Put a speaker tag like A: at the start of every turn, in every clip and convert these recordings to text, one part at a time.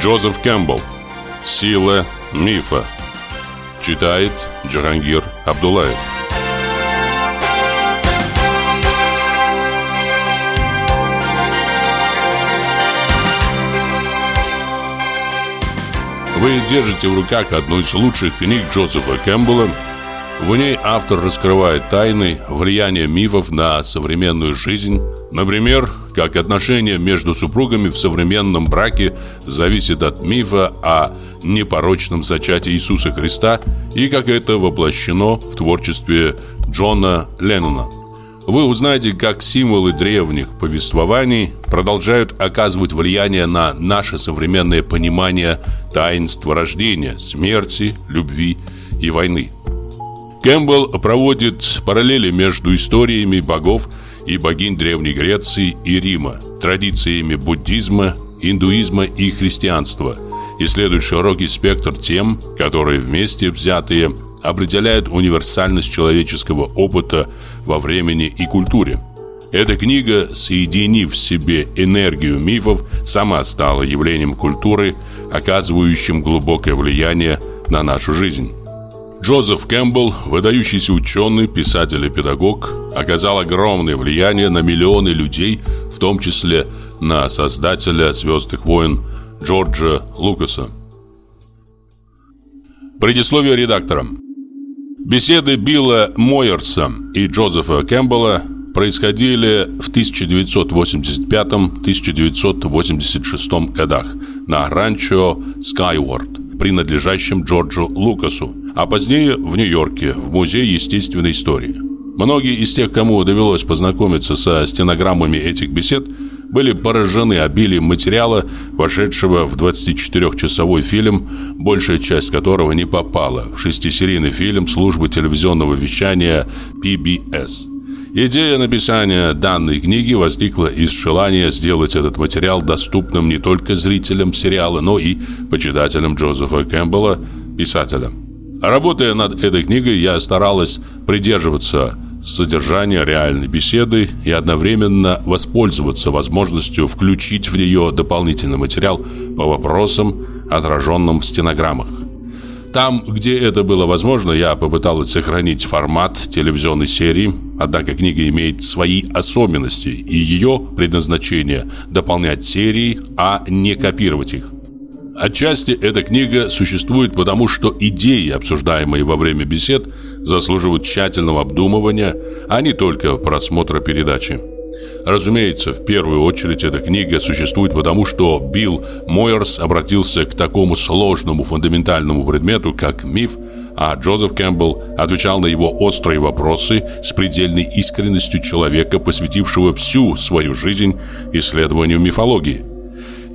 A: Джозеф Кэмпбелл. Сила мифа. Читает Джахангир Абдулаев. Вы держите в руках одну из лучших книг Джозефа Кэмпбелла. В ней автор раскрывает тайны влияния мифов на современную жизнь. Например, как отношения между супругами в современном браке зависят от мифа о непорочном зачатии Иисуса Христа и как это воплощено в творчестве Джона Леннона. Вы узнаете, как символы древних повествований продолжают оказывать влияние на наше современное понимание таинства рождения, смерти, любви и войны. Кэмпбелл проводит параллели между историями богов и богинь Древней Греции и Рима, традициями буддизма, индуизма и христианства, исследует широкий спектр тем, которые вместе взятые определяют универсальность человеческого опыта во времени и культуре. Эта книга, соединив в себе энергию мифов, сама стала явлением культуры, оказывающим глубокое влияние на нашу жизнь. Джозеф Кэмпбелл, выдающийся ученый, писатель и педагог, оказал огромное влияние на миллионы людей, в том числе на создателя «Звездных войн» Джорджа Лукаса. Предисловие редактора. Беседы Билла Мойерса и Джозефа Кэмпбелла происходили в 1985-1986 годах на ранчо Skyward, принадлежащем Джорджу Лукасу, а позднее в Нью-Йорке, в Музее естественной истории. Многие из тех, кому довелось познакомиться со стенограммами этих бесед, были поражены обилием материала, вошедшего в 24-часовой фильм, большая часть которого не попала в шестисерийный фильм службы телевизионного вещания PBS. Идея написания данной книги возникла из желания сделать этот материал доступным не только зрителям сериала, но и почитателям Джозефа Кэмпбелла, писателя. Работая над этой книгой, я старалась придерживаться содержания реальной беседы и одновременно воспользоваться возможностью включить в нее дополнительный материал по вопросам, отраженным в стенограммах. Там, где это было возможно, я попыталась сохранить формат телевизионной серии, однако книга имеет свои особенности, и ее предназначение – дополнять серии, а не копировать их. Отчасти эта книга существует потому, что идеи, обсуждаемые во время бесед, заслуживают тщательного обдумывания, а не только просмотра передачи. Разумеется, в первую очередь эта книга существует потому, что Билл Мойерс обратился к такому сложному фундаментальному предмету, как миф, а Джозеф Кэмпбелл отвечал на его острые вопросы с предельной искренностью человека, посвятившего всю свою жизнь исследованию мифологии.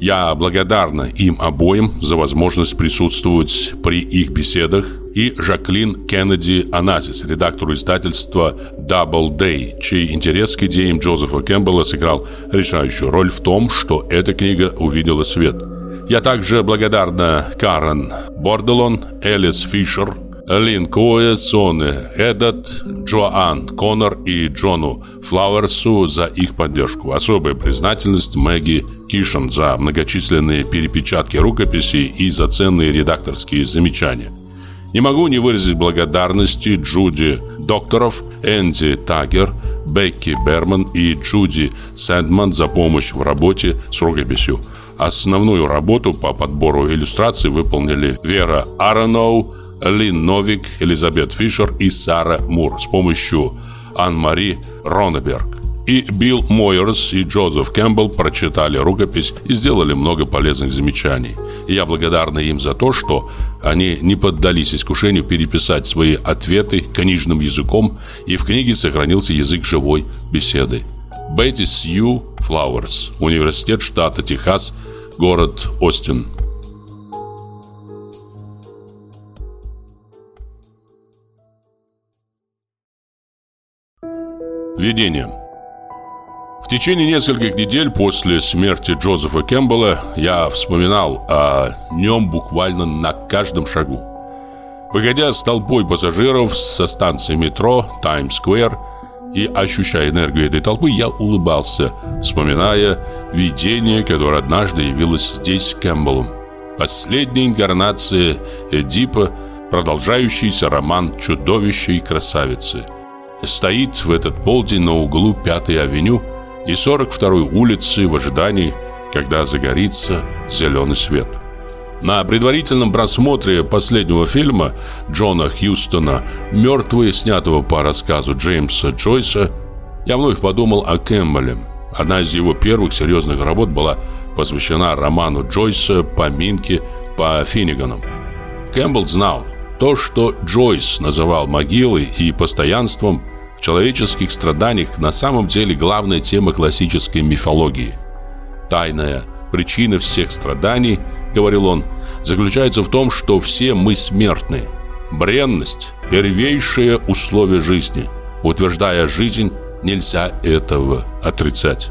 A: Я благодарна им обоим за возможность присутствовать при их беседах и Жаклин Кеннеди Аназис, редактору издательства Double Day, чей интерес к идеям Джозефа Кэмпбелла сыграл решающую роль в том, что эта книга увидела свет. Я также благодарна Карен Борделон, Элис Фишер, Лин Коэ, Соне Хедат, Джоан Коннор и Джону Флауэрсу за их поддержку. Особая признательность Мэгги Кишен за многочисленные перепечатки рукописей и за ценные редакторские замечания. Не могу не выразить благодарности Джуди Докторов, Энди Тагер, Бекки Берман и Джуди Сэндман за помощь в работе с рукописью. Основную работу по подбору иллюстраций выполнили Вера Ароноу, Лин Новик, Элизабет Фишер и Сара Мур с помощью Ан-Мари Ронеберг. И Билл Мойерс и Джозеф Кэмпбелл прочитали рукопись и сделали много полезных замечаний. И я благодарна им за то, что они не поддались искушению переписать свои ответы книжным языком, и в книге сохранился язык живой беседы. Бетти Сью Флауэрс, Университет штата Техас, город Остин. Введение. В течение нескольких недель после смерти Джозефа Кэмпбелла я вспоминал о нем буквально на каждом шагу. Выходя с толпой пассажиров со станции метро Таймс-сквер и ощущая энергию этой толпы, я улыбался, вспоминая видение, которое однажды явилось здесь Кэмпбеллом. Последняя инкарнация Эдипа, продолжающийся роман «Чудовище и красавицы». Стоит в этот полдень на углу 5-й авеню и 42-й улицы в ожидании, когда загорится зеленый свет. На предварительном просмотре последнего фильма Джона Хьюстона «Мертвые», снятого по рассказу Джеймса Джойса, я вновь подумал о Кэмпбелле. Одна из его первых серьезных работ была посвящена роману Джойса «Поминки по Финниганам». Кэмпбелл знал, то, что Джойс называл могилой и постоянством человеческих страданиях, на самом деле главная тема классической мифологии. Тайная причина всех страданий – говорил он, заключается в том, что все мы смертны. Бренность – первейшее условие жизни. Утверждая жизнь, нельзя этого отрицать.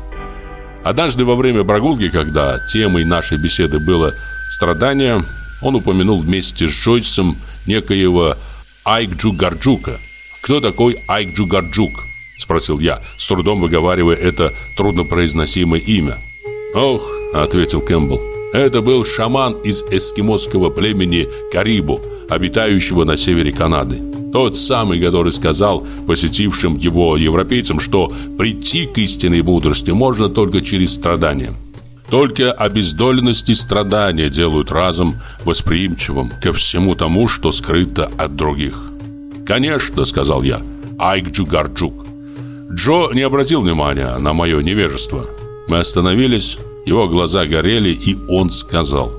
A: Однажды во время прогулки, когда темой нашей беседы было страдание, он упомянул вместе с Джойсом некоего Айкджу Гарджука. «Кто такой Айкджу Гарджук?» – спросил я, с трудом выговаривая это труднопроизносимое имя. «Ох», – ответил Кэмпбелл, это был шаман из эскимосского племени Карибу, обитающего на севере Канады. Тот самый, который сказал посетившим его европейцам, что прийти к истинной мудрости можно только через страдания. Только обездоленность и страдания делают разум восприимчивым ко всему тому, что скрыто от других. «Конечно», — сказал я, — «Айкджу Гарджук». Джо не обратил внимания на мое невежество. Мы остановились, его глаза горели, и он сказал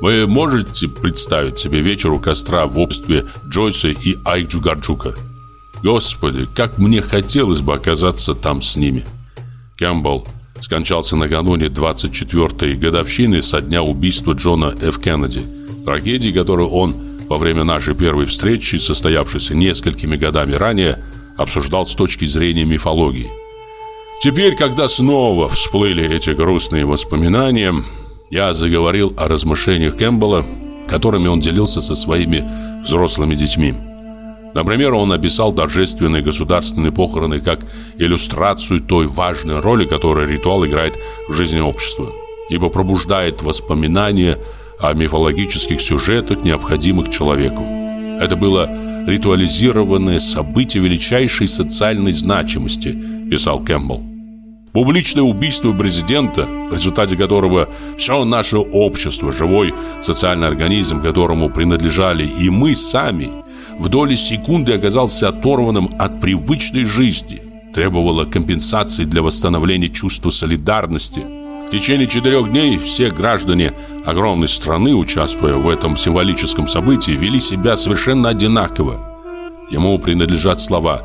A: «Вы можете представить себе вечер у костра в обществе Джойса и Айджу Гарджука? Господи, как мне хотелось бы оказаться там с ними!» Кэмпбелл скончался накануне 24-й годовщины со дня убийства Джона Ф. Кеннеди, трагедии, которую он во время нашей первой встречи, состоявшейся несколькими годами ранее, обсуждал с точки зрения мифологии. Теперь, когда снова всплыли эти грустные воспоминания, я заговорил о размышлениях Кэмпбелла, которыми он делился со своими взрослыми детьми. Например, он описал торжественные государственные похороны как иллюстрацию той важной роли, которую ритуал играет в жизни общества, ибо пробуждает воспоминания о мифологических сюжетах, необходимых человеку. Это было ритуализированное событие величайшей социальной значимости, писал Кэмпбелл. Публичное убийство президента, в результате которого все наше общество, живой социальный организм, которому принадлежали и мы сами, в доли секунды оказался оторванным от привычной жизни, требовало компенсации для восстановления чувства солидарности. В течение четырех дней все граждане огромной страны, участвуя в этом символическом событии, вели себя совершенно одинаково. Ему принадлежат слова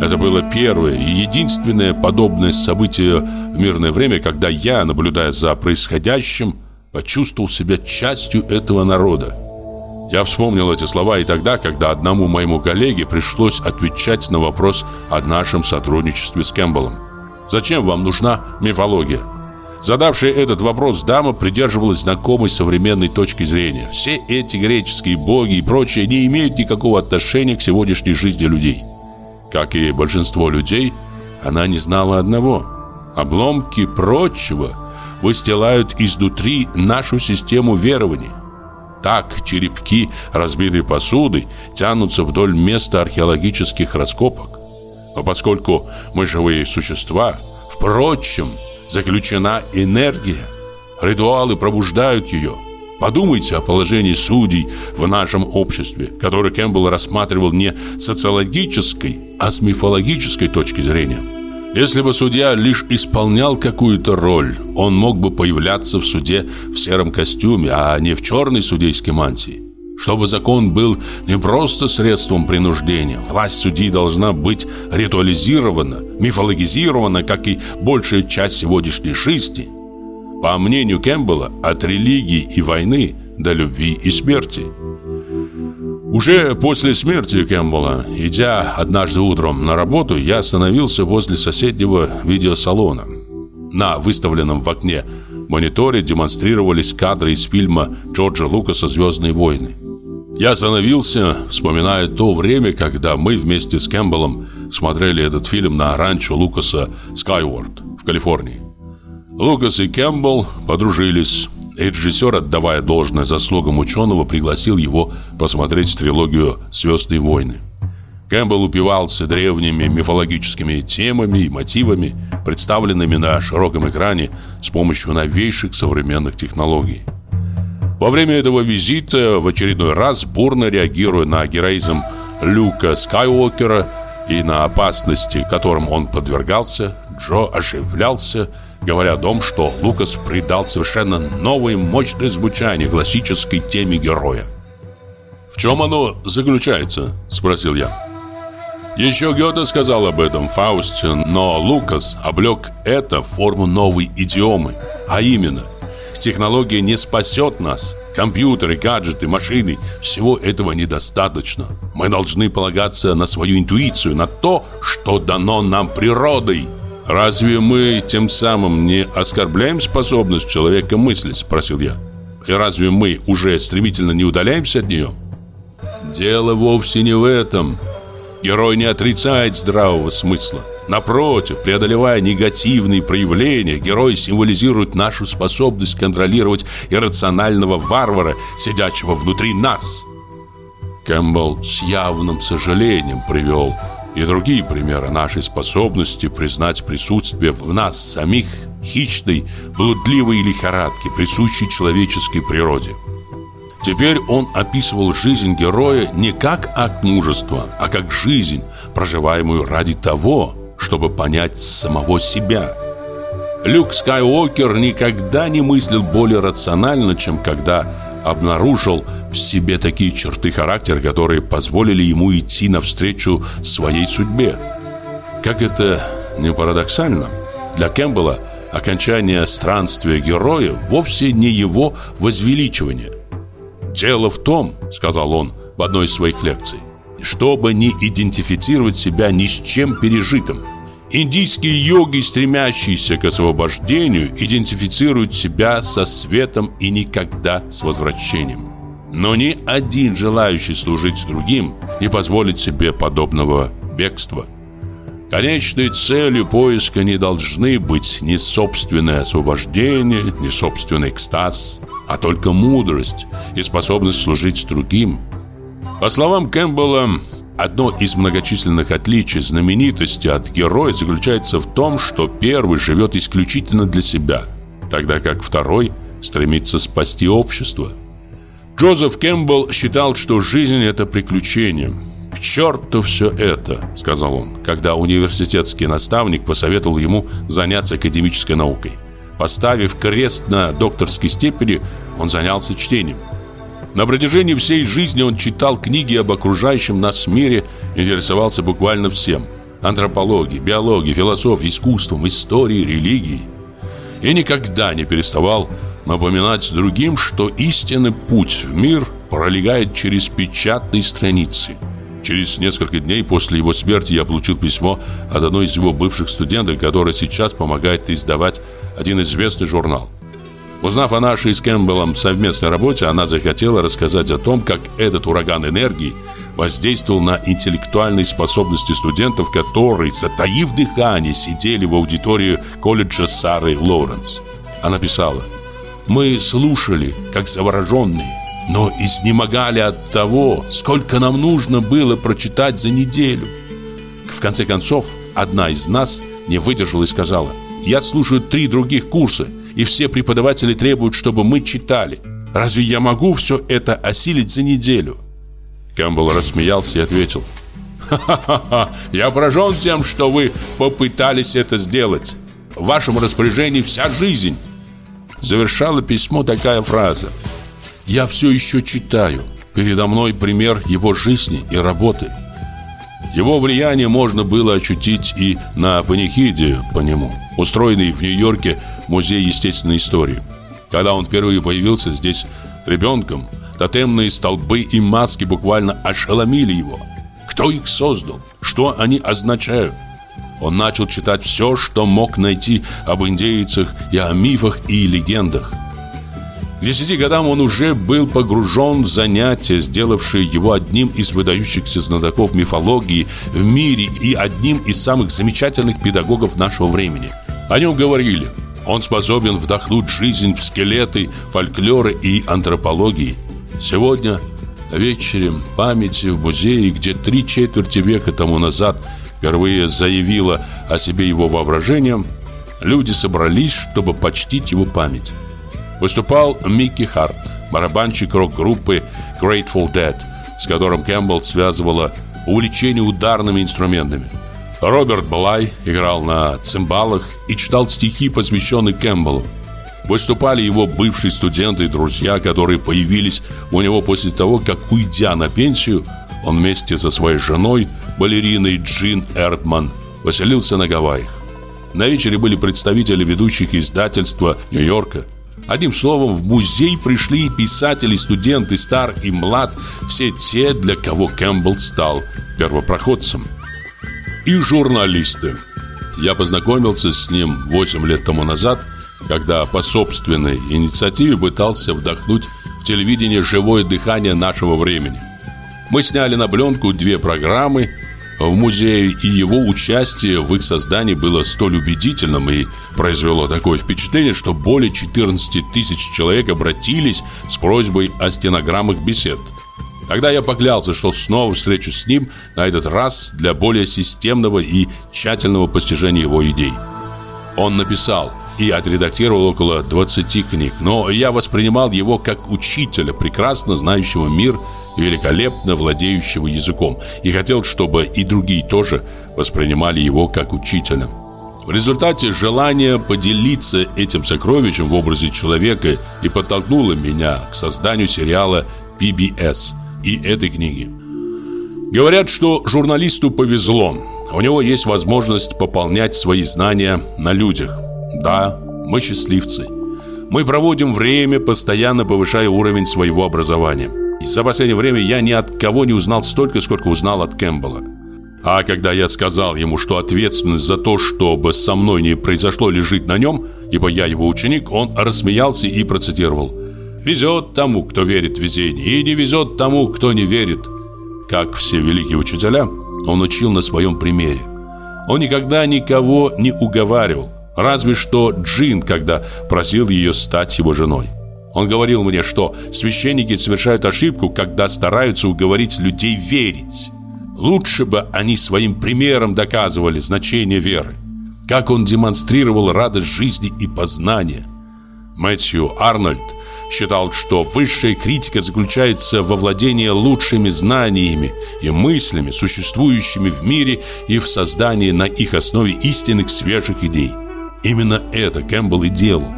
A: это было первое и единственное подобное событие в мирное время, когда я, наблюдая за происходящим, почувствовал себя частью этого народа. Я вспомнил эти слова и тогда, когда одному моему коллеге пришлось отвечать на вопрос о нашем сотрудничестве с Кэмпбеллом. «Зачем вам нужна мифология?» Задавшая этот вопрос дама придерживалась знакомой современной точки зрения. Все эти греческие боги и прочее не имеют никакого отношения к сегодняшней жизни людей. Как и большинство людей, она не знала одного. Обломки прочего выстилают изнутри нашу систему верований. Так черепки разбитой посуды тянутся вдоль места археологических раскопок. Но поскольку мы живые существа, впрочем, заключена энергия. Ритуалы пробуждают ее – Подумайте о положении судей в нашем обществе, который Кэмпбелл рассматривал не социологической, а с мифологической точки зрения. Если бы судья лишь исполнял какую-то роль, он мог бы появляться в суде в сером костюме, а не в черной судейской мантии. Чтобы закон был не просто средством принуждения, власть судьи должна быть ритуализирована, мифологизирована, как и большая часть сегодняшней жизни – по мнению Кэмпбелла, от религии и войны до любви и смерти. Уже после смерти Кэмпбелла, идя однажды утром на работу, я остановился возле соседнего видеосалона. На выставленном в окне мониторе демонстрировались кадры из фильма Джорджа Лукаса «Звездные войны». Я остановился, вспоминая то время, когда мы вместе с Кэмпбеллом смотрели этот фильм на ранчо Лукаса «Скайуокер» в Калифорнии. Лукас и Кэмпбелл подружились. Режиссер, отдавая должное заслугам ученого, пригласил его посмотреть трилогию «Звездные войны». Кэмпбелл упивался древними мифологическими темами и мотивами, представленными на широком экране с помощью новейших современных технологий. Во время этого визита, в очередной раз бурно реагируя на героизм Люка Скайуокера и на опасности, которым он подвергался, Джо оживлялся, говоря о том, что Лукас придал совершенно новое мощное звучание классической теме героя. «В чем оно заключается?» – спросил я. Еще Гёте сказал об этом Фаусте, но Лукас облег это в форму новой идиомы, а именно Технология не спасет нас. Компьютеры, гаджеты, машины – всего этого недостаточно. Мы должны полагаться на свою интуицию, на то, что дано нам природой. «Разве мы тем самым не оскорбляем способность человека мыслить?» – спросил я. «И разве мы уже стремительно не удаляемся от нее?» «Дело вовсе не в этом», Герой не отрицает здравого смысла. Напротив, преодолевая негативные проявления, герой символизирует нашу способность контролировать иррационального варвара, сидящего внутри нас. Кэмпбелл с явным сожалением привел и другие примеры нашей способности признать присутствие в нас самих хищной, блудливой лихорадки, присущей человеческой природе. Теперь он описывал жизнь героя не как акт мужества, а как жизнь, проживаемую ради того, чтобы понять самого себя. Люк Скайуокер никогда не мыслил более рационально, чем когда обнаружил в себе такие черты характера, которые позволили ему идти навстречу своей судьбе. Как это не парадоксально, для Кэмпбелла окончание странствия героя вовсе не его возвеличивание. «Дело в том, — сказал он в одной из своих лекций, — чтобы не идентифицировать себя ни с чем пережитым. Индийские йоги, стремящиеся к освобождению, идентифицируют себя со светом и никогда с возвращением. Но ни один желающий служить другим не позволит себе подобного бегства. Конечной целью поиска не должны быть ни собственное освобождение, ни собственный экстаз, а только мудрость и способность служить другим. По словам Кэмпбелла, одно из многочисленных отличий знаменитости от героя заключается в том, что первый живет исключительно для себя, тогда как второй стремится спасти общество. Джозеф Кэмпбелл считал, что жизнь – это приключение. «К черту все это», – сказал он, когда университетский наставник посоветовал ему заняться академической наукой. Поставив крест на докторской степени, он занялся чтением. На протяжении всей жизни он читал книги об окружающем нас мире, интересовался буквально всем. Антропологией, биологией, философией, искусством, историей, религией. И никогда не переставал напоминать другим, что истинный путь в мир пролегает через печатные страницы. Через несколько дней после его смерти я получил письмо от одной из его бывших студенток, которая сейчас помогает издавать один известный журнал. Узнав о нашей с Кэмпбеллом совместной работе, она захотела рассказать о том, как этот ураган энергии воздействовал на интеллектуальные способности студентов, которые, затаив дыхание, сидели в аудитории колледжа Сары Лоуренс. Она писала, «Мы слушали, как завороженные, но изнемогали от того, сколько нам нужно было прочитать за неделю. В конце концов, одна из нас не выдержала и сказала, «Я слушаю три других курса, и все преподаватели требуют, чтобы мы читали. Разве я могу все это осилить за неделю?» Кэмпбелл рассмеялся и ответил, «Ха-ха-ха, я поражен тем, что вы попытались это сделать. В вашем распоряжении вся жизнь». Завершала письмо такая фраза – я все еще читаю. Передо мной пример его жизни и работы. Его влияние можно было ощутить и на панихиде по нему, устроенный в Нью-Йорке музей естественной истории. Когда он впервые появился здесь ребенком, тотемные столбы и маски буквально ошеломили его. Кто их создал? Что они означают? Он начал читать все, что мог найти об индейцах и о мифах и легендах. К 10 годам он уже был погружен в занятия, сделавшие его одним из выдающихся знатоков мифологии в мире и одним из самых замечательных педагогов нашего времени. О нем говорили Он способен вдохнуть жизнь в скелеты, фольклоры и антропологии. Сегодня вечером памяти в музее, где три четверти века тому назад впервые заявила о себе его воображением, люди собрались, чтобы почтить его память. Выступал Микки Харт, барабанщик рок-группы Grateful Dead, с которым Кэмпбелл связывала увлечение ударными инструментами. Роберт Блай играл на цимбалах и читал стихи, посвященные Кэмпбеллу. Выступали его бывшие студенты и друзья, которые появились у него после того, как, уйдя на пенсию, он вместе со своей женой, балериной Джин Эрдман, поселился на Гавайях. На вечере были представители ведущих издательства Нью-Йорка. Одним словом, в музей пришли писатели, студенты, стар и млад, все те, для кого Кэмпбелл стал первопроходцем и журналисты. Я познакомился с ним 8 лет тому назад, когда по собственной инициативе пытался вдохнуть в телевидение живое дыхание нашего времени. Мы сняли на пленку две программы в музее, и его участие в их создании было столь убедительным и произвело такое впечатление, что более 14 тысяч человек обратились с просьбой о стенограммах бесед. Тогда я поклялся, что снова встречусь с ним, на этот раз для более системного и тщательного постижения его идей. Он написал и отредактировал около 20 книг, но я воспринимал его как учителя, прекрасно знающего мир и великолепно владеющего языком, и хотел, чтобы и другие тоже воспринимали его как учителя. В результате желание поделиться этим сокровищем в образе человека и подтолкнуло меня к созданию сериала PBS – и этой книги. Говорят, что журналисту повезло. У него есть возможность пополнять свои знания на людях. Да, мы счастливцы. Мы проводим время, постоянно повышая уровень своего образования. И за последнее время я ни от кого не узнал столько, сколько узнал от Кэмпбелла. А когда я сказал ему, что ответственность за то, чтобы со мной не произошло, лежит на нем, ибо я его ученик, он рассмеялся и процитировал. Везет тому, кто верит в везение, и не везет тому, кто не верит. Как все великие учителя, он учил на своем примере. Он никогда никого не уговаривал, разве что Джин, когда просил ее стать его женой. Он говорил мне, что священники совершают ошибку, когда стараются уговорить людей верить. Лучше бы они своим примером доказывали значение веры. Как он демонстрировал радость жизни и познания. Мэтью Арнольд считал, что высшая критика заключается во владении лучшими знаниями и мыслями, существующими в мире и в создании на их основе истинных свежих идей. Именно это Кэмпбелл и делал.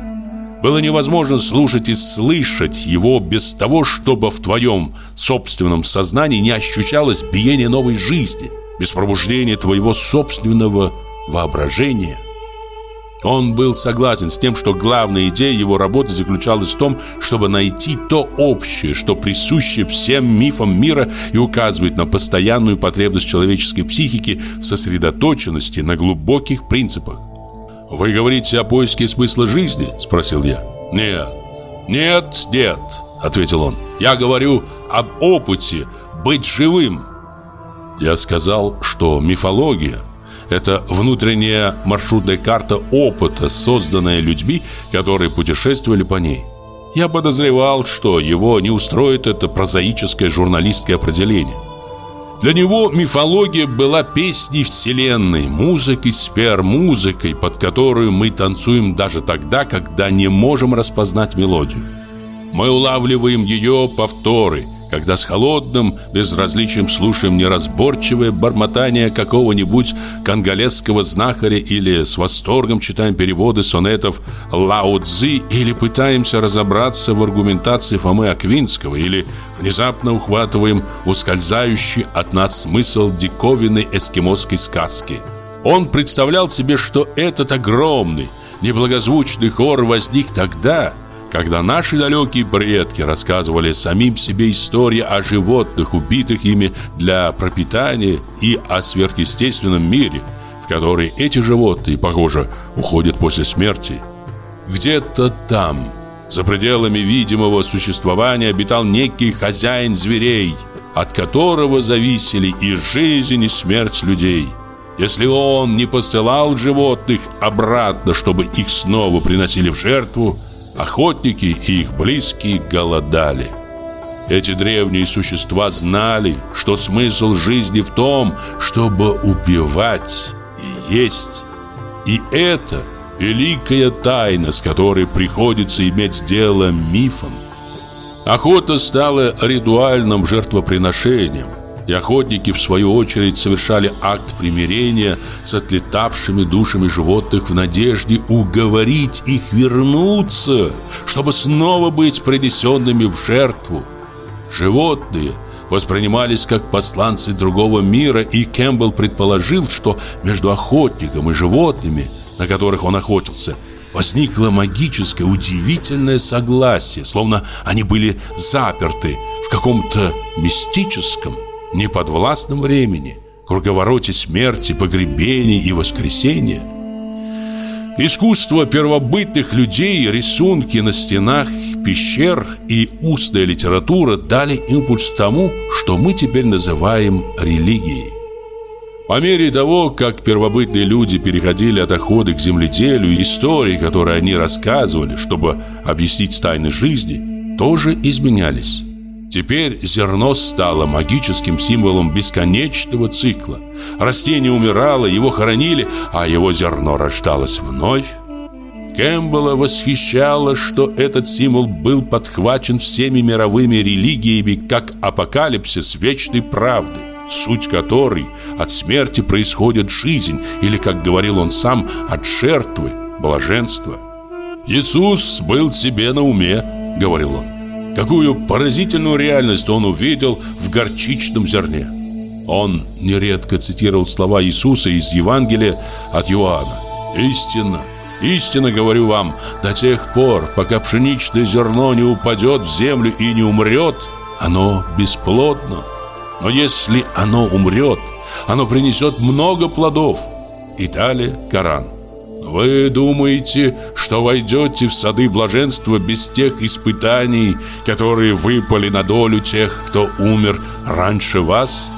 A: Было невозможно слушать и слышать его без того, чтобы в твоем собственном сознании не ощущалось биение новой жизни, без пробуждения твоего собственного воображения – он был согласен с тем, что главная идея его работы заключалась в том, чтобы найти то общее, что присуще всем мифам мира и указывает на постоянную потребность человеческой психики в сосредоточенности на глубоких принципах. «Вы говорите о поиске смысла жизни?» – спросил я. «Нет, нет, нет», – ответил он. «Я говорю об опыте быть живым». Я сказал, что мифология – это внутренняя маршрутная карта опыта, созданная людьми, которые путешествовали по ней. Я подозревал, что его не устроит это прозаическое журналистское определение. Для него мифология была песней вселенной, музыкой сфер, музыкой, под которую мы танцуем даже тогда, когда не можем распознать мелодию. Мы улавливаем ее повторы – когда с холодным безразличием слушаем неразборчивое бормотание какого-нибудь конголезского знахаря или с восторгом читаем переводы сонетов Лао Цзи или пытаемся разобраться в аргументации Фомы Аквинского или внезапно ухватываем ускользающий от нас смысл диковинной эскимосской сказки. Он представлял себе, что этот огромный, неблагозвучный хор возник тогда, когда наши далекие предки рассказывали самим себе истории о животных, убитых ими для пропитания, и о сверхъестественном мире, в который эти животные, похоже, уходят после смерти. Где-то там, за пределами видимого существования, обитал некий хозяин зверей, от которого зависели и жизнь, и смерть людей. Если он не посылал животных обратно, чтобы их снова приносили в жертву, охотники и их близкие голодали. Эти древние существа знали, что смысл жизни в том, чтобы убивать и есть. И это великая тайна, с которой приходится иметь дело мифом. Охота стала ритуальным жертвоприношением, и охотники, в свою очередь, совершали акт примирения с отлетавшими душами животных в надежде уговорить их вернуться, чтобы снова быть принесенными в жертву. Животные воспринимались как посланцы другого мира, и Кэмпбелл предположил, что между охотником и животными, на которых он охотился, возникло магическое удивительное согласие, словно они были заперты в каком-то мистическом, неподвластном времени, круговороте смерти, погребений и воскресения. Искусство первобытных людей, рисунки на стенах пещер и устная литература дали импульс тому, что мы теперь называем религией. По мере того, как первобытные люди переходили от охоты к земледелию, истории, которые они рассказывали, чтобы объяснить тайны жизни, тоже изменялись. Теперь зерно стало магическим символом бесконечного цикла. Растение умирало, его хоронили, а его зерно рождалось вновь. Кэмпбелла восхищало, что этот символ был подхвачен всеми мировыми религиями как апокалипсис вечной правды, суть которой от смерти происходит жизнь, или, как говорил он сам, от жертвы, блаженство. «Иисус был себе на уме», — говорил он. Какую поразительную реальность он увидел в горчичном зерне. Он нередко цитировал слова Иисуса из Евангелия от Иоанна. «Истинно, истинно говорю вам, до тех пор, пока пшеничное зерно не упадет в землю и не умрет, оно бесплодно. Но если оно умрет, оно принесет много плодов». И далее Коран. Вы думаете, что войдете в сады блаженства без тех испытаний, которые выпали на долю тех, кто умер раньше вас?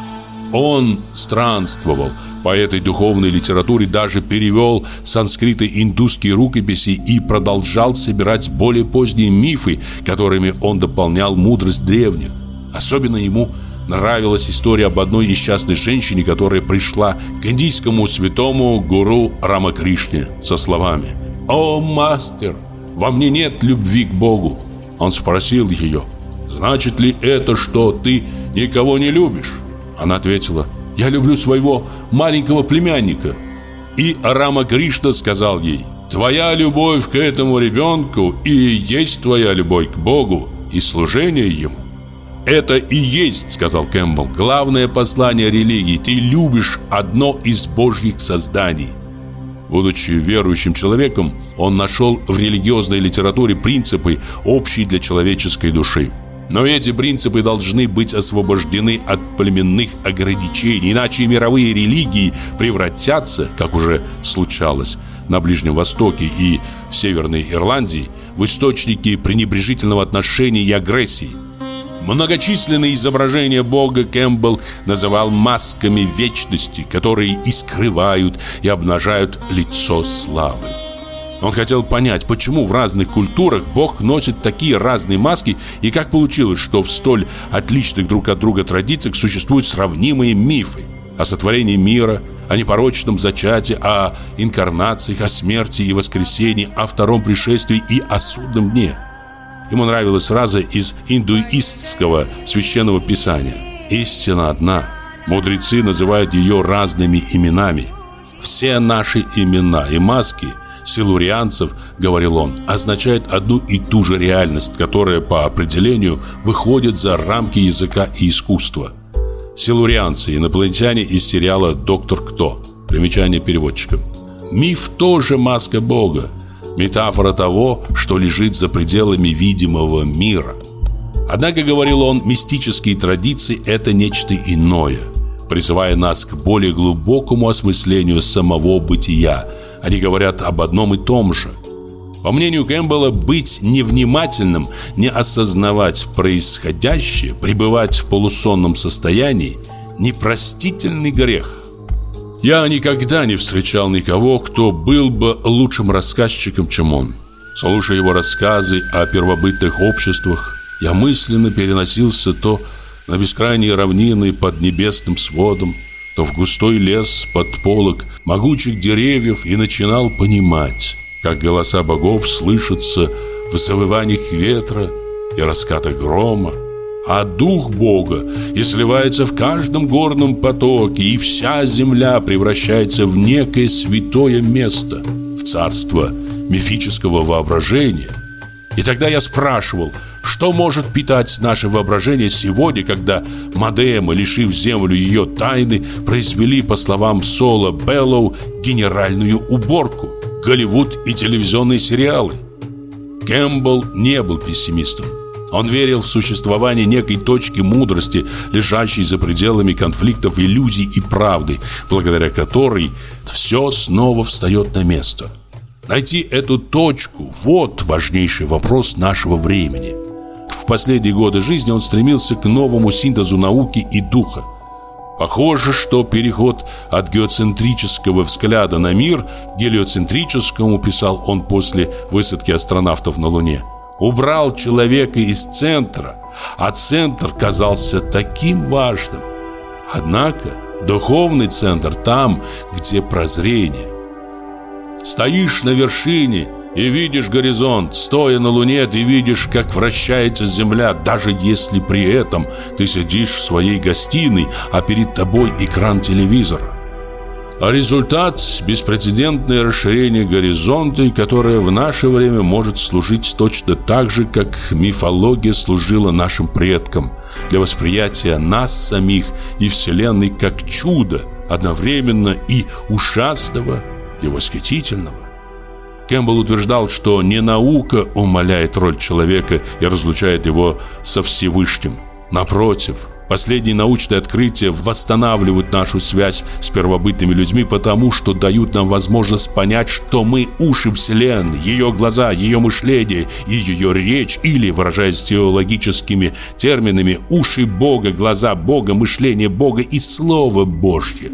A: Он странствовал по этой духовной литературе, даже перевел санскриты индусские рукописи и продолжал собирать более поздние мифы, которыми он дополнял мудрость древних. Особенно ему нравилась история об одной несчастной женщине, которая пришла к индийскому святому гуру Рамакришне со словами «О, мастер, во мне нет любви к Богу». Он спросил ее «Значит ли это, что ты никого не любишь?» Она ответила «Я люблю своего маленького племянника». И Рама Кришна сказал ей «Твоя любовь к этому ребенку и есть твоя любовь к Богу и служение Ему». «Это и есть, — сказал Кэмпбелл, — главное послание религии. Ты любишь одно из божьих созданий». Будучи верующим человеком, он нашел в религиозной литературе принципы, общие для человеческой души. Но эти принципы должны быть освобождены от племенных ограничений, иначе мировые религии превратятся, как уже случалось на Ближнем Востоке и в Северной Ирландии, в источники пренебрежительного отношения и агрессии. Многочисленные изображения Бога Кэмпбелл называл масками вечности, которые и скрывают, и обнажают лицо славы. Он хотел понять, почему в разных культурах Бог носит такие разные маски и как получилось, что в столь отличных друг от друга традициях существуют сравнимые мифы о сотворении мира, о непорочном зачатии, о инкарнациях, о смерти и воскресении, о втором пришествии и о судном дне. Ему нравилась фраза из индуистского священного писания «Истина одна». Мудрецы называют ее разными именами. «Все наши имена и маски силурианцев, — говорил он, — означают одну и ту же реальность, которая по определению выходит за рамки языка и искусства. Силурианцы – инопланетяне из сериала «Доктор Кто». Примечание переводчика. Миф тоже маска Бога – метафора того, что лежит за пределами видимого мира. Однако, говорил он, мистические традиции – это нечто иное, призывая нас к более глубокому осмыслению самого бытия. Они говорят об одном и том же. По мнению Кэмпбелла, быть невнимательным, не осознавать происходящее, пребывать в полусонном состоянии – непростительный грех – Я никогда не встречал никого, кто был бы лучшим рассказчиком, чем он. Слушая его рассказы о первобытных обществах, я мысленно переносился то на бескрайние равнины под небесным сводом, то в густой лес под полог могучих деревьев и начинал понимать, как голоса богов слышатся в завываниях ветра и раскатах грома, а дух Бога и сливается в каждом горном потоке, и вся земля превращается в некое святое место, в царство мифического воображения. И тогда я спрашивал, что может питать наше воображение сегодня, когда модемы, лишив землю ее тайны, произвели, по словам Сола Беллоу, генеральную уборку, Голливуд и телевизионные сериалы. Кэмпбелл не был пессимистом. Он верил в существование некой точки мудрости, лежащей за пределами конфликтов иллюзий и правды, благодаря которой все снова встает на место. Найти эту точку – вот важнейший вопрос нашего времени. В последние годы жизни он стремился к новому синтезу науки и духа. Похоже, что переход от геоцентрического взгляда на мир к гелиоцентрическому, писал он после высадки астронавтов на Луне – убрал человека из центра, а центр казался таким важным. Однако духовный центр там, где прозрение. Стоишь на вершине и видишь горизонт, стоя на луне, ты видишь, как вращается земля, даже если при этом ты сидишь в своей гостиной, а перед тобой экран телевизора. А результат – беспрецедентное расширение горизонта, которое в наше время может служить точно так же, как мифология служила нашим предкам, для восприятия нас самих и Вселенной как чудо, одновременно и ужасного, и восхитительного. Кэмпбелл утверждал, что не наука умаляет роль человека и разлучает его со Всевышним. Напротив – Последние научные открытия восстанавливают нашу связь с первобытными людьми, потому что дают нам возможность понять, что мы уши Вселенной, ее глаза, ее мышление и ее речь, или, выражаясь теологическими терминами, уши Бога, глаза Бога, мышление Бога и Слово Божье.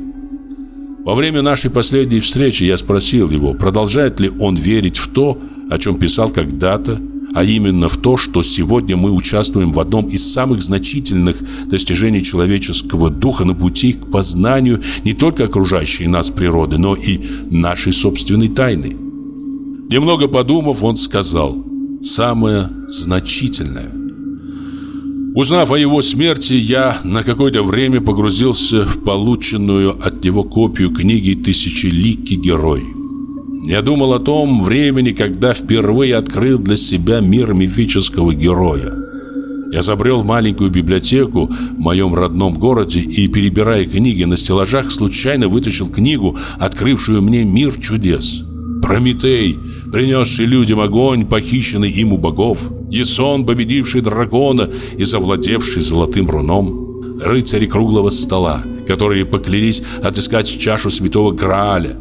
A: Во время нашей последней встречи я спросил его, продолжает ли он верить в то, о чем писал когда-то а именно в то, что сегодня мы участвуем в одном из самых значительных достижений человеческого духа на пути к познанию не только окружающей нас природы, но и нашей собственной тайны. Немного подумав, он сказал «самое значительное». Узнав о его смерти, я на какое-то время погрузился в полученную от него копию книги «Тысячеликий герой». Я думал о том времени, когда впервые открыл для себя мир мифического героя. Я забрел в маленькую библиотеку в моем родном городе и, перебирая книги на стеллажах, случайно вытащил книгу, открывшую мне мир чудес. Прометей, принесший людям огонь, похищенный им у богов, Ясон, победивший дракона и завладевший золотым руном, рыцари круглого стола, которые поклялись отыскать чашу святого Грааля,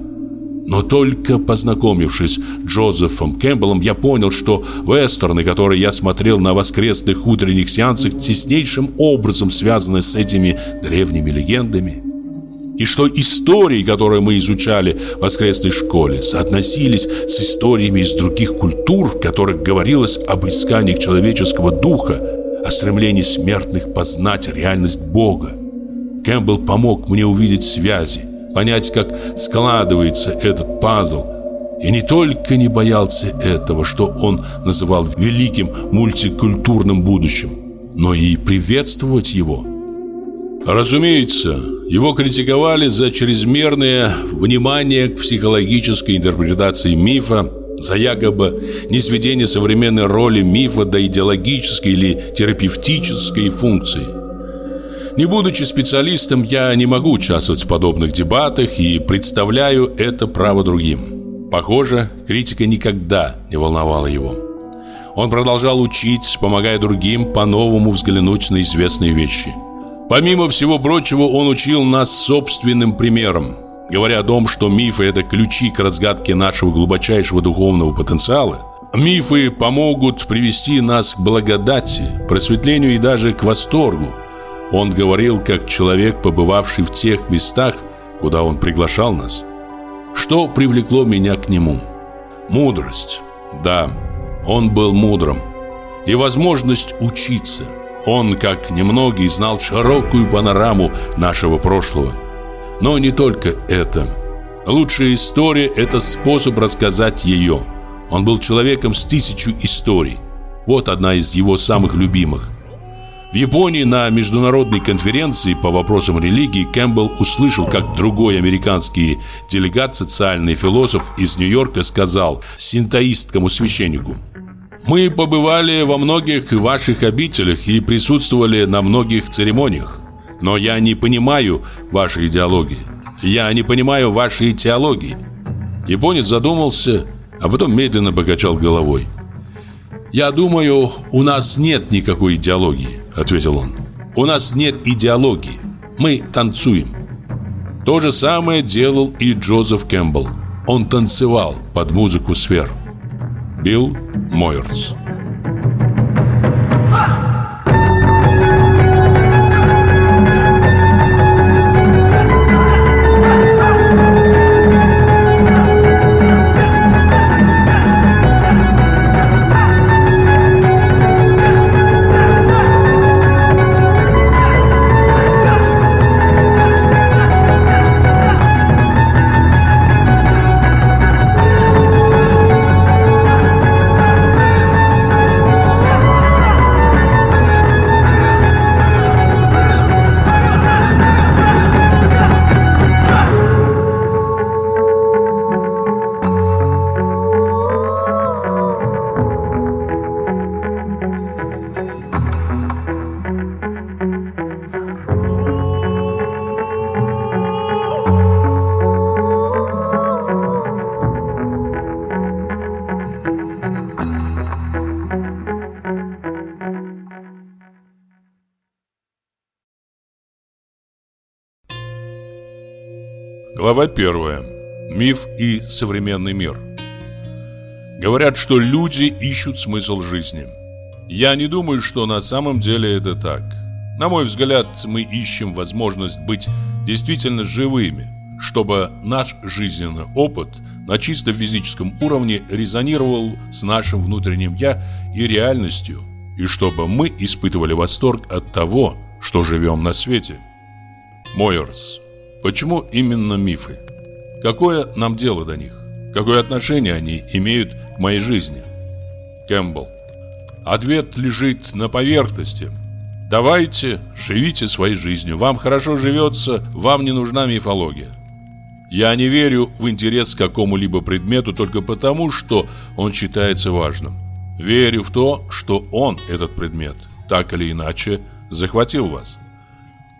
A: но только познакомившись с Джозефом Кэмпбеллом, я понял, что вестерны, которые я смотрел на воскресных утренних сеансах, теснейшим образом связаны с этими древними легендами. И что истории, которые мы изучали в воскресной школе, соотносились с историями из других культур, в которых говорилось об исканиях человеческого духа, о стремлении смертных познать реальность Бога. Кэмпбелл помог мне увидеть связи, понять, как складывается этот пазл. И не только не боялся этого, что он называл великим мультикультурным будущим, но и приветствовать его. Разумеется, его критиковали за чрезмерное внимание к психологической интерпретации мифа, за якобы низведение современной роли мифа до идеологической или терапевтической функции. Не будучи специалистом, я не могу участвовать в подобных дебатах и представляю это право другим. Похоже, критика никогда не волновала его. Он продолжал учить, помогая другим по-новому взглянуть на известные вещи. Помимо всего прочего, он учил нас собственным примером. Говоря о том, что мифы – это ключи к разгадке нашего глубочайшего духовного потенциала, мифы помогут привести нас к благодати, просветлению и даже к восторгу – он говорил, как человек, побывавший в тех местах, куда он приглашал нас. Что привлекло меня к нему? Мудрость. Да, он был мудрым. И возможность учиться. Он, как немногие, знал широкую панораму нашего прошлого. Но не только это. Лучшая история – это способ рассказать ее. Он был человеком с тысячу историй. Вот одна из его самых любимых – в Японии на международной конференции по вопросам религии Кэмпбелл услышал, как другой американский делегат, социальный философ из Нью-Йорка, сказал синтоисткому священнику «Мы побывали во многих ваших обителях и присутствовали на многих церемониях, но я не понимаю вашей идеологии, я не понимаю вашей теологии». Японец задумался, а потом медленно покачал головой. «Я думаю, у нас нет никакой идеологии ответил он. У нас нет идеологии. Мы танцуем. То же самое делал и Джозеф Кэмпбелл. Он танцевал под музыку сфер. Билл Мойерс. Глава первая. Миф и современный мир. Говорят, что люди ищут смысл жизни. Я не думаю, что на самом деле это так. На мой взгляд, мы ищем возможность быть действительно живыми, чтобы наш жизненный опыт на чисто физическом уровне резонировал с нашим внутренним «я» и реальностью, и чтобы мы испытывали восторг от того, что живем на свете. Мойерс Почему именно мифы? Какое нам дело до них? Какое отношение они имеют к моей жизни? Кэмпбелл. Ответ лежит на поверхности. Давайте, живите своей жизнью. Вам хорошо живется, вам не нужна мифология. Я не верю в интерес к какому-либо предмету только потому, что он считается важным. Верю в то, что он, этот предмет, так или иначе, захватил вас.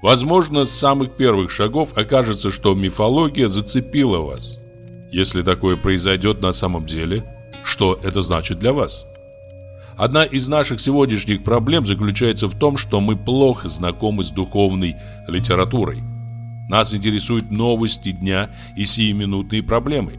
A: Возможно, с самых первых шагов окажется, что мифология зацепила вас. Если такое произойдет на самом деле, что это значит для вас? Одна из наших сегодняшних проблем заключается в том, что мы плохо знакомы с духовной литературой. Нас интересуют новости дня и сиюминутные проблемы.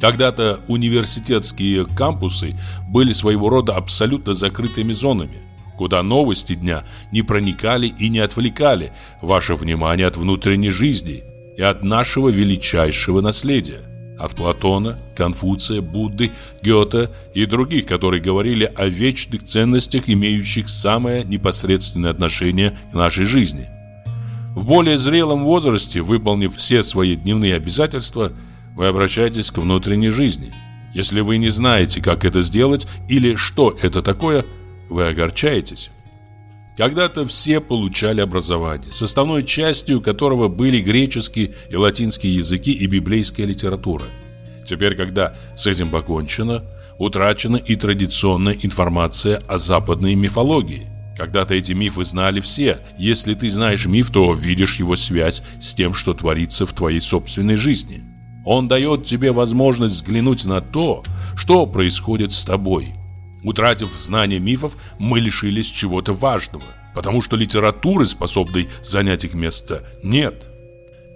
A: Когда-то университетские кампусы были своего рода абсолютно закрытыми зонами куда новости дня не проникали и не отвлекали ваше внимание от внутренней жизни и от нашего величайшего наследия. От Платона, Конфуция, Будды, Гёте и других, которые говорили о вечных ценностях, имеющих самое непосредственное отношение к нашей жизни. В более зрелом возрасте, выполнив все свои дневные обязательства, вы обращаетесь к внутренней жизни. Если вы не знаете, как это сделать или что это такое – вы огорчаетесь. Когда-то все получали образование, составной частью которого были греческий и латинский языки и библейская литература. Теперь, когда с этим покончено, утрачена и традиционная информация о западной мифологии. Когда-то эти мифы знали все. Если ты знаешь миф, то видишь его связь с тем, что творится в твоей собственной жизни. Он дает тебе возможность взглянуть на то, что происходит с тобой – Утратив знание мифов, мы лишились чего-то важного, потому что литературы, способной занять их место, нет.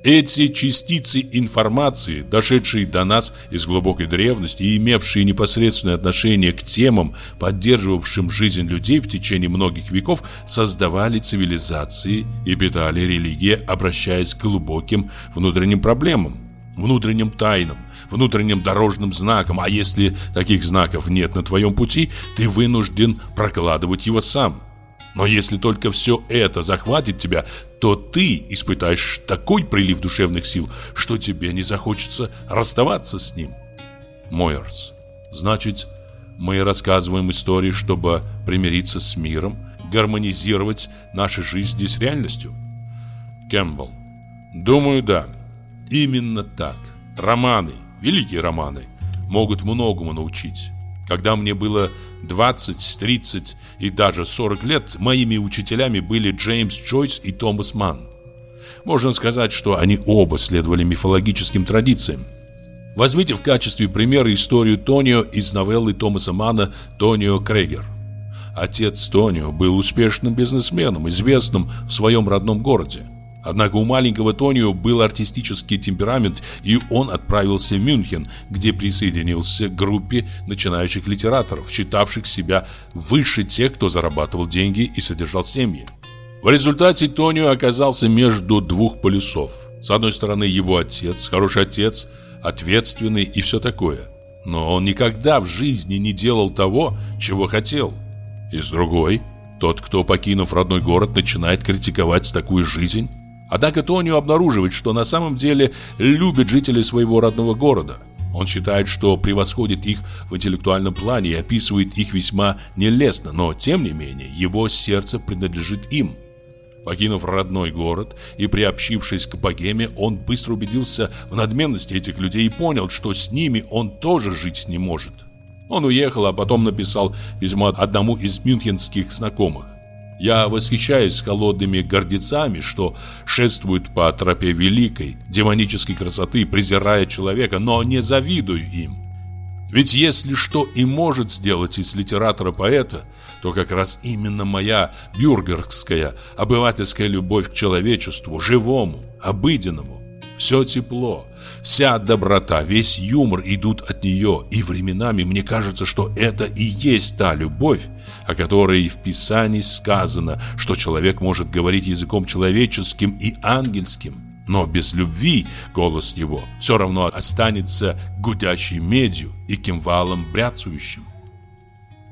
A: Эти частицы информации, дошедшие до нас из глубокой древности и имевшие непосредственное отношение к темам, поддерживавшим жизнь людей в течение многих веков, создавали цивилизации и питали религии, обращаясь к глубоким внутренним проблемам, внутренним тайнам, внутренним дорожным знаком, а если таких знаков нет на твоем пути, ты вынужден прокладывать его сам. Но если только все это захватит тебя, то ты испытаешь такой прилив душевных сил, что тебе не захочется расставаться с ним. Мойерс. Значит, мы рассказываем истории, чтобы примириться с миром, гармонизировать наши жизни с реальностью? Кэмпбелл. Думаю, да. Именно так. Романы, великие романы, могут многому научить. Когда мне было 20, 30 и даже 40 лет, моими учителями были Джеймс Джойс и Томас Манн. Можно сказать, что они оба следовали мифологическим традициям. Возьмите в качестве примера историю Тонио из новеллы Томаса Манна «Тонио Крегер». Отец Тонио был успешным бизнесменом, известным в своем родном городе. Однако у маленького Тонио был артистический темперамент, и он отправился в Мюнхен, где присоединился к группе начинающих литераторов, считавших себя выше тех, кто зарабатывал деньги и содержал семьи. В результате Тонио оказался между двух полюсов. С одной стороны, его отец, хороший отец, ответственный и все такое. Но он никогда в жизни не делал того, чего хотел. И с другой, тот, кто, покинув родной город, начинает критиковать такую жизнь, Однако Тонио обнаруживает, что на самом деле любит жителей своего родного города. Он считает, что превосходит их в интеллектуальном плане и описывает их весьма нелестно, но тем не менее его сердце принадлежит им. Покинув родной город и приобщившись к богеме, он быстро убедился в надменности этих людей и понял, что с ними он тоже жить не может. Он уехал, а потом написал письмо одному из мюнхенских знакомых. Я восхищаюсь холодными гордецами, что шествуют по тропе великой, демонической красоты, презирая человека, но не завидую им. Ведь если что и может сделать из литератора поэта, то как раз именно моя бюргерская, обывательская любовь к человечеству, живому, обыденному. Все тепло, вся доброта, весь юмор идут от нее, и временами мне кажется, что это и есть та любовь, о которой в Писании сказано, что человек может говорить языком человеческим и ангельским. Но без любви голос его все равно останется гудящей медью и кимвалом бряцающим.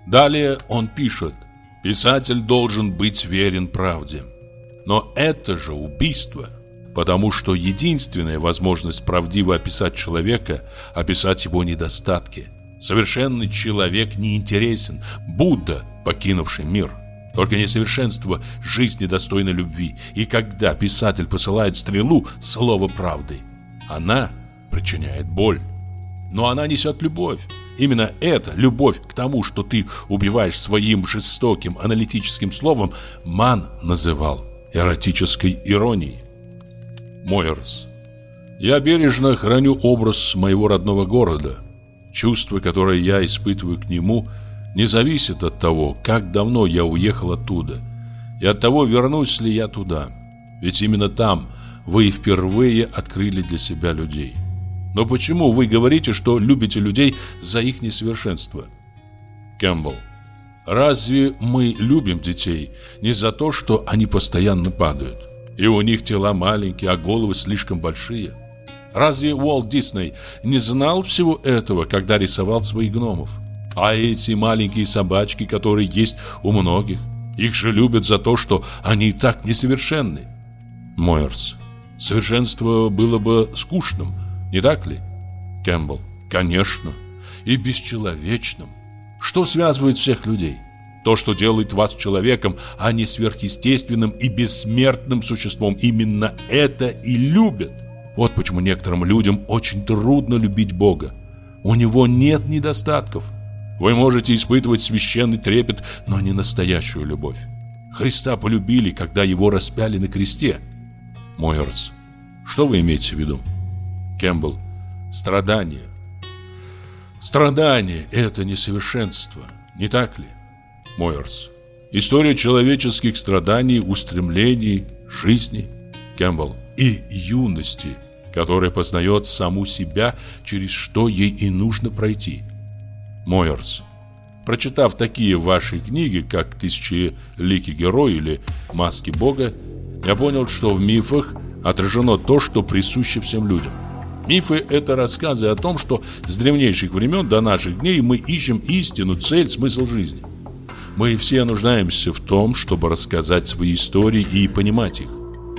A: Далее он пишет, писатель должен быть верен правде. Но это же убийство – потому что единственная возможность правдиво описать человека – описать его недостатки. Совершенный человек не интересен, Будда, покинувший мир. Только несовершенство жизни достойно любви. И когда писатель посылает стрелу, слово правды, она причиняет боль. Но она несет любовь. Именно это, любовь к тому, что ты убиваешь своим жестоким аналитическим словом, Ман называл эротической иронией. Мойерс. Я бережно храню образ моего родного города. Чувство, которое я испытываю к нему, не зависит от того, как давно я уехал оттуда, и от того, вернусь ли я туда. Ведь именно там вы впервые открыли для себя людей. Но почему вы говорите, что любите людей за их несовершенство? Кэмпбелл. Разве мы любим детей не за то, что они постоянно падают? И у них тела маленькие, а головы слишком большие. Разве Уолт Дисней не знал всего этого, когда рисовал своих гномов? А эти маленькие собачки, которые есть у многих, их же любят за то, что они так несовершенны. Мойерс. Совершенство было бы скучным, не так ли? Кэмпбелл. Конечно. И бесчеловечным. Что связывает всех людей? То, что делает вас человеком, а не сверхъестественным и бессмертным существом, именно это и любят. Вот почему некоторым людям очень трудно любить Бога. У него нет недостатков. Вы можете испытывать священный трепет, но не настоящую любовь. Христа полюбили, когда его распяли на кресте. Мойерс, что вы имеете в виду? Кэмпбелл, страдания. Страдание – это несовершенство, не так ли? Мойерс. История человеческих страданий, устремлений, жизни. Кэмпбелл. и юности, которая познает саму себя, через что ей и нужно пройти. Мойерс. Прочитав такие ваши книги, как «Тысячеликий герой» или «Маски Бога», я понял, что в мифах отражено то, что присуще всем людям. Мифы – это рассказы о том, что с древнейших времен до наших дней мы ищем истину, цель, смысл жизни. Мы все нуждаемся в том, чтобы рассказать свои истории и понимать их.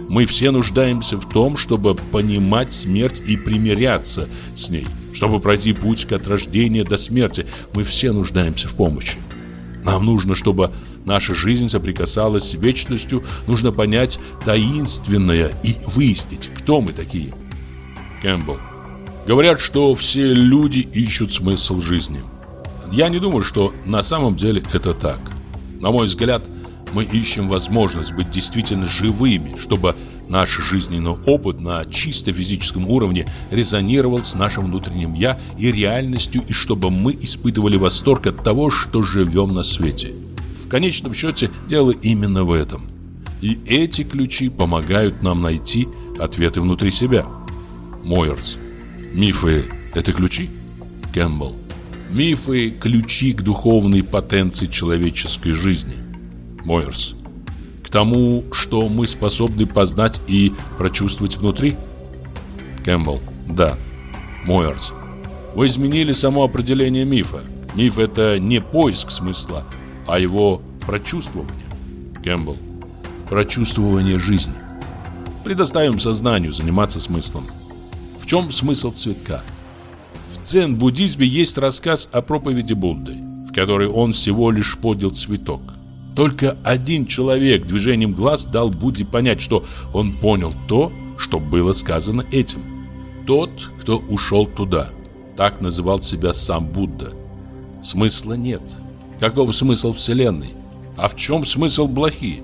A: Мы все нуждаемся в том, чтобы понимать смерть и примиряться с ней. Чтобы пройти путь от рождения до смерти, мы все нуждаемся в помощи. Нам нужно, чтобы наша жизнь соприкасалась с вечностью, нужно понять таинственное и выяснить, кто мы такие. Кэмпбелл. Говорят, что все люди ищут смысл жизни. Я не думаю, что на самом деле это так. На мой взгляд, мы ищем возможность быть действительно живыми, чтобы наш жизненный опыт на чисто физическом уровне резонировал с нашим внутренним «я» и реальностью, и чтобы мы испытывали восторг от того, что живем на свете. В конечном счете, дело именно в этом. И эти ключи помогают нам найти ответы внутри себя. Мойерс. Мифы – это ключи? Кэмпбелл. Мифы – ключи к духовной потенции человеческой жизни. Мойерс. К тому, что мы способны познать и прочувствовать внутри? Кэмпбелл. Да. Мойерс. Вы изменили само определение мифа. Миф – это не поиск смысла, а его прочувствование. Кэмпбелл. Прочувствование жизни. Предоставим сознанию заниматься смыслом. В чем смысл цветка? Дзен-буддизме есть рассказ о проповеди Будды, в которой он всего лишь поднял цветок. Только один человек движением глаз дал Будде понять, что он понял то, что было сказано этим. Тот, кто ушел туда. Так называл себя сам Будда. Смысла нет. Каков смысл Вселенной? А в чем смысл блохи?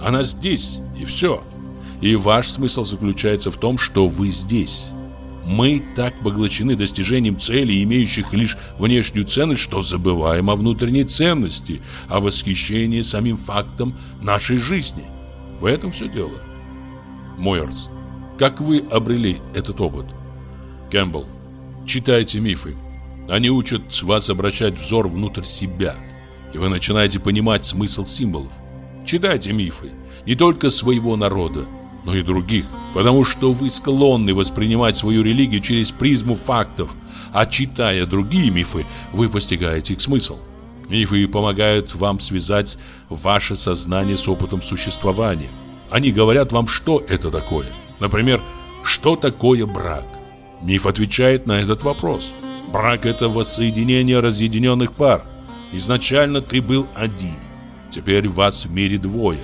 A: Она здесь, и все. И ваш смысл заключается в том, что вы здесь. Мы так поглощены достижением целей, имеющих лишь внешнюю ценность, что забываем о внутренней ценности, о восхищении самим фактом нашей жизни. В этом все дело. Мойерс, как вы обрели этот опыт? Кэмпбелл, читайте мифы. Они учат вас обращать взор внутрь себя, и вы начинаете понимать смысл символов. Читайте мифы, не только своего народа, но и других, потому что вы склонны воспринимать свою религию через призму фактов, а читая другие мифы, вы постигаете их смысл. Мифы помогают вам связать ваше сознание с опытом существования. Они говорят вам, что это такое. Например, что такое брак? Миф отвечает на этот вопрос. Брак – это воссоединение разъединенных пар. Изначально ты был один, теперь вас в мире двое.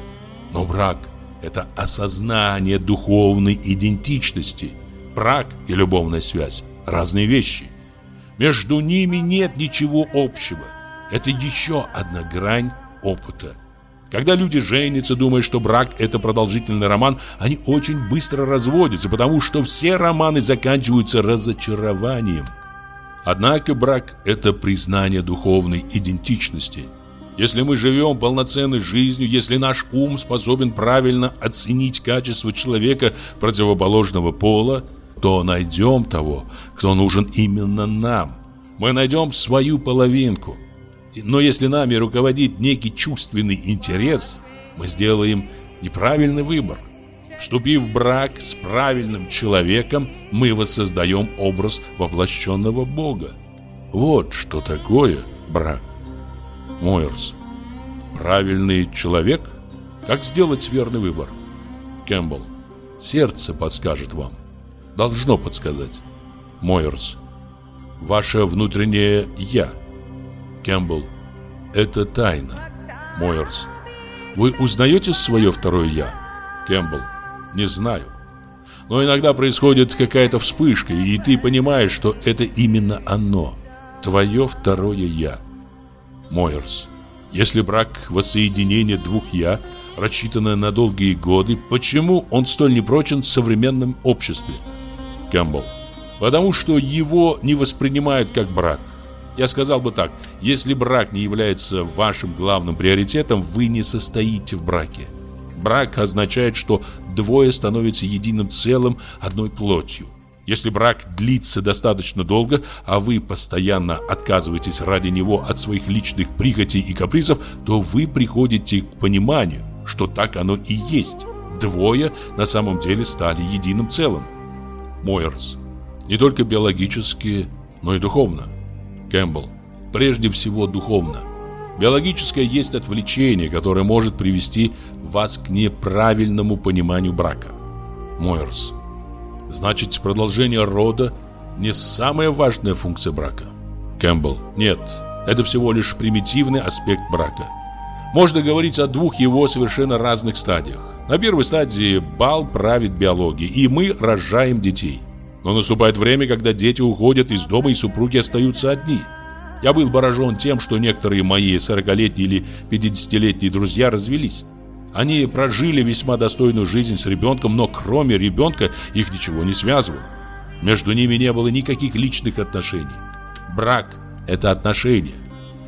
A: Но брак – это осознание духовной идентичности. Брак и любовная связь – разные вещи. Между ними нет ничего общего. Это еще одна грань опыта. Когда люди женятся, думая, что брак – это продолжительный роман, они очень быстро разводятся, потому что все романы заканчиваются разочарованием. Однако брак – это признание духовной идентичности – если мы живем полноценной жизнью, если наш ум способен правильно оценить качество человека противоположного пола, то найдем того, кто нужен именно нам. Мы найдем свою половинку. Но если нами руководит некий чувственный интерес, мы сделаем неправильный выбор. Вступив в брак с правильным человеком, мы воссоздаем образ воплощенного Бога. Вот что такое брак. Мойерс. Правильный человек? Как сделать верный выбор? Кэмпбелл. Сердце подскажет вам. Должно подсказать. Мойерс. Ваше внутреннее «я». Кэмпбелл. Это тайна. Мойерс. Вы узнаете свое второе «я»? Кэмпбелл. Не знаю. Но иногда происходит какая-то вспышка, и ты понимаешь, что это именно оно. Твое второе «я». Мойерс. Если брак – воссоединение двух «я», рассчитанное на долгие годы, почему он столь непрочен в современном обществе? Кэмпбелл. Потому что его не воспринимают как брак. Я сказал бы так, если брак не является вашим главным приоритетом, вы не состоите в браке. Брак означает, что двое становятся единым целым, одной плотью. Если брак длится достаточно долго, а вы постоянно отказываетесь ради него от своих личных прихотей и капризов, то вы приходите к пониманию, что так оно и есть. Двое на самом деле стали единым целым. Мойерс. Не только биологически, но и духовно. Кэмпбелл. Прежде всего духовно. Биологическое есть отвлечение, которое может привести вас к неправильному пониманию брака. Мойерс. Значит, продолжение рода не самая важная функция брака. Кэмпбелл. Нет, это всего лишь примитивный аспект брака. Можно говорить о двух его совершенно разных стадиях. На первой стадии бал правит биологией, и мы рожаем детей. Но наступает время, когда дети уходят из дома, и супруги остаются одни. Я был поражен тем, что некоторые мои 40-летние или 50-летние друзья развелись. Они прожили весьма достойную жизнь с ребенком, но кроме ребенка их ничего не связывало. Между ними не было никаких личных отношений. Брак – это отношения.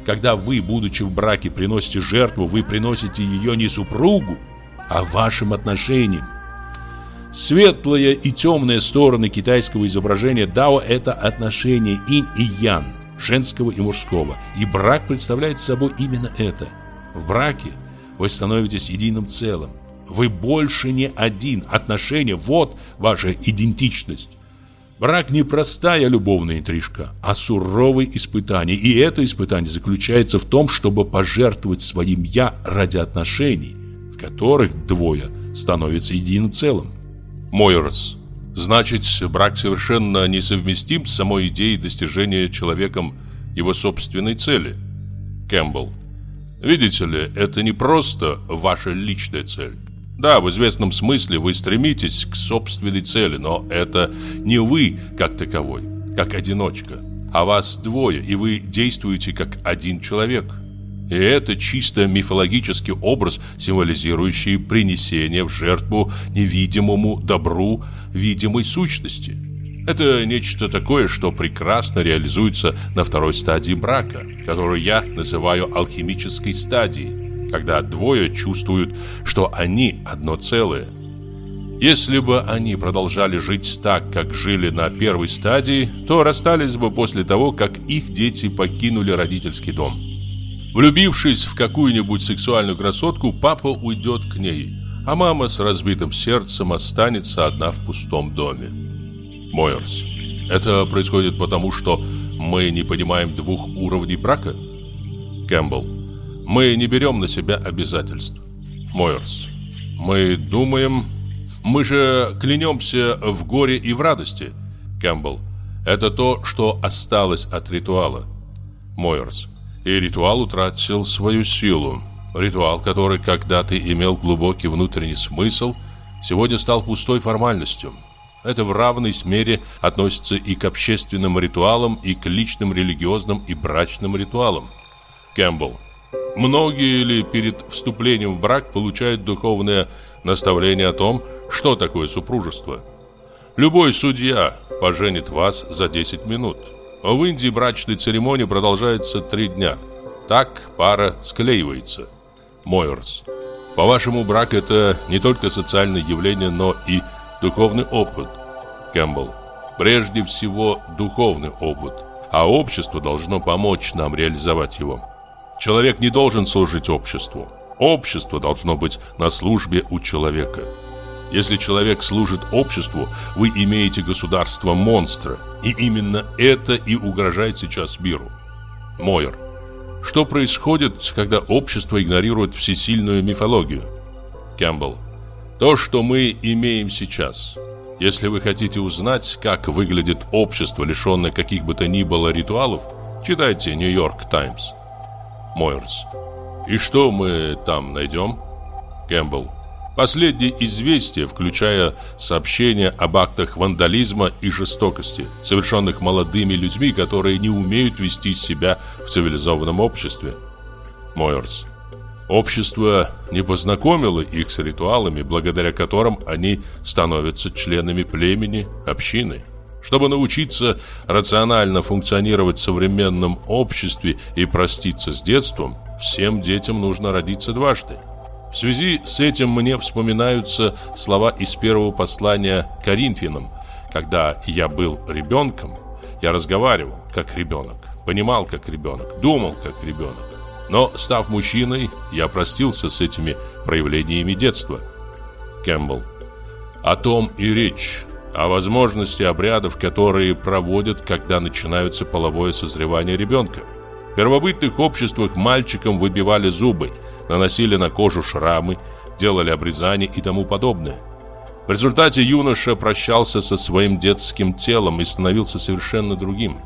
A: Когда вы, будучи в браке, приносите жертву, вы приносите ее не супругу, а вашим отношениям. Светлая и темная стороны китайского изображения Дао – это отношения инь и ян, женского и мужского. И брак представляет собой именно это. В браке – вы становитесь единым целым. Вы больше не один. Отношения – вот ваша идентичность. Брак не простая любовная интрижка, а суровое испытание. И это испытание заключается в том, чтобы пожертвовать своим «я» ради отношений, в которых двое становятся единым целым. Мойерс. Значит, брак совершенно несовместим с самой идеей достижения человеком его собственной цели. Кэмпбелл. Видите ли, это не просто ваша личная цель. Да, в известном смысле вы стремитесь к собственной цели, но это не вы как таковой, как одиночка, а вас двое, и вы действуете как один человек. И это чисто мифологический образ, символизирующий принесение в жертву невидимому добру видимой сущности – это нечто такое, что прекрасно реализуется на второй стадии брака, которую я называю алхимической стадией, когда двое чувствуют, что они одно целое. Если бы они продолжали жить так, как жили на первой стадии, то расстались бы после того, как их дети покинули родительский дом. Влюбившись в какую-нибудь сексуальную красотку, папа уйдет к ней, а мама с разбитым сердцем останется одна в пустом доме. Мойерс. Это происходит потому, что мы не понимаем двух уровней брака? Кэмпбелл. Мы не берем на себя обязательств. Мойерс. Мы думаем... Мы же клянемся в горе и в радости. Кэмпбелл. Это то, что осталось от ритуала. Мойерс. И ритуал утратил свою силу. Ритуал, который когда-то имел глубокий внутренний смысл, сегодня стал пустой формальностью. Это в равной мере относится и к общественным ритуалам, и к личным религиозным и брачным ритуалам. Кэмпбелл. Многие ли перед вступлением в брак получают духовное наставление о том, что такое супружество? Любой судья поженит вас за 10 минут. В Индии брачная церемония продолжается 3 дня. Так пара склеивается. Мойерс. По-вашему, брак это не только социальное явление, но и Духовный опыт. Кэмпбелл. Прежде всего, духовный опыт. А общество должно помочь нам реализовать его. Человек не должен служить обществу. Общество должно быть на службе у человека. Если человек служит обществу, вы имеете государство-монстра. И именно это и угрожает сейчас миру. Мойер. Что происходит, когда общество игнорирует всесильную мифологию? Кэмпбелл. То, что мы имеем сейчас. Если вы хотите узнать, как выглядит общество, лишенное каких бы то ни было ритуалов, читайте «Нью-Йорк Таймс». Мойерс. И что мы там найдем? Кэмпбелл. Последние известия, включая сообщения об актах вандализма и жестокости, совершенных молодыми людьми, которые не умеют вести себя в цивилизованном обществе. Мойерс. Общество не познакомило их с ритуалами, благодаря которым они становятся членами племени, общины. Чтобы научиться рационально функционировать в современном обществе и проститься с детством, всем детям нужно родиться дважды. В связи с этим мне вспоминаются слова из первого послания Коринфянам. Когда я был ребенком, я разговаривал как ребенок, понимал как ребенок, думал как ребенок. Но, став мужчиной, я простился с этими проявлениями детства. Кэмпбелл. О том и речь. О возможности обрядов, которые проводят, когда начинается половое созревание ребенка. В первобытных обществах мальчикам выбивали зубы, наносили на кожу шрамы, делали обрезания и тому подобное. В результате юноша прощался со своим детским телом и становился совершенно другим.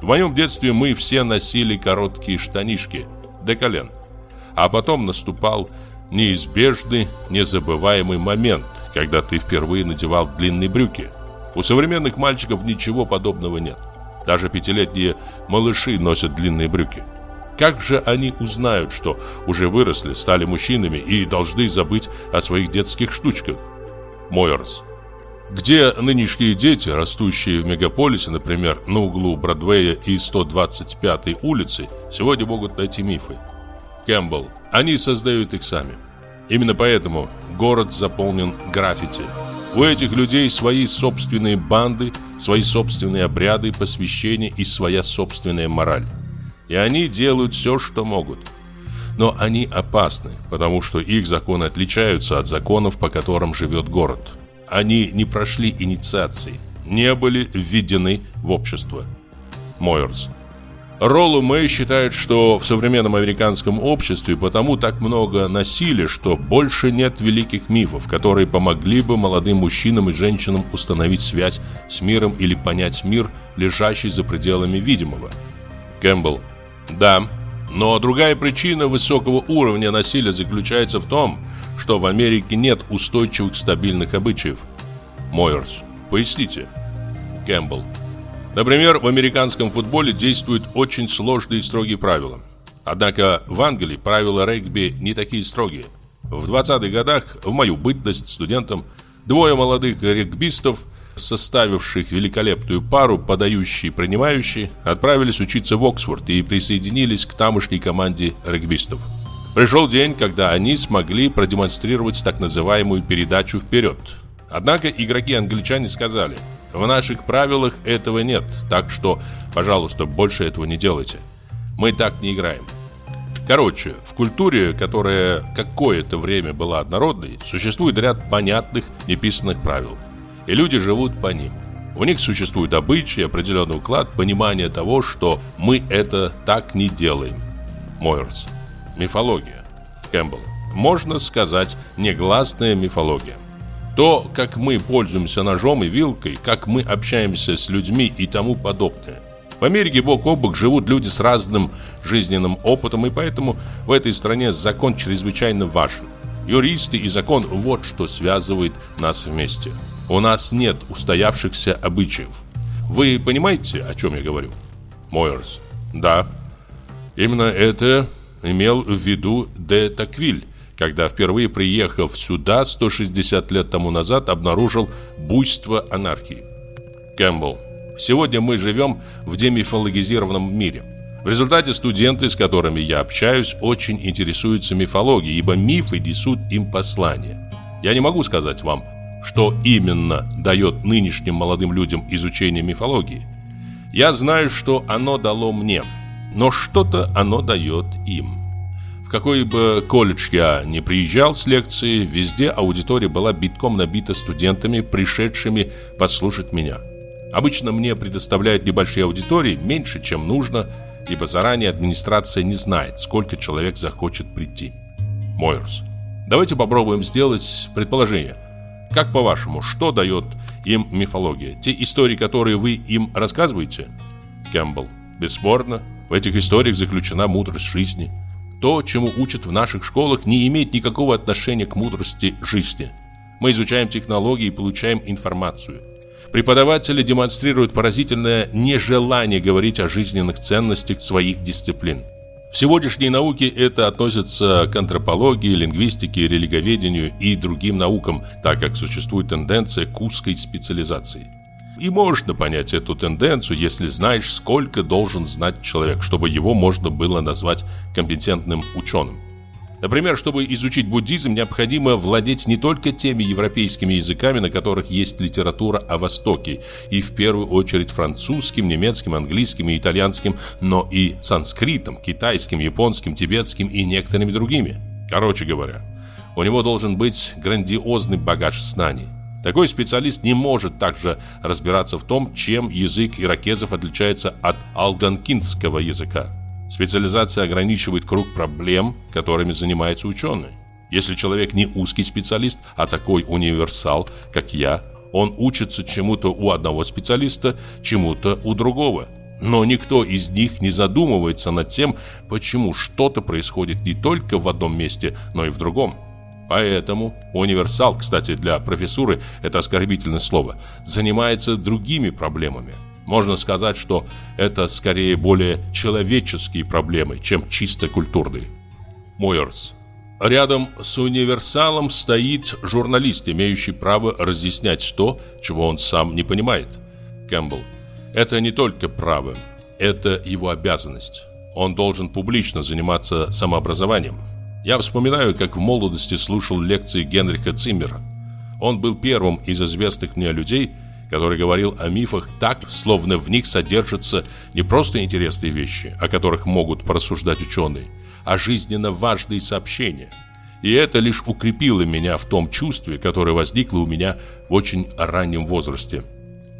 A: В моем детстве мы все носили короткие штанишки до колен. А потом наступал неизбежный, незабываемый момент, когда ты впервые надевал длинные брюки. У современных мальчиков ничего подобного нет. Даже пятилетние малыши носят длинные брюки. Как же они узнают, что уже выросли, стали мужчинами и должны забыть о своих детских штучках? Мойерс. Где нынешние дети, растущие в мегаполисе, например, на углу Бродвея и 125-й улицы, сегодня могут найти мифы? Кэмпбелл. Они создают их сами. Именно поэтому город заполнен граффити. У этих людей свои собственные банды, свои собственные обряды, посвящения и своя собственная мораль. И они делают все, что могут. Но они опасны, потому что их законы отличаются от законов, по которым живет город. Они не прошли инициации, не были введены в общество. Мойерс. Роллу Мэй считает, что в современном американском обществе потому так много насилия, что больше нет великих мифов, которые помогли бы молодым мужчинам и женщинам установить связь с миром или понять мир, лежащий за пределами видимого. Кэмпбелл. Да, но другая причина высокого уровня насилия заключается в том, что в Америке нет устойчивых стабильных обычаев. Мойерс. Поясните. Кэмпбелл. Например, в американском футболе действуют очень сложные и строгие правила. Однако в Англии правила регби не такие строгие. В 20-х годах, в мою бытность студентом, двое молодых регбистов – составивших великолепную пару, подающий и принимающий, отправились учиться в Оксфорд и присоединились к тамошней команде регбистов. Пришел день, когда они смогли продемонстрировать так называемую передачу вперед. Однако игроки-англичане сказали, в наших правилах этого нет, так что, пожалуйста, больше этого не делайте. Мы так не играем. Короче, в культуре, которая какое-то время была однородной, существует ряд понятных, неписанных правил – и люди живут по ним. У них существует обычай, определенный уклад, понимание того, что мы это так не делаем. Мойерс. Мифология. Кэмпбелл. Можно сказать, негласная мифология. То, как мы пользуемся ножом и вилкой, как мы общаемся с людьми и тому подобное. В Америке бок о бок живут люди с разным жизненным опытом, и поэтому в этой стране закон чрезвычайно важен. Юристы и закон – вот что связывает нас вместе. У нас нет устоявшихся обычаев. Вы понимаете, о чем я говорю? Мойерс. Да. Именно это имел в виду де Таквиль, когда впервые приехав сюда 160 лет тому назад обнаружил буйство анархии. Кэмпбелл. Сегодня мы живем в демифологизированном мире. В результате студенты, с которыми я общаюсь, очень интересуются мифологией, ибо мифы несут им послание. Я не могу сказать вам, что именно дает нынешним молодым людям изучение мифологии. Я знаю, что оно дало мне, но что-то оно дает им. В какой бы колледж я ни приезжал с лекцией, везде аудитория была битком набита студентами, пришедшими послушать меня. Обычно мне предоставляют небольшие аудитории, меньше, чем нужно, ибо заранее администрация не знает, сколько человек захочет прийти. Мойерс. Давайте попробуем сделать предположение – как по-вашему, что дает им мифология? Те истории, которые вы им рассказываете? Кэмпбелл. Бесспорно, в этих историях заключена мудрость жизни. То, чему учат в наших школах, не имеет никакого отношения к мудрости жизни. Мы изучаем технологии и получаем информацию. Преподаватели демонстрируют поразительное нежелание говорить о жизненных ценностях своих дисциплин. В сегодняшней науке это относится к антропологии, лингвистике, религоведению и другим наукам, так как существует тенденция к узкой специализации. И можно понять эту тенденцию, если знаешь, сколько должен знать человек, чтобы его можно было назвать компетентным ученым. Например, чтобы изучить буддизм, необходимо владеть не только теми европейскими языками, на которых есть литература о Востоке, и в первую очередь французским, немецким, английским и итальянским, но и санскритом, китайским, японским, тибетским и некоторыми другими. Короче говоря, у него должен быть грандиозный багаж знаний. Такой специалист не может также разбираться в том, чем язык иракезов отличается от алганкинского языка. Специализация ограничивает круг проблем, которыми занимается ученый. Если человек не узкий специалист, а такой универсал, как я, он учится чему-то у одного специалиста, чему-то у другого. Но никто из них не задумывается над тем, почему что-то происходит не только в одном месте, но и в другом. Поэтому универсал, кстати, для профессуры это оскорбительное слово, занимается другими проблемами. Можно сказать, что это скорее более человеческие проблемы, чем чисто культурные. Мойерс. Рядом с универсалом стоит журналист, имеющий право разъяснять то, чего он сам не понимает. Кэмпбелл. Это не только право, это его обязанность. Он должен публично заниматься самообразованием. Я вспоминаю, как в молодости слушал лекции Генриха Циммера. Он был первым из известных мне людей, который говорил о мифах так, словно в них содержатся не просто интересные вещи, о которых могут порассуждать ученые, а жизненно важные сообщения. И это лишь укрепило меня в том чувстве, которое возникло у меня в очень раннем возрасте.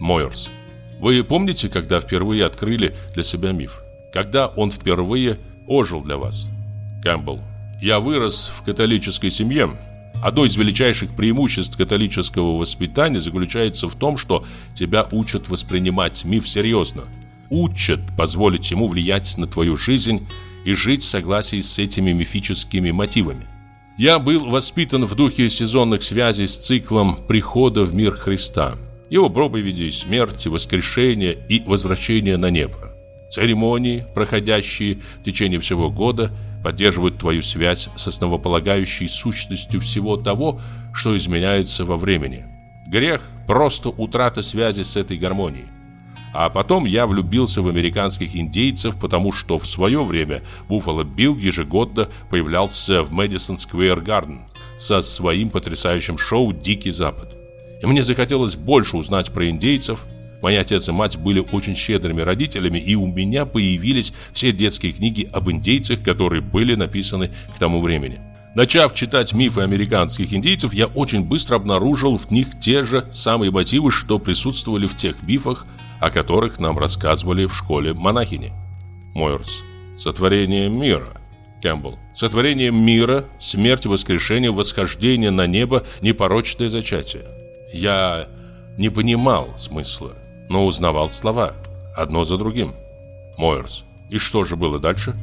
A: Мойерс. Вы помните, когда впервые открыли для себя миф? Когда он впервые ожил для вас? Кэмпбелл. Я вырос в католической семье, Одно из величайших преимуществ католического воспитания заключается в том, что тебя учат воспринимать миф серьезно. Учат позволить ему влиять на твою жизнь и жить в согласии с этими мифическими мотивами. Я был воспитан в духе сезонных связей с циклом прихода в мир Христа, его проповеди, смерти, воскрешения и возвращения на небо. Церемонии, проходящие в течение всего года – поддерживают твою связь с основополагающей сущностью всего того, что изменяется во времени. Грех – просто утрата связи с этой гармонией. А потом я влюбился в американских индейцев, потому что в свое время Буффало Билл ежегодно появлялся в Мэдисон Сквер Гарден со своим потрясающим шоу «Дикий Запад». И мне захотелось больше узнать про индейцев, Мои отец и мать были очень щедрыми родителями, и у меня появились все детские книги об индейцах, которые были написаны к тому времени. Начав читать мифы американских индейцев, я очень быстро обнаружил в них те же самые мотивы, что присутствовали в тех мифах, о которых нам рассказывали в школе монахини. Мойерс. Сотворение мира. Кэмпбелл. Сотворение мира, смерть, воскрешение, восхождение на небо, непорочное зачатие. Я не понимал смысла но узнавал слова, одно за другим. Мойерс. И что же было дальше?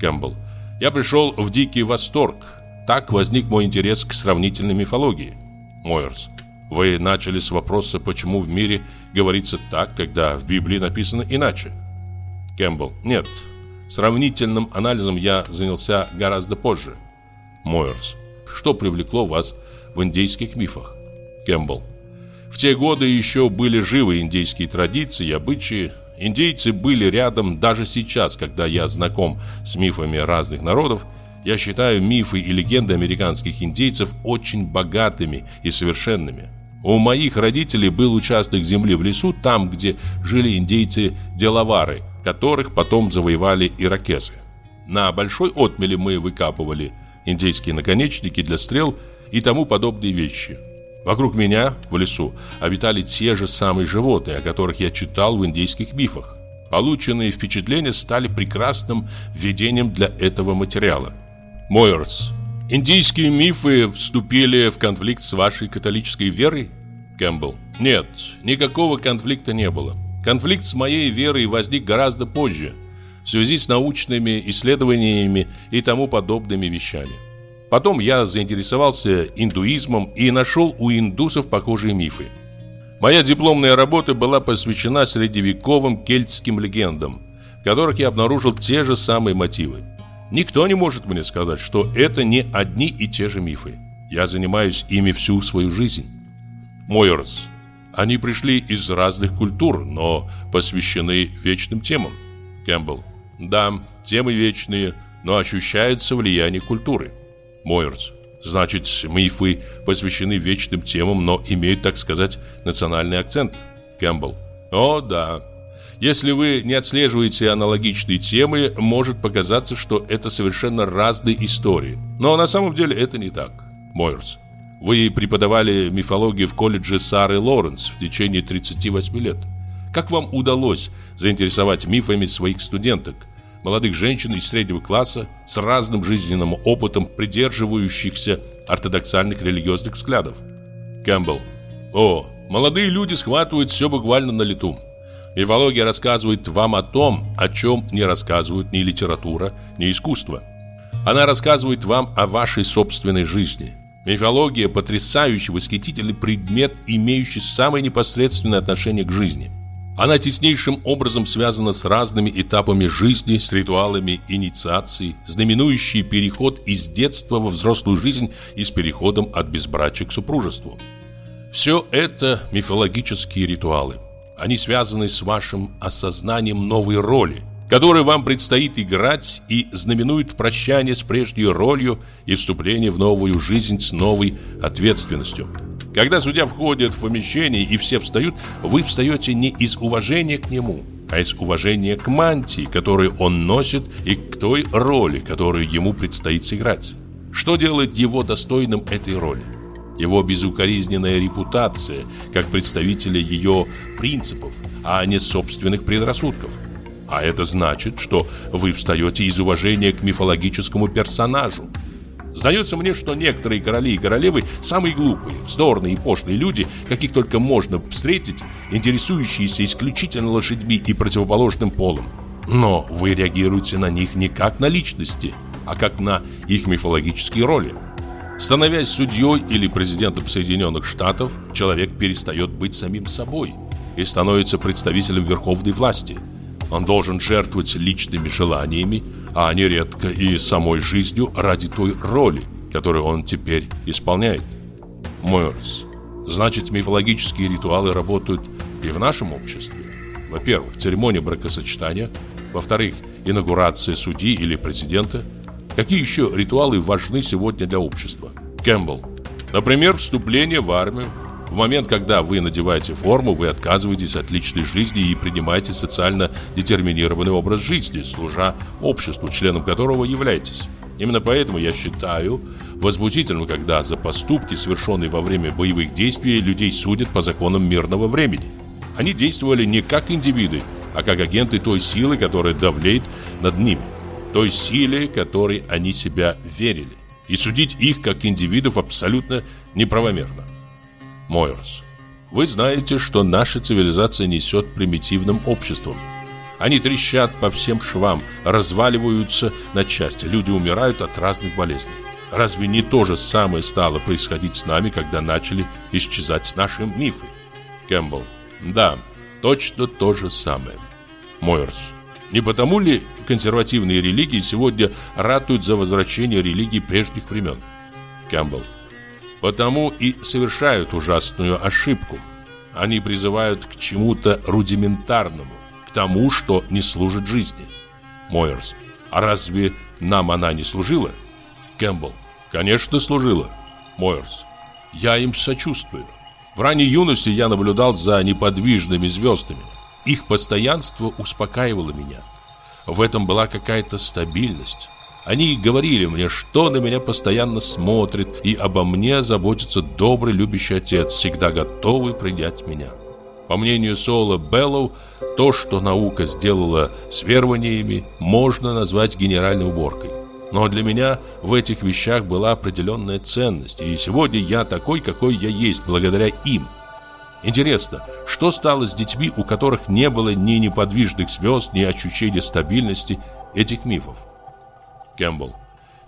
A: Кэмпбелл. Я пришел в дикий восторг. Так возник мой интерес к сравнительной мифологии. Мойерс. Вы начали с вопроса, почему в мире говорится так, когда в Библии написано иначе. Кэмпбелл. Нет. Сравнительным анализом я занялся гораздо позже. Мойерс. Что привлекло вас в индейских мифах? Кэмпбелл. В те годы еще были живы индейские традиции и обычаи. Индейцы были рядом даже сейчас, когда я знаком с мифами разных народов. Я считаю мифы и легенды американских индейцев очень богатыми и совершенными. У моих родителей был участок земли в лесу, там, где жили индейцы-деловары, которых потом завоевали иракесы. На большой отмеле мы выкапывали индейские наконечники для стрел и тому подобные вещи – Вокруг меня, в лесу, обитали те же самые животные, о которых я читал в индейских мифах. Полученные впечатления стали прекрасным введением для этого материала. Мойерс. Индийские мифы вступили в конфликт с вашей католической верой? Кэмпбелл. Нет, никакого конфликта не было. Конфликт с моей верой возник гораздо позже, в связи с научными исследованиями и тому подобными вещами. Потом я заинтересовался индуизмом и нашел у индусов похожие мифы. Моя дипломная работа была посвящена средневековым кельтским легендам, в которых я обнаружил те же самые мотивы. Никто не может мне сказать, что это не одни и те же мифы. Я занимаюсь ими всю свою жизнь. Мойерс. Они пришли из разных культур, но посвящены вечным темам. Кэмпбелл. Да, темы вечные, но ощущается влияние культуры. Мойерс. Значит, мифы посвящены вечным темам, но имеют, так сказать, национальный акцент. Кэмпбелл. О, да. Если вы не отслеживаете аналогичные темы, может показаться, что это совершенно разные истории. Но на самом деле это не так. Мойерс. Вы преподавали мифологию в колледже Сары Лоренс в течение 38 лет. Как вам удалось заинтересовать мифами своих студенток, молодых женщин из среднего класса с разным жизненным опытом, придерживающихся ортодоксальных религиозных взглядов? Кэмпбелл. О, молодые люди схватывают все буквально на лету. Мифология рассказывает вам о том, о чем не рассказывают ни литература, ни искусство. Она рассказывает вам о вашей собственной жизни – Мифология – потрясающий, восхитительный предмет, имеющий самое непосредственное отношение к жизни. Она теснейшим образом связана с разными этапами жизни, с ритуалами инициации, знаменующий переход из детства во взрослую жизнь и с переходом от безбрачия к супружеству. Все это мифологические ритуалы. Они связаны с вашим осознанием новой роли – который вам предстоит играть и знаменует прощание с прежней ролью и вступление в новую жизнь с новой ответственностью. Когда судья входит в помещение и все встают, вы встаете не из уважения к нему, а из уважения к мантии, которую он носит, и к той роли, которую ему предстоит сыграть. Что делает его достойным этой роли? Его безукоризненная репутация, как представителя ее принципов, а не собственных предрассудков – а это значит, что вы встаете из уважения к мифологическому персонажу. Сдается мне, что некоторые короли и королевы самые глупые, вздорные и пошлые люди, каких только можно встретить, интересующиеся исключительно лошадьми и противоположным полом. Но вы реагируете на них не как на личности, а как на их мифологические роли. Становясь судьей или президентом Соединенных Штатов, человек перестает быть самим собой и становится представителем верховной власти – он должен жертвовать личными желаниями, а нередко и самой жизнью ради той роли, которую он теперь исполняет. Мойерс. Значит, мифологические ритуалы работают и в нашем обществе. Во-первых, церемония бракосочетания. Во-вторых, инаугурация судьи или президента. Какие еще ритуалы важны сегодня для общества? Кэмпбелл. Например, вступление в армию, в момент, когда вы надеваете форму, вы отказываетесь от личной жизни и принимаете социально детерминированный образ жизни, служа обществу, членом которого являетесь. Именно поэтому я считаю возмутительным, когда за поступки, совершенные во время боевых действий, людей судят по законам мирного времени. Они действовали не как индивиды, а как агенты той силы, которая давлеет над ними, той силе, которой они себя верили. И судить их как индивидов абсолютно неправомерно. Мойерс. Вы знаете, что наша цивилизация несет примитивным обществом. Они трещат по всем швам, разваливаются на части, люди умирают от разных болезней. Разве не то же самое стало происходить с нами, когда начали исчезать наши мифы? Кэмпбелл. Да, точно то же самое. Мойерс. Не потому ли консервативные религии сегодня ратуют за возвращение религии прежних времен? Кэмпбелл. Потому и совершают ужасную ошибку. Они призывают к чему-то рудиментарному, к тому, что не служит жизни. Мойерс. А разве нам она не служила? Кэмпбелл. Конечно, служила. Мойерс. Я им сочувствую. В ранней юности я наблюдал за неподвижными звездами. Их постоянство успокаивало меня. В этом была какая-то стабильность. Они говорили мне, что на меня постоянно смотрит, и обо мне заботится добрый, любящий отец, всегда готовый принять меня. По мнению Соло Беллоу, то, что наука сделала с верованиями, можно назвать генеральной уборкой. Но для меня в этих вещах была определенная ценность, и сегодня я такой, какой я есть, благодаря им. Интересно, что стало с детьми, у которых не было ни неподвижных звезд, ни ощущения стабильности этих мифов? Кэмпбелл.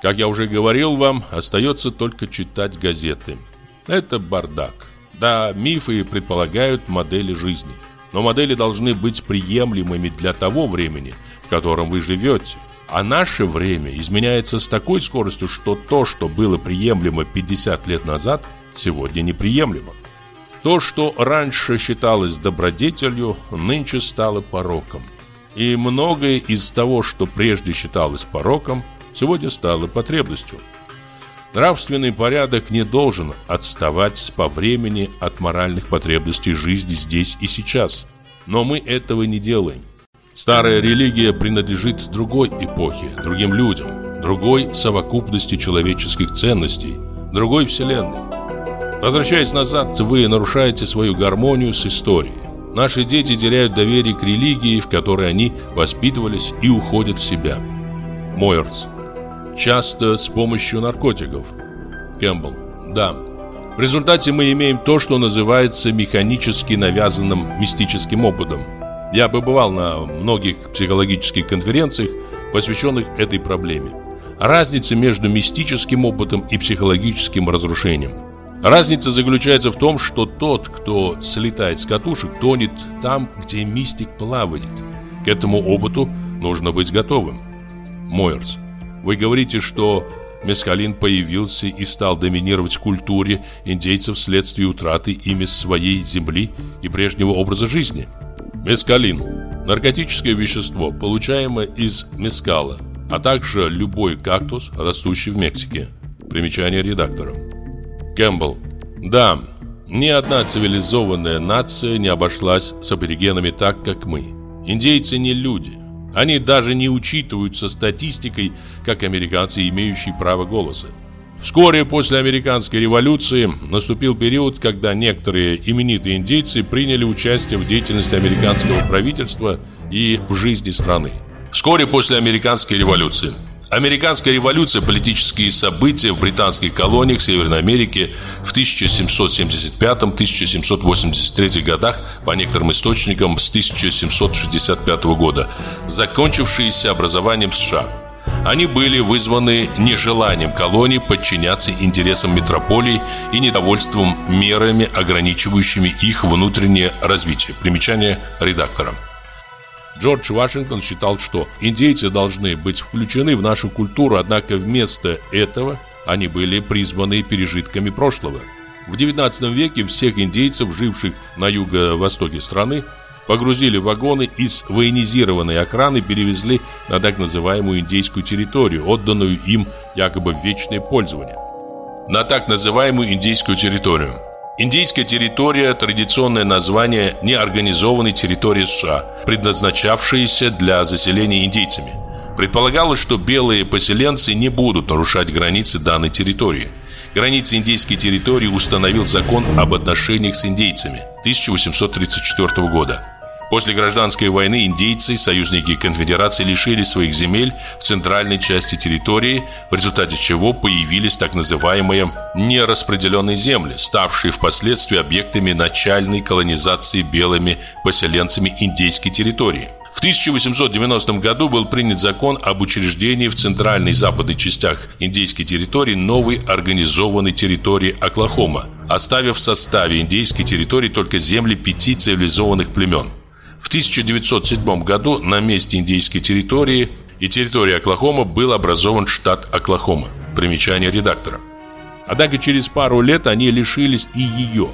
A: Как я уже говорил вам, остается только читать газеты. Это бардак. Да, мифы предполагают модели жизни. Но модели должны быть приемлемыми для того времени, в котором вы живете. А наше время изменяется с такой скоростью, что то, что было приемлемо 50 лет назад, сегодня неприемлемо. То, что раньше считалось добродетелью, нынче стало пороком. И многое из того, что прежде считалось пороком, сегодня стало потребностью. Нравственный порядок не должен отставать по времени от моральных потребностей жизни здесь и сейчас. Но мы этого не делаем. Старая религия принадлежит другой эпохе, другим людям, другой совокупности человеческих ценностей, другой вселенной. Возвращаясь назад, вы нарушаете свою гармонию с историей. Наши дети теряют доверие к религии, в которой они воспитывались и уходят в себя. Мойерс. Часто с помощью наркотиков. Кэмпбелл. Да. В результате мы имеем то, что называется механически навязанным мистическим опытом. Я побывал на многих психологических конференциях, посвященных этой проблеме. Разница между мистическим опытом и психологическим разрушением. Разница заключается в том, что тот, кто слетает с катушек, тонет там, где мистик плавает. К этому опыту нужно быть готовым. Мойерс. Вы говорите, что мескалин появился и стал доминировать в культуре индейцев вследствие утраты ими своей земли и прежнего образа жизни. Мескалин – наркотическое вещество, получаемое из мескала, а также любой кактус, растущий в Мексике. Примечание редактора. Кэмпбелл. Да, ни одна цивилизованная нация не обошлась с аборигенами так, как мы. Индейцы не люди – они даже не учитываются статистикой, как американцы, имеющие право голоса. Вскоре после американской революции наступил период, когда некоторые именитые индейцы приняли участие в деятельности американского правительства и в жизни страны. Вскоре после американской революции Американская революция, политические события в британских колониях Северной Америки в 1775-1783 годах, по некоторым источникам с 1765 года, закончившиеся образованием США. Они были вызваны нежеланием колоний подчиняться интересам метрополий и недовольством мерами, ограничивающими их внутреннее развитие. Примечание редактора. Джордж Вашингтон считал, что индейцы должны быть включены в нашу культуру, однако вместо этого они были призваны пережитками прошлого. В 19 веке всех индейцев, живших на юго-востоке страны, погрузили в вагоны и с военизированной охраны перевезли на так называемую индейскую территорию, отданную им якобы в вечное пользование. На так называемую индейскую территорию – Индийская территория – традиционное название неорганизованной территории США, предназначавшейся для заселения индейцами. Предполагалось, что белые поселенцы не будут нарушать границы данной территории. Границы индейской территории установил закон об отношениях с индейцами 1834 года. После гражданской войны индейцы, союзники конфедерации, лишили своих земель в центральной части территории, в результате чего появились так называемые нераспределенные земли, ставшие впоследствии объектами начальной колонизации белыми поселенцами индейской территории. В 1890 году был принят закон об учреждении в центральной и западной частях индейской территории новой организованной территории Оклахома, оставив в составе индейской территории только земли пяти цивилизованных племен. В 1907 году на месте индейской территории и территории Оклахома был образован штат Оклахома. Примечание редактора. Однако через пару лет они лишились и ее.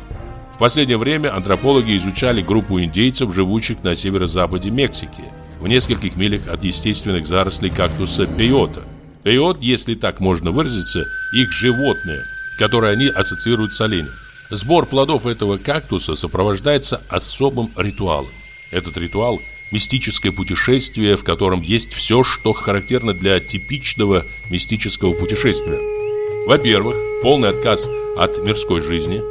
A: В последнее время антропологи изучали группу индейцев, живущих на северо-западе Мексики, в нескольких милях от естественных зарослей кактуса пейота. Пейот, если так можно выразиться, их животное, которое они ассоциируют с оленем. Сбор плодов этого кактуса сопровождается особым ритуалом. Этот ритуал – мистическое путешествие, в котором есть все, что характерно для типичного мистического путешествия. Во-первых, полный отказ от мирской жизни.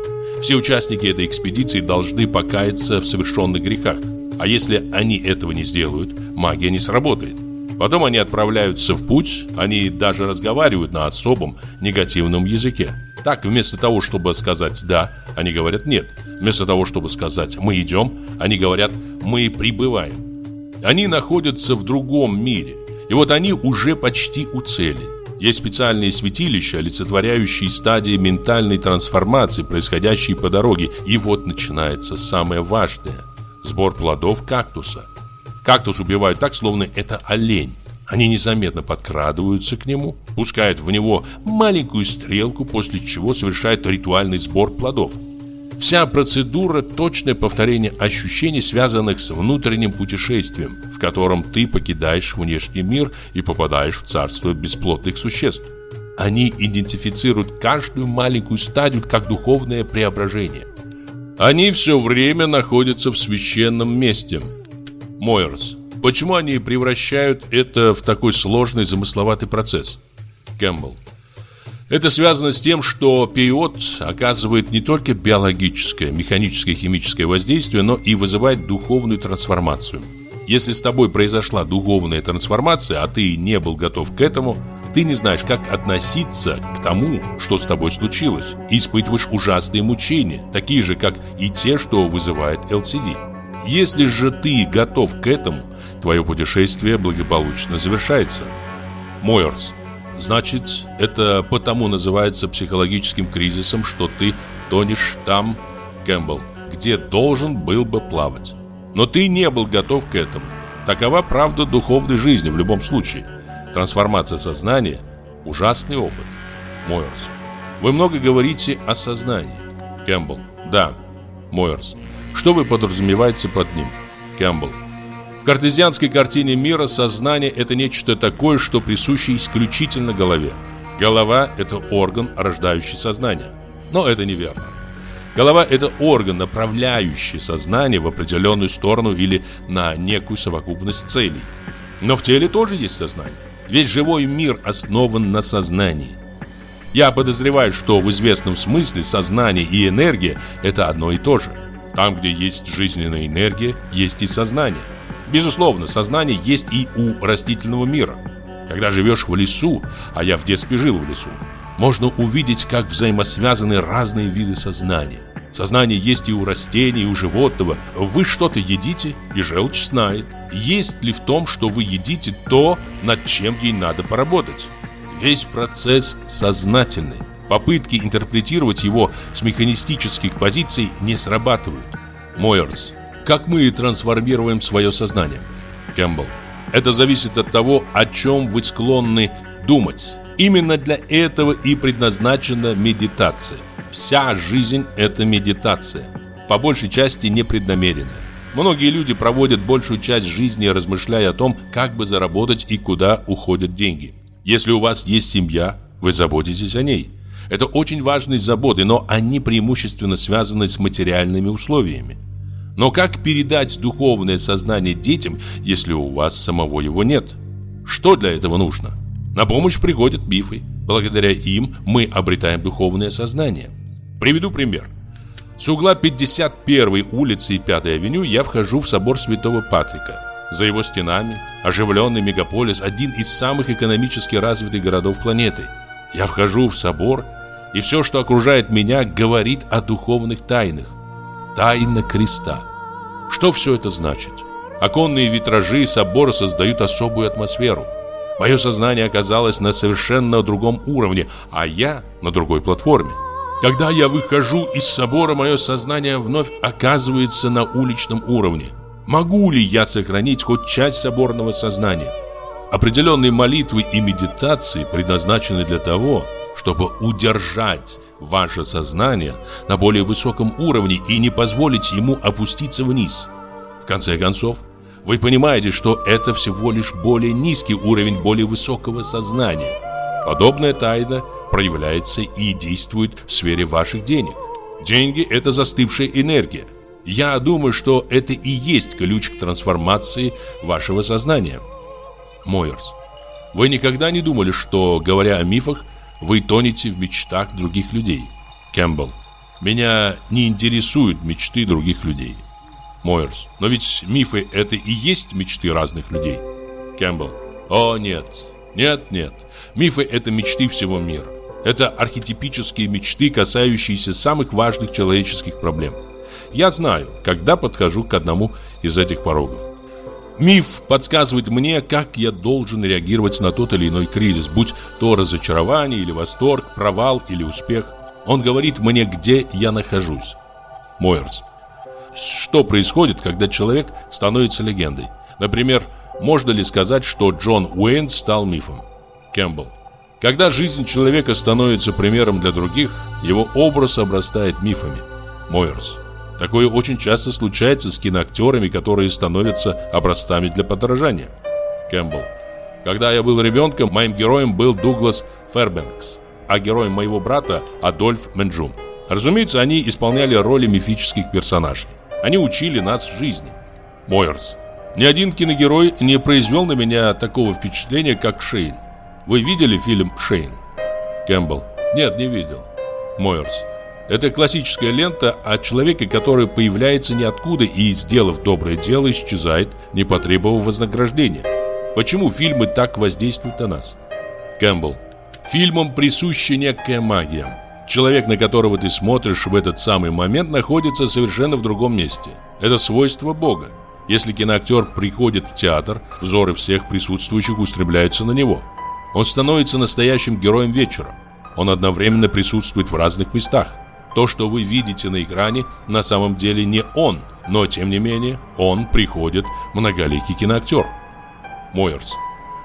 A: Все участники этой экспедиции должны покаяться в совершенных грехах. А если они этого не сделают, магия не сработает. Потом они отправляются в путь, они даже разговаривают на особом негативном языке. Так, вместо того, чтобы сказать «да», они говорят «нет». Вместо того, чтобы сказать «мы идем», они говорят «мы прибываем». Они находятся в другом мире. И вот они уже почти у цели. Есть специальные святилища, олицетворяющие стадии ментальной трансформации, происходящие по дороге. И вот начинается самое важное – сбор плодов кактуса. Кактус убивают так, словно это олень. Они незаметно подкрадываются к нему, пускают в него маленькую стрелку, после чего совершают ритуальный сбор плодов. Вся процедура – точное повторение ощущений, связанных с внутренним путешествием, в котором ты покидаешь внешний мир и попадаешь в царство бесплотных существ. они идентифицируют каждую маленькую стадию как духовное преображение. Они все время находятся в священном месте. Мойерс. Почему они превращают это в такой сложный замысловатый процесс? Кэмпбелл. Это связано с тем, что период оказывает не только биологическое, механическое, химическое воздействие, но и вызывает духовную трансформацию. Если с тобой произошла духовная трансформация, а ты не был готов к этому, ты не знаешь, как относиться к тому, что с тобой случилось, и испытываешь ужасные мучения, такие же, как и те, что вызывает LCD. Если же ты готов к этому, твое путешествие благополучно завершается. Мойерс Значит, это потому называется психологическим кризисом, что ты тонешь там, Кэмпбелл, где должен был бы плавать. Но ты не был готов к этому. Такова правда духовной жизни в любом случае. Трансформация сознания – ужасный опыт. Мойерс. Вы много говорите о сознании. Кэмпбелл. Да. Мойерс. Что вы подразумеваете под ним? Кэмпбелл. В картезианской картине мира сознание – это нечто такое, что присуще исключительно голове. Голова – это орган, рождающий сознание. Но это неверно. Голова – это орган, направляющий сознание в определенную сторону или на некую совокупность целей. Но в теле тоже есть сознание. Весь живой мир основан на сознании. Я подозреваю, что в известном смысле сознание и энергия – это одно и то же. Там, где есть жизненная энергия, есть и сознание. Безусловно, сознание есть и у растительного мира. Когда живешь в лесу, а я в детстве жил в лесу, можно увидеть, как взаимосвязаны разные виды сознания. Сознание есть и у растений, и у животного. Вы что-то едите, и желчь знает. Есть ли в том, что вы едите, то, над чем ей надо поработать? Весь процесс сознательный. Попытки интерпретировать его с механистических позиций не срабатывают. Мойерс как мы трансформируем свое сознание? Кэмпбелл. Это зависит от того, о чем вы склонны думать. Именно для этого и предназначена медитация. Вся жизнь – это медитация. По большей части непреднамеренная. Многие люди проводят большую часть жизни, размышляя о том, как бы заработать и куда уходят деньги. Если у вас есть семья, вы заботитесь о ней. Это очень важные заботы, но они преимущественно связаны с материальными условиями. Но как передать духовное сознание детям, если у вас самого его нет? Что для этого нужно? На помощь приходят мифы. Благодаря им мы обретаем духовное сознание. Приведу пример. С угла 51 улицы и 5 авеню я вхожу в собор Святого Патрика. За его стенами оживленный мегаполис – один из самых экономически развитых городов планеты. Я вхожу в собор, и все, что окружает меня, говорит о духовных тайнах. Тайна креста. Что все это значит? Оконные витражи собора создают особую атмосферу. Мое сознание оказалось на совершенно другом уровне, а я на другой платформе. Когда я выхожу из собора, мое сознание вновь оказывается на уличном уровне. Могу ли я сохранить хоть часть соборного сознания? Определенные молитвы и медитации предназначены для того, чтобы удержать ваше сознание на более высоком уровне и не позволить ему опуститься вниз. В конце концов, вы понимаете, что это всего лишь более низкий уровень более высокого сознания. Подобная тайна проявляется и действует в сфере ваших денег. Деньги – это застывшая энергия. Я думаю, что это и есть ключ к трансформации вашего сознания. Мойерс. Вы никогда не думали, что, говоря о мифах, вы тонете в мечтах других людей. Кэмпбелл. Меня не интересуют мечты других людей. Мойерс. Но ведь мифы это и есть мечты разных людей. Кэмпбелл. О, нет. Нет, нет. Мифы это мечты всего мира. Это архетипические мечты, касающиеся самых важных человеческих проблем. Я знаю, когда подхожу к одному из этих порогов. Миф подсказывает мне, как я должен реагировать на тот или иной кризис, будь то разочарование или восторг, провал или успех. Он говорит мне, где я нахожусь. Мойерс. Что происходит, когда человек становится легендой? Например, можно ли сказать, что Джон Уэйн стал мифом? Кэмпбелл. Когда жизнь человека становится примером для других, его образ обрастает мифами. Мойерс. Такое очень часто случается с киноактерами, которые становятся образцами для подражания. Кэмпбелл. Когда я был ребенком, моим героем был Дуглас Фербенкс, а героем моего брата Адольф Менджу. Разумеется, они исполняли роли мифических персонажей. Они учили нас жизни. Мойерс. Ни один киногерой не произвел на меня такого впечатления, как Шейн. Вы видели фильм «Шейн»? Кэмпбелл. Нет, не видел. Мойерс. Это классическая лента о человеке, который появляется ниоткуда и, сделав доброе дело, исчезает, не потребовав вознаграждения. Почему фильмы так воздействуют на нас? Кэмпбелл. Фильмам присуща некая магия. Человек, на которого ты смотришь в этот самый момент, находится совершенно в другом месте. Это свойство Бога. Если киноактер приходит в театр, взоры всех присутствующих устремляются на него. Он становится настоящим героем вечера. Он одновременно присутствует в разных местах. То, что вы видите на экране, на самом деле не он, но тем не менее он приходит многоликий киноактер. Мойерс.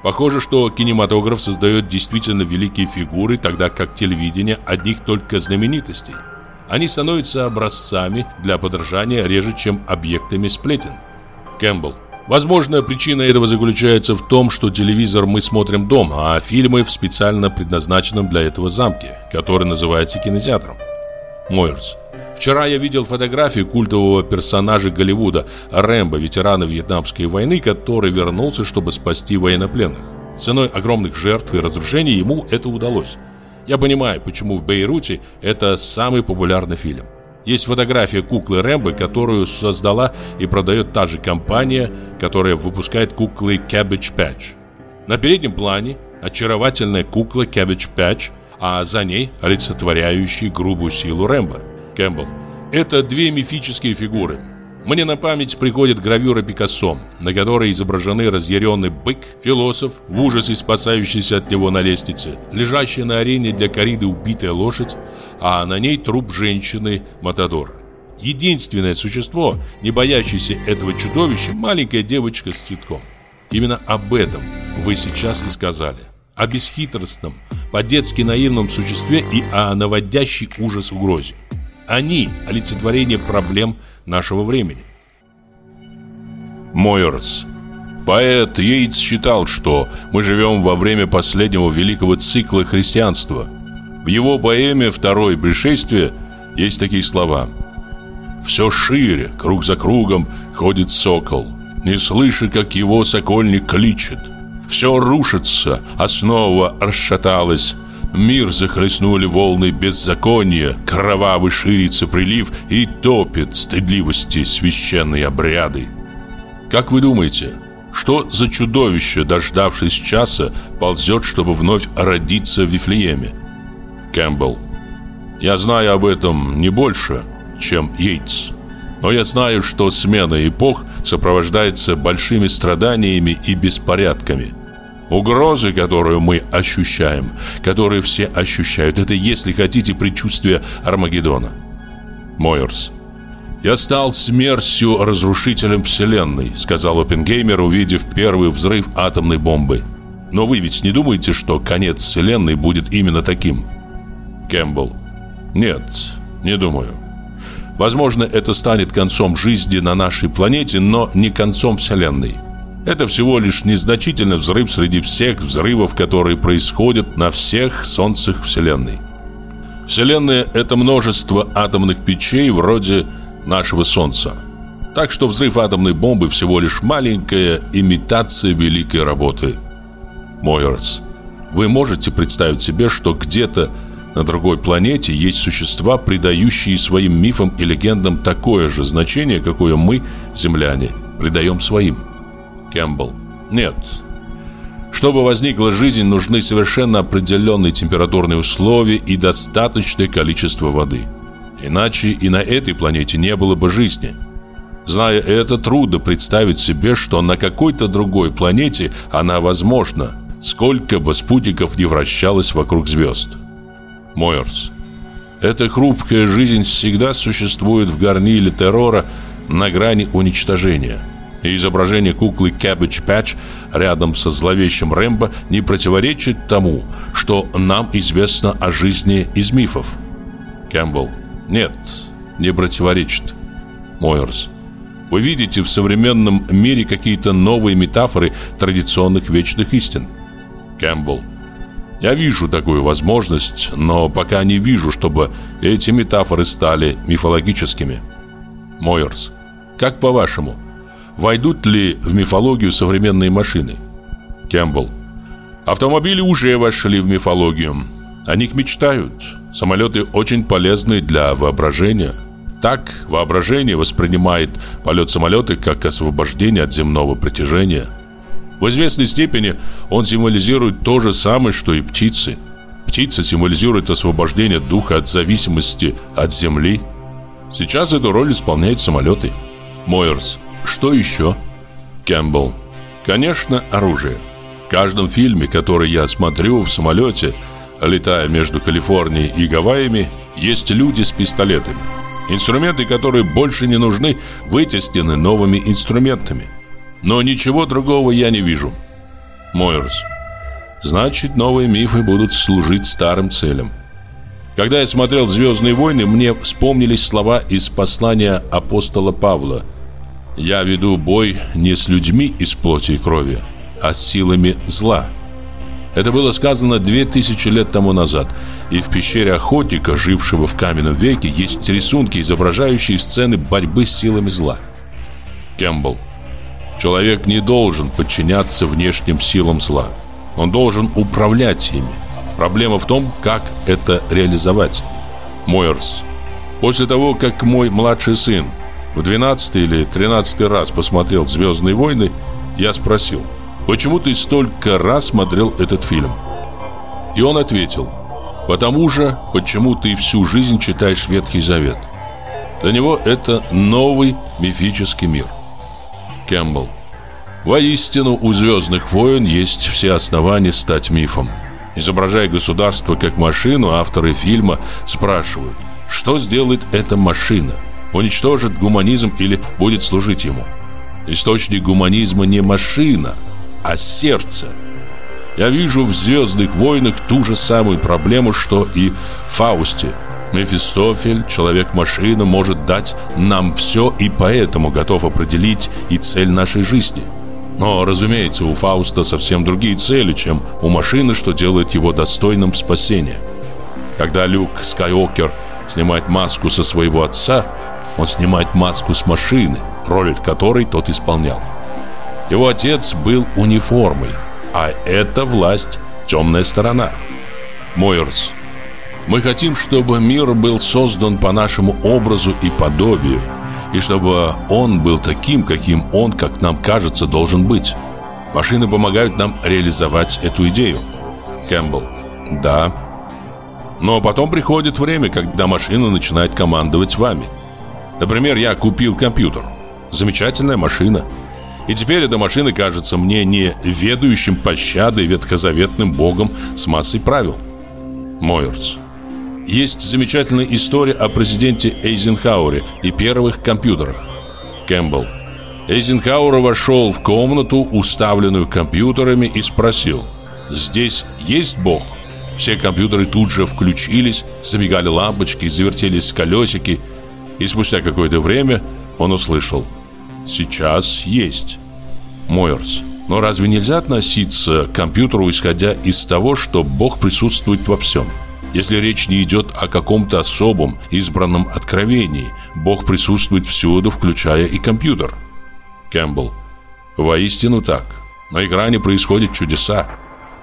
A: Похоже, что кинематограф создает действительно великие фигуры, тогда как телевидение одних только знаменитостей. Они становятся образцами для подражания реже, чем объектами сплетен. Кэмпбелл. Возможно, причина этого заключается в том, что телевизор мы смотрим дома, а фильмы в специально предназначенном для этого замке, который называется кинотеатром. Мойерс. Вчера я видел фотографии культового персонажа Голливуда, Рэмбо, ветерана Вьетнамской войны, который вернулся, чтобы спасти военнопленных. Ценой огромных жертв и разрушений ему это удалось. Я понимаю, почему в Бейруте это самый популярный фильм. Есть фотография куклы Рэмбо, которую создала и продает та же компания, которая выпускает куклы Cabbage Patch. На переднем плане очаровательная кукла Cabbage Patch – а за ней олицетворяющий грубую силу Рэмбо. Кэмпбелл. Это две мифические фигуры. Мне на память приходит гравюра Пикассо, на которой изображены разъяренный бык, философ, в ужасе спасающийся от него на лестнице, лежащая на арене для кориды убитая лошадь, а на ней труп женщины Матадор. Единственное существо, не боящееся этого чудовища, маленькая девочка с цветком. Именно об этом вы сейчас и сказали. О бесхитростном, по-детски наивном существе и о наводящей ужас угрозе. Они – олицетворение проблем нашего времени. Мойерс Поэт Йейтс считал, что мы живем во время последнего великого цикла христианства. В его поэме «Второе пришествие» есть такие слова «Все шире, круг за кругом, ходит сокол, не слыша, как его сокольник кличет». Все рушится, основа расшаталась. Мир захлестнули волны беззакония, кровавый ширится прилив и топит стыдливости священные обряды. Как вы думаете, что за чудовище, дождавшись часа, ползет, чтобы вновь родиться в Вифлееме? Кэмпбелл. Я знаю об этом не больше, чем Йейтс. Но я знаю, что смена эпох сопровождается большими страданиями и беспорядками. Угрозы, которую мы ощущаем, которые все ощущают, это, если хотите, предчувствие Армагеддона. Мойерс. «Я стал смертью разрушителем Вселенной», сказал Оппенгеймер, увидев первый взрыв атомной бомбы. «Но вы ведь не думаете, что конец Вселенной будет именно таким?» Кэмпбелл. «Нет, не думаю. Возможно, это станет концом жизни на нашей планете, но не концом Вселенной. Это всего лишь незначительный взрыв среди всех взрывов, которые происходят на всех солнцах Вселенной. Вселенная – это множество атомных печей вроде нашего Солнца. Так что взрыв атомной бомбы всего лишь маленькая имитация великой работы. Мойерс, вы можете представить себе, что где-то на другой планете есть существа, придающие своим мифам и легендам такое же значение, какое мы, земляне, придаем своим. Кэмпбелл. Нет. Чтобы возникла жизнь, нужны совершенно определенные температурные условия и достаточное количество воды. Иначе и на этой планете не было бы жизни. Зная это, трудно представить себе, что на какой-то другой планете она возможна, сколько бы спутников не вращалось вокруг звезд. Мойерс. Эта хрупкая жизнь всегда существует в горниле террора на грани уничтожения. И изображение куклы Cabbage Patch рядом со зловещим Рэмбо не противоречит тому, что нам известно о жизни из мифов. Кэмпбелл. Нет, не противоречит. Мойерс. Вы видите в современном мире какие-то новые метафоры традиционных вечных истин? Кэмпбелл. Я вижу такую возможность, но пока не вижу, чтобы эти метафоры стали мифологическими. Мойерс. Как по-вашему, войдут ли в мифологию современные машины? Кэмпбелл. Автомобили уже вошли в мифологию. О них мечтают. Самолеты очень полезны для воображения. Так, воображение воспринимает полет самолета как освобождение от земного притяжения. В известной степени он символизирует то же самое, что и птицы. Птица символизирует освобождение духа от зависимости от земли. Сейчас эту роль исполняют самолеты. Мойерс. Что еще? Кэмпбелл. Конечно, оружие. В каждом фильме, который я смотрю в самолете, летая между Калифорнией и Гавайями, есть люди с пистолетами. Инструменты, которые больше не нужны, вытеснены новыми инструментами. Но ничего другого я не вижу. Мойерс. Значит, новые мифы будут служить старым целям. Когда я смотрел «Звездные войны», мне вспомнились слова из послания апостола Павла. «Я веду бой не с людьми из плоти и крови, а с силами зла. Это было сказано две тысячи лет тому назад, и в пещере охотника, жившего в каменном веке, есть рисунки, изображающие сцены борьбы с силами зла. Кэмпбелл. Человек не должен подчиняться внешним силам зла. Он должен управлять ими. Проблема в том, как это реализовать. Мойерс. После того, как мой младший сын в 12 или 13 раз посмотрел «Звездные войны», я спросил – Почему ты столько раз смотрел этот фильм? И он ответил, потому же, почему ты всю жизнь читаешь Ветхий Завет. Для него это новый мифический мир. Кэмпбелл. Воистину, у «Звездных войн» есть все основания стать мифом. Изображая государство как машину, авторы фильма спрашивают, что сделает эта машина? Уничтожит гуманизм или будет служить ему? Источник гуманизма не машина, а сердце. Я вижу в «Звездных войнах» ту же самую проблему, что и в «Фаусте». Мефистофель, человек-машина, может дать нам все и поэтому готов определить и цель нашей жизни. Но, разумеется, у Фауста совсем другие цели, чем у машины, что делает его достойным спасения. Когда Люк Скайуокер снимает маску со своего отца, он снимает маску с машины, роль которой тот исполнял. Его отец был униформой, а это власть темная сторона. Мойерс. Мы хотим, чтобы мир был создан по нашему образу и подобию, и чтобы он был таким, каким он, как нам кажется, должен быть. Машины помогают нам реализовать эту идею. Кэмпбелл. Да. Но потом приходит время, когда машина начинает командовать вами. Например, я купил компьютер. Замечательная машина. И теперь эта машина кажется мне не ведающим пощадой ветхозаветным богом с массой правил. Мойерс. Есть замечательная история о президенте Эйзенхауэре и первых компьютерах. Кэмпбелл. Эйзенхауэр вошел в комнату, уставленную компьютерами, и спросил, «Здесь есть Бог?» Все компьютеры тут же включились, замигали лампочки, завертелись колесики, и спустя какое-то время он услышал – сейчас есть. Мойерс. Но разве нельзя относиться к компьютеру, исходя из того, что Бог присутствует во всем? Если речь не идет о каком-то особом, избранном откровении, Бог присутствует всюду, включая и компьютер. Кэмпбелл. Воистину так. На экране происходят чудеса.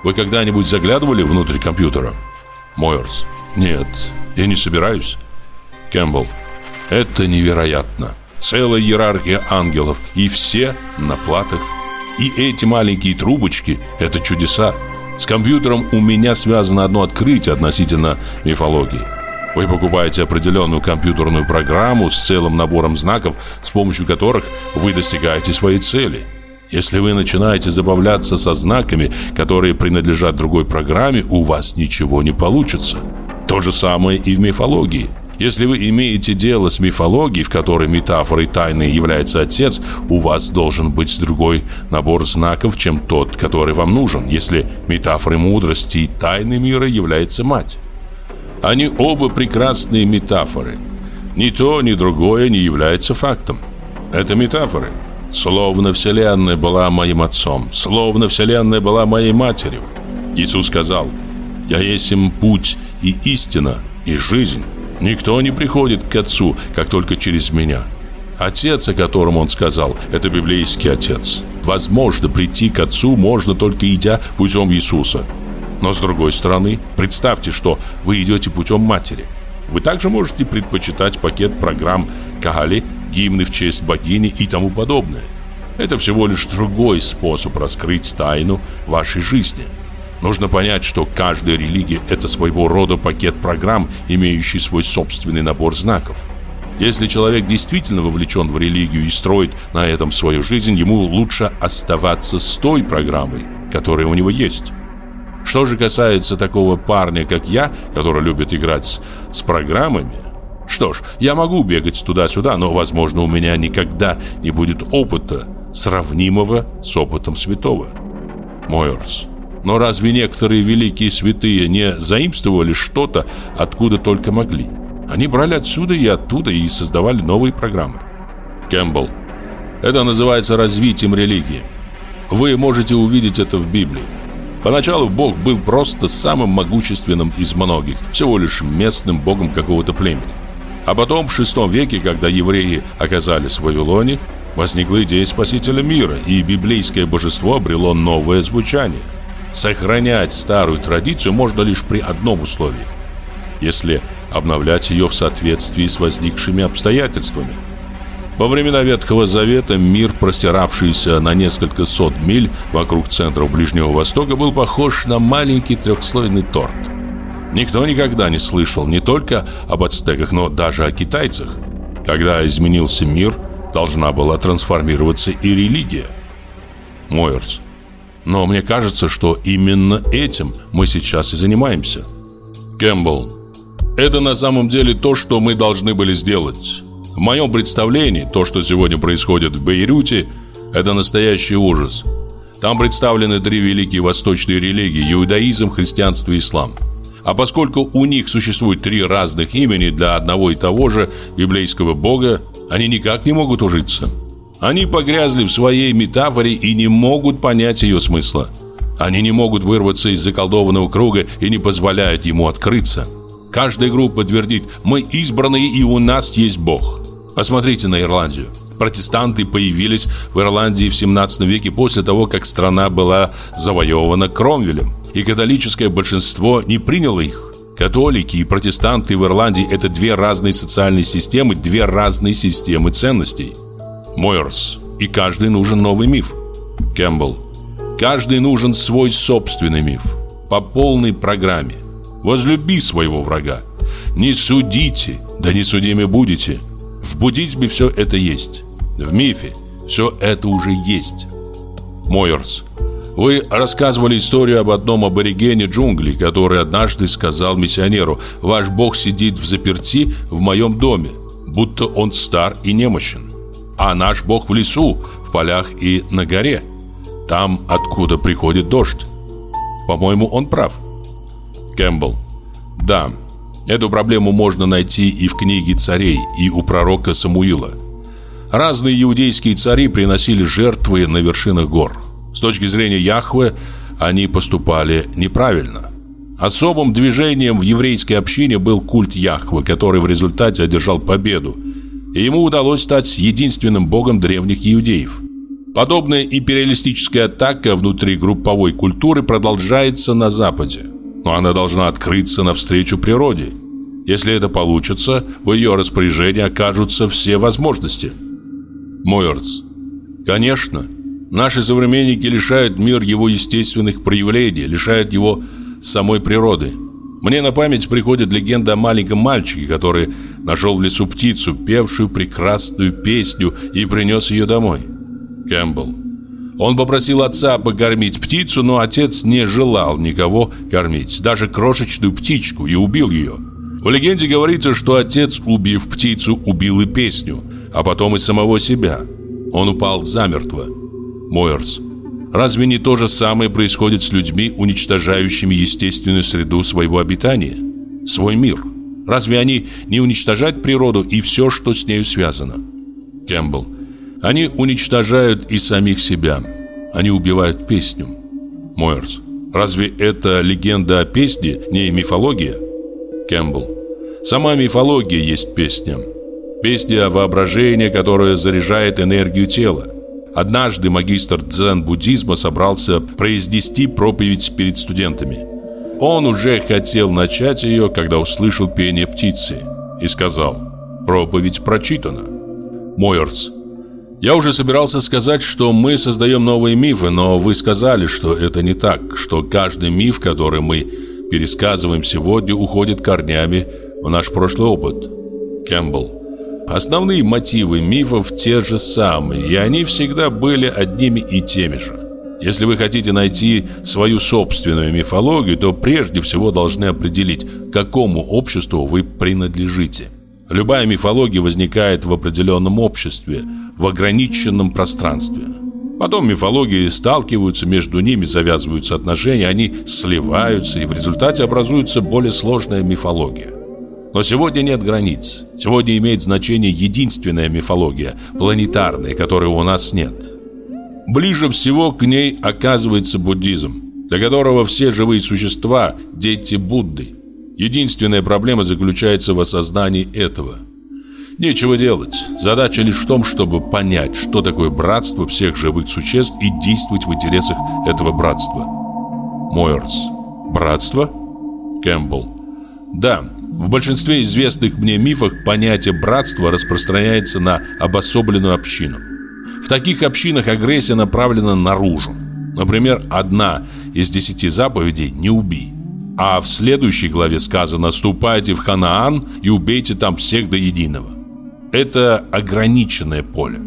A: Вы когда-нибудь заглядывали внутрь компьютера? Мойерс. Нет, я не собираюсь. Кэмпбелл. Это невероятно целая иерархия ангелов, и все на платах. И эти маленькие трубочки – это чудеса. С компьютером у меня связано одно открытие относительно мифологии. Вы покупаете определенную компьютерную программу с целым набором знаков, с помощью которых вы достигаете своей цели. Если вы начинаете забавляться со знаками, которые принадлежат другой программе, у вас ничего не получится. То же самое и в мифологии. Если вы имеете дело с мифологией, в которой метафорой тайны является отец, у вас должен быть другой набор знаков, чем тот, который вам нужен, если метафорой мудрости и тайны мира является мать. Они оба прекрасные метафоры. Ни то, ни другое не является фактом. Это метафоры. Словно Вселенная была моим отцом, словно Вселенная была моей матерью. Иисус сказал, «Я есть им путь и истина, и жизнь. Никто не приходит к Отцу, как только через меня». Отец, о котором он сказал, это библейский отец. Возможно, прийти к Отцу можно только идя путем Иисуса. Но с другой стороны, представьте, что вы идете путем матери. Вы также можете предпочитать пакет программ Кали, гимны в честь богини и тому подобное. Это всего лишь другой способ раскрыть тайну вашей жизни. Нужно понять, что каждая религия – это своего рода пакет программ, имеющий свой собственный набор знаков. Если человек действительно вовлечен в религию и строит на этом свою жизнь, ему лучше оставаться с той программой, которая у него есть. Что же касается такого парня, как я, который любит играть с, с программами, что ж, я могу бегать туда-сюда, но, возможно, у меня никогда не будет опыта, сравнимого с опытом святого. Мойерс. Но разве некоторые великие святые не заимствовали что-то, откуда только могли? Они брали отсюда и оттуда и создавали новые программы. Кэмпбелл. Это называется развитием религии. Вы можете увидеть это в Библии. Поначалу Бог был просто самым могущественным из многих, всего лишь местным богом какого-то племени. А потом, в VI веке, когда евреи оказались в Вавилоне, возникла идея спасителя мира, и библейское божество обрело новое звучание. Сохранять старую традицию можно лишь при одном условии – если обновлять ее в соответствии с возникшими обстоятельствами. Во времена Ветхого Завета мир, простиравшийся на несколько сот миль вокруг центров Ближнего Востока, был похож на маленький трехслойный торт. Никто никогда не слышал не только об ацтеках, но даже о китайцах. Когда изменился мир, должна была трансформироваться и религия. Мойерс. Но мне кажется, что именно этим мы сейчас и занимаемся. Кэмпбелл. Это на самом деле то, что мы должны были сделать. В моем представлении, то, что сегодня происходит в Бейруте, это настоящий ужас. Там представлены три великие восточные религии – иудаизм, христианство и ислам. А поскольку у них существует три разных имени для одного и того же библейского бога, они никак не могут ужиться. Они погрязли в своей метафоре и не могут понять ее смысла. Они не могут вырваться из заколдованного круга и не позволяют ему открыться – Каждая группа твердит «Мы избранные и у нас есть Бог». Посмотрите на Ирландию. Протестанты появились в Ирландии в 17 веке после того, как страна была завоевана Кромвелем, и католическое большинство не приняло их. Католики и протестанты в Ирландии – это две разные социальные системы, две разные системы ценностей. Мойерс. И каждый нужен новый миф. Кэмпбелл. Каждый нужен свой собственный миф. По полной программе. Возлюби своего врага. Не судите, да не судимы будете. В буддизме все это есть. В мифе все это уже есть. Мойерс. Вы рассказывали историю об одном аборигене джунглей, который однажды сказал миссионеру «Ваш Бог сидит в заперти в моем доме, будто он стар и немощен. А наш Бог в лесу, в полях и на горе, там, откуда приходит дождь». По-моему, он прав. Кэмпбелл. Да, эту проблему можно найти и в книге царей, и у пророка Самуила. Разные иудейские цари приносили жертвы на вершинах гор. С точки зрения Яхве они поступали неправильно. Особым движением в еврейской общине был культ Яхве, который в результате одержал победу. И ему удалось стать единственным богом древних иудеев. Подобная империалистическая атака внутри групповой культуры продолжается на Западе но она должна открыться навстречу природе. Если это получится, в ее распоряжении окажутся все возможности. Мойерс. Конечно, наши современники лишают мир его естественных проявлений, лишают его самой природы. Мне на память приходит легенда о маленьком мальчике, который нашел в лесу птицу, певшую прекрасную песню, и принес ее домой. Кэмпбелл. Он попросил отца покормить птицу, но отец не желал никого кормить, даже крошечную птичку, и убил ее. В легенде говорится, что отец, убив птицу, убил и песню, а потом и самого себя. Он упал замертво. Мойерс. Разве не то же самое происходит с людьми, уничтожающими естественную среду своего обитания? Свой мир? Разве они не уничтожают природу и все, что с нею связано? Кэмпбелл. Они уничтожают и самих себя. Они убивают песню. Мойерс. Разве это легенда о песне, не мифология? Кэмпбелл. Сама мифология есть песня. Песня воображения, которая заряжает энергию тела. Однажды магистр дзен-буддизма собрался произнести проповедь перед студентами. Он уже хотел начать ее, когда услышал пение птицы и сказал «Проповедь прочитана». Мойерс. Я уже собирался сказать, что мы создаем новые мифы, но вы сказали, что это не так, что каждый миф, который мы пересказываем сегодня, уходит корнями в наш прошлый опыт. Кэмпбелл. Основные мотивы мифов те же самые, и они всегда были одними и теми же. Если вы хотите найти свою собственную мифологию, то прежде всего должны определить, к какому обществу вы принадлежите. Любая мифология возникает в определенном обществе, в ограниченном пространстве. Потом мифологии сталкиваются, между ними завязываются отношения, они сливаются, и в результате образуется более сложная мифология. Но сегодня нет границ. Сегодня имеет значение единственная мифология, планетарная, которой у нас нет. Ближе всего к ней оказывается буддизм, для которого все живые существа – дети Будды – Единственная проблема заключается в осознании этого. Нечего делать. Задача лишь в том, чтобы понять, что такое братство всех живых существ и действовать в интересах этого братства. Мойерс. Братство? Кэмпбелл. Да, в большинстве известных мне мифах понятие братства распространяется на обособленную общину. В таких общинах агрессия направлена наружу. Например, одна из десяти заповедей «не убий». А в следующей главе сказано «Ступайте в Ханаан и убейте там всех до единого». Это ограниченное поле.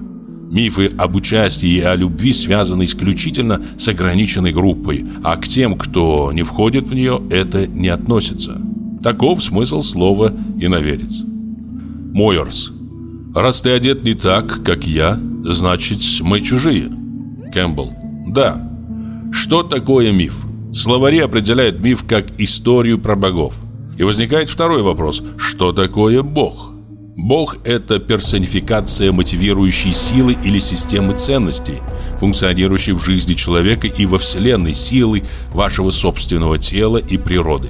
A: Мифы об участии и о любви связаны исключительно с ограниченной группой, а к тем, кто не входит в нее, это не относится. Таков смысл слова «иноверец». Мойерс. Раз ты одет не так, как я, значит, мы чужие. Кэмпбелл. Да. Что такое миф? Словари определяют миф как историю про богов. И возникает второй вопрос. Что такое бог? Бог – это персонификация мотивирующей силы или системы ценностей, функционирующей в жизни человека и во Вселенной силы вашего собственного тела и природы.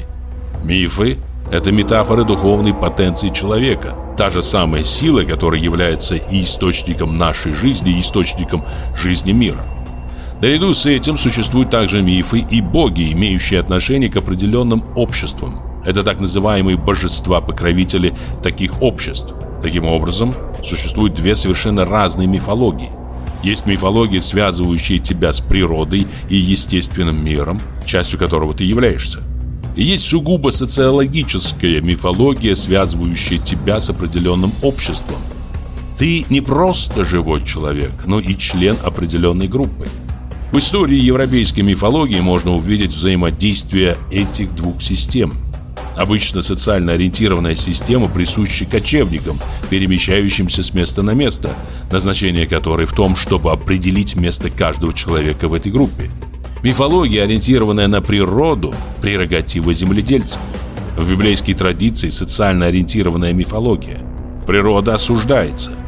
A: Мифы – это метафоры духовной потенции человека. Та же самая сила, которая является и источником нашей жизни, и источником жизни мира. Наряду с этим существуют также мифы и боги, имеющие отношение к определенным обществам. Это так называемые божества-покровители таких обществ. Таким образом, существуют две совершенно разные мифологии. Есть мифология, связывающая тебя с природой и естественным миром, частью которого ты являешься. Есть сугубо социологическая мифология, связывающая тебя с определенным обществом. Ты не просто живой человек, но и член определенной группы. В истории европейской мифологии можно увидеть взаимодействие этих двух систем. Обычно социально ориентированная система присуща кочевникам, перемещающимся с места на место, назначение которой в том, чтобы определить место каждого человека в этой группе. Мифология, ориентированная на природу, прерогатива земледельцев. В библейской традиции социально ориентированная мифология. Природа осуждается –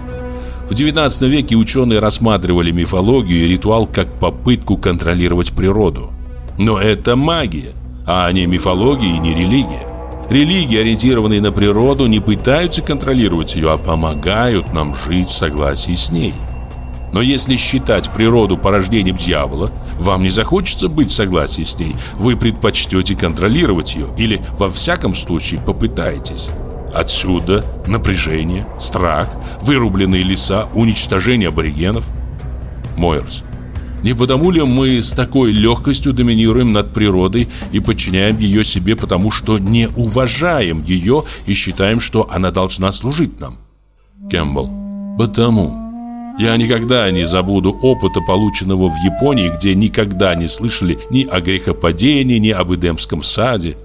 A: в XIX веке ученые рассматривали мифологию и ритуал как попытку контролировать природу. Но это магия, а не мифология и не религия. Религии, ориентированные на природу, не пытаются контролировать ее, а помогают нам жить в согласии с ней. Но если считать природу порождением дьявола, вам не захочется быть в согласии с ней. Вы предпочтете контролировать ее или, во всяком случае, попытаетесь. Отсюда напряжение, страх, вырубленные леса, уничтожение аборигенов. Мойерс. Не потому ли мы с такой легкостью доминируем над природой и подчиняем ее себе, потому что не уважаем ее и считаем, что она должна служить нам? Кэмпбелл. Потому. Я никогда не забуду опыта, полученного в Японии, где никогда не слышали ни о грехопадении, ни об Эдемском саде.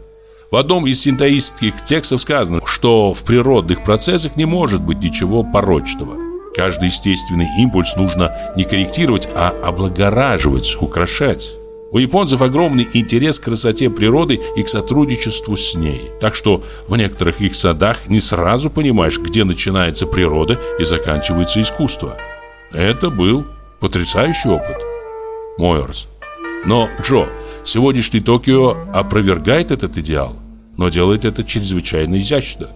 A: В одном из синтоистских текстов сказано, что в природных процессах не может быть ничего порочного. Каждый естественный импульс нужно не корректировать, а облагораживать, украшать. У японцев огромный интерес к красоте природы и к сотрудничеству с ней. Так что в некоторых их садах не сразу понимаешь, где начинается природа и заканчивается искусство. Это был потрясающий опыт. Мойерс. Но, Джо, сегодняшний Токио опровергает этот идеал, но делает это чрезвычайно изящно.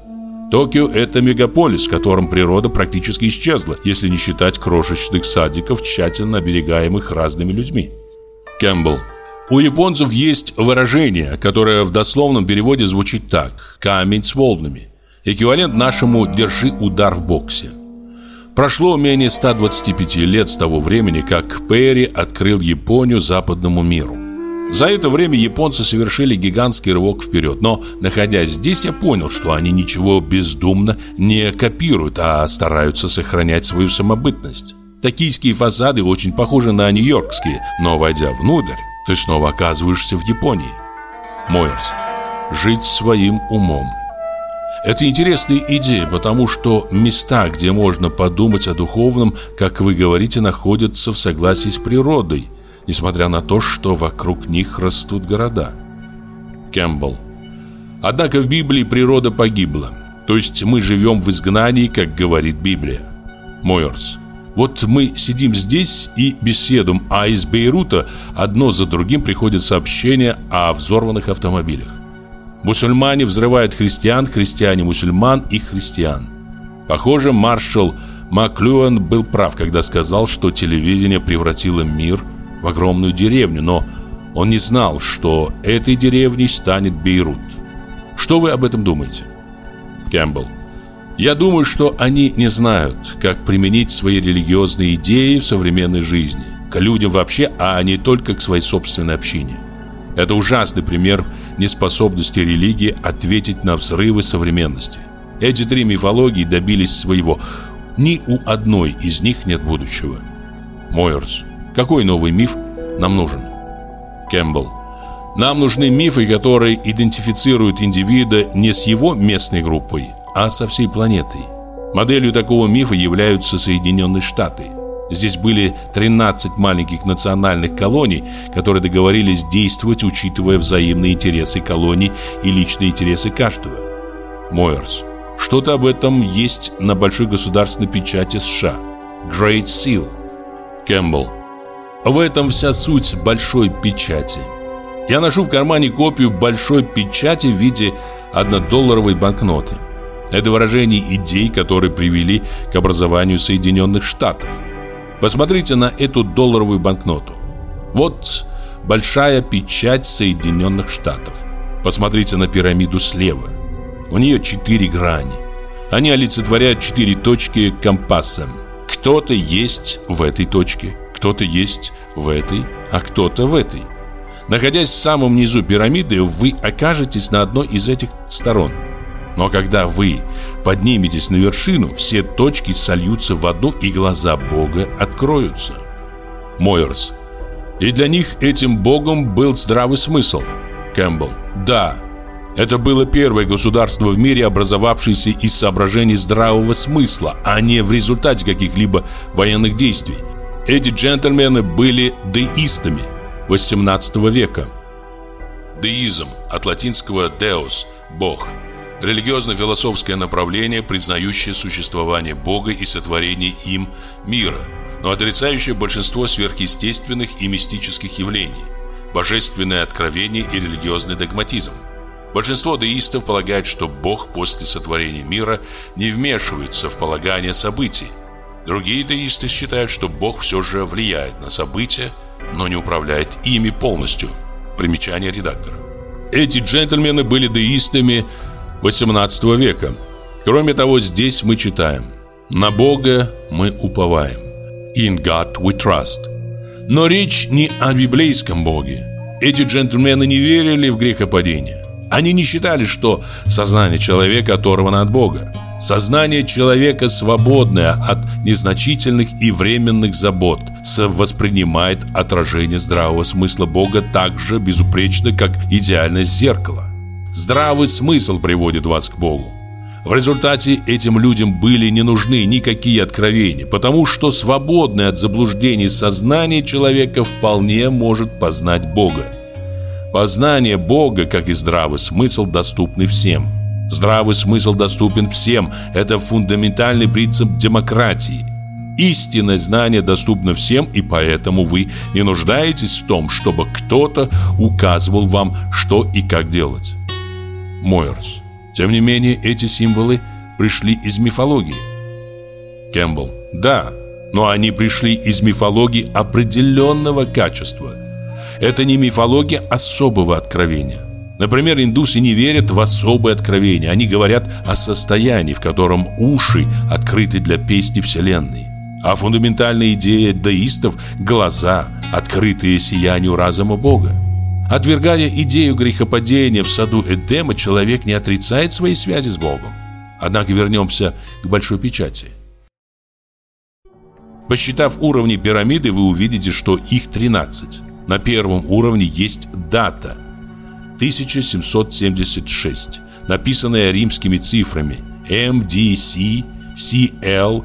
A: Токио – это мегаполис, в котором природа практически исчезла, если не считать крошечных садиков, тщательно оберегаемых разными людьми. Кэмпбелл. У японцев есть выражение, которое в дословном переводе звучит так «камень с волнами». Эквивалент нашему «держи удар в боксе». Прошло менее 125 лет с того времени, как Перри открыл Японию западному миру. За это время японцы совершили гигантский рывок вперед, но, находясь здесь, я понял, что они ничего бездумно не копируют, а стараются сохранять свою самобытность. Токийские фасады очень похожи на нью-йоркские, но, войдя внутрь, ты снова оказываешься в Японии. Мойерс. Жить своим умом. Это интересная идея, потому что места, где можно подумать о духовном, как вы говорите, находятся в согласии с природой – несмотря на то, что вокруг них растут города. Кэмпбелл. Однако в Библии природа погибла. То есть мы живем в изгнании, как говорит Библия. Мойерс. Вот мы сидим здесь и беседуем, а из Бейрута одно за другим приходят сообщения о взорванных автомобилях. Мусульмане взрывают христиан, христиане мусульман и христиан. Похоже, маршал Маклюэн был прав, когда сказал, что телевидение превратило мир – в огромную деревню, но он не знал, что этой деревней станет Бейрут. Что вы об этом думаете? Кэмпбелл. Я думаю, что они не знают, как применить свои религиозные идеи в современной жизни, к людям вообще, а не только к своей собственной общине. Это ужасный пример неспособности религии ответить на взрывы современности. Эти три мифологии добились своего. Ни у одной из них нет будущего. Мойерс. Какой новый миф нам нужен? Кэмпбелл. Нам нужны мифы, которые идентифицируют индивида не с его местной группой, а со всей планетой. Моделью такого мифа являются Соединенные Штаты. Здесь были 13 маленьких национальных колоний, которые договорились действовать, учитывая взаимные интересы колоний и личные интересы каждого. Мойерс. Что-то об этом есть на большой государственной печати США. Great Seal. Кэмпбелл. В этом вся суть большой печати. Я ношу в кармане копию большой печати в виде однодолларовой банкноты. Это выражение идей, которые привели к образованию Соединенных Штатов. Посмотрите на эту долларовую банкноту. Вот большая печать Соединенных Штатов. Посмотрите на пирамиду слева. У нее четыре грани. Они олицетворяют четыре точки компаса. Кто-то есть в этой точке. Кто-то есть в этой, а кто-то в этой. Находясь в самом низу пирамиды, вы окажетесь на одной из этих сторон. Но когда вы подниметесь на вершину, все точки сольются в одну, и глаза Бога откроются. Мойерс. И для них этим Богом был здравый смысл. Кэмпбелл. Да, это было первое государство в мире, образовавшееся из соображений здравого смысла, а не в результате каких-либо военных действий. Эти джентльмены были деистами 18 века. Деизм от латинского «deus» – «бог». Религиозно-философское направление, признающее существование Бога и сотворение им мира, но отрицающее большинство сверхъестественных и мистических явлений, божественное откровение и религиозный догматизм. Большинство деистов полагает, что Бог после сотворения мира не вмешивается в полагание событий, Другие деисты считают, что Бог все же влияет на события, но не управляет ими полностью. Примечание редактора. Эти джентльмены были деистами 18 века. Кроме того, здесь мы читаем «На Бога мы уповаем». «In God we trust». Но речь не о библейском Боге. Эти джентльмены не верили в грехопадение. Они не считали, что сознание человека оторвано от Бога. Сознание человека свободное от незначительных и временных забот, воспринимает отражение здравого смысла Бога так же безупречно, как идеальность зеркала. Здравый смысл приводит вас к Богу. В результате этим людям были не нужны никакие откровения, потому что свободное от заблуждений сознание человека вполне может познать Бога. Познание Бога, как и здравый смысл, доступны всем – Здравый смысл доступен всем. Это фундаментальный принцип демократии. Истинное знание доступно всем, и поэтому вы не нуждаетесь в том, чтобы кто-то указывал вам, что и как делать. Мойерс. Тем не менее, эти символы пришли из мифологии. Кэмпбелл. Да, но они пришли из мифологии определенного качества. Это не мифология особого откровения. Например, индусы не верят в особое откровение. Они говорят о состоянии, в котором уши открыты для песни Вселенной. А фундаментальная идея деистов – глаза, открытые сиянию разума Бога. Отвергая идею грехопадения в саду Эдема, человек не отрицает своей связи с Богом. Однако вернемся к большой печати. Посчитав уровни пирамиды, вы увидите, что их 13. На первом уровне есть дата – 1776, написанная римскими цифрами MDC, CL,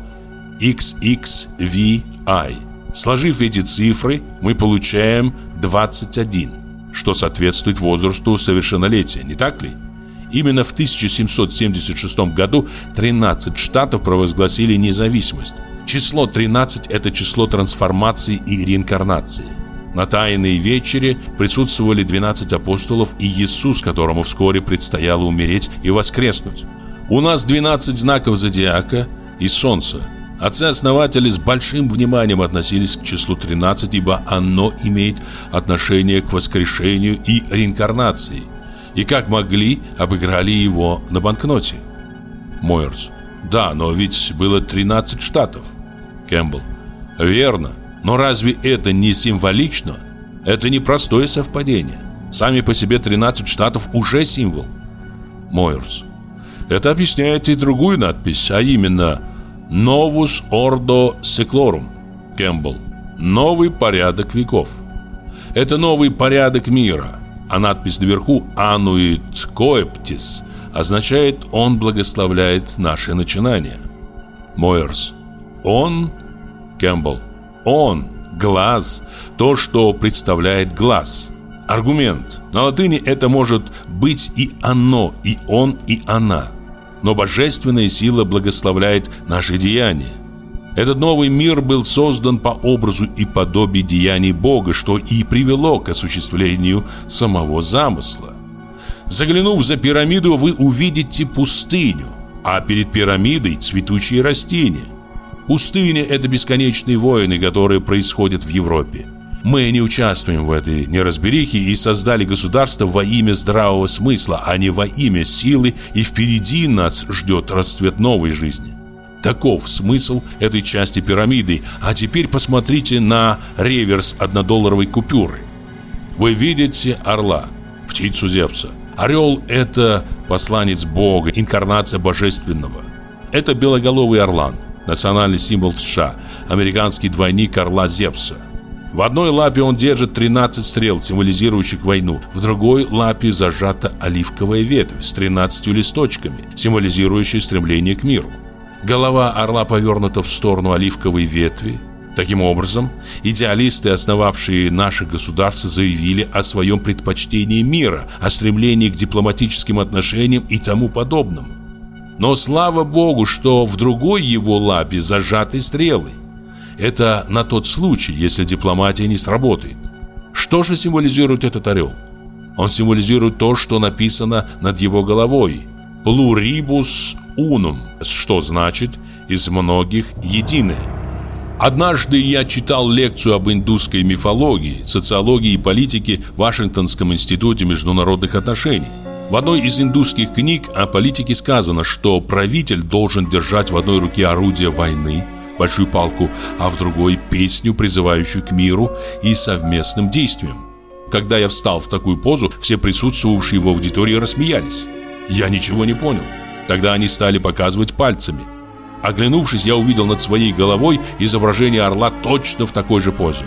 A: XXVI. Сложив эти цифры, мы получаем 21, что соответствует возрасту совершеннолетия, не так ли? Именно в 1776 году 13 штатов провозгласили независимость. Число 13 – это число трансформации и реинкарнации. На Тайной вечере присутствовали 12 апостолов и Иисус, которому вскоре предстояло умереть и воскреснуть. У нас 12 знаков зодиака и солнца. Отцы-основатели с большим вниманием относились к числу 13, ибо оно имеет отношение к воскрешению и реинкарнации. И как могли, обыграли его на банкноте. Мойерс. Да, но ведь было 13 штатов. Кэмпбелл. Верно. Но разве это не символично? Это не простое совпадение. Сами по себе 13 штатов уже символ. Мойерс. Это объясняет и другую надпись, а именно «Novus Ordo Seclorum» Кэмпбелл. Новый порядок веков. Это новый порядок мира. А надпись наверху «Annuit Coeptis» означает «Он благословляет наши начинания». Мойерс. Он, Кэмпбелл, он, глаз, то, что представляет глаз. Аргумент. На латыни это может быть и оно, и он, и она. Но божественная сила благословляет наши деяния. Этот новый мир был создан по образу и подобию деяний Бога, что и привело к осуществлению самого замысла. Заглянув за пирамиду, вы увидите пустыню, а перед пирамидой цветущие растения. Пустыня – это бесконечные войны, которые происходят в Европе. Мы не участвуем в этой неразберихе и создали государство во имя здравого смысла, а не во имя силы, и впереди нас ждет расцвет новой жизни. Таков смысл этой части пирамиды. А теперь посмотрите на реверс однодолларовой купюры. Вы видите орла, птицу Зевса. Орел – это посланец Бога, инкарнация божественного. Это белоголовый орлан – национальный символ США, американский двойник орла Зевса. В одной лапе он держит 13 стрел, символизирующих войну. В другой лапе зажата оливковая ветвь с 13 листочками, символизирующая стремление к миру. Голова орла повернута в сторону оливковой ветви. Таким образом, идеалисты, основавшие наше государство, заявили о своем предпочтении мира, о стремлении к дипломатическим отношениям и тому подобному. Но слава богу, что в другой его лапе зажаты стрелы. Это на тот случай, если дипломатия не сработает. Что же символизирует этот орел? Он символизирует то, что написано над его головой. Pluribus unum, что значит «из многих единое». Однажды я читал лекцию об индусской мифологии, социологии и политике в Вашингтонском институте международных отношений. В одной из индусских книг о политике сказано, что правитель должен держать в одной руке орудие войны, большую палку, а в другой песню, призывающую к миру и совместным действиям. Когда я встал в такую позу, все присутствовавшие в аудитории рассмеялись. Я ничего не понял. Тогда они стали показывать пальцами. Оглянувшись, я увидел над своей головой изображение орла точно в такой же позе.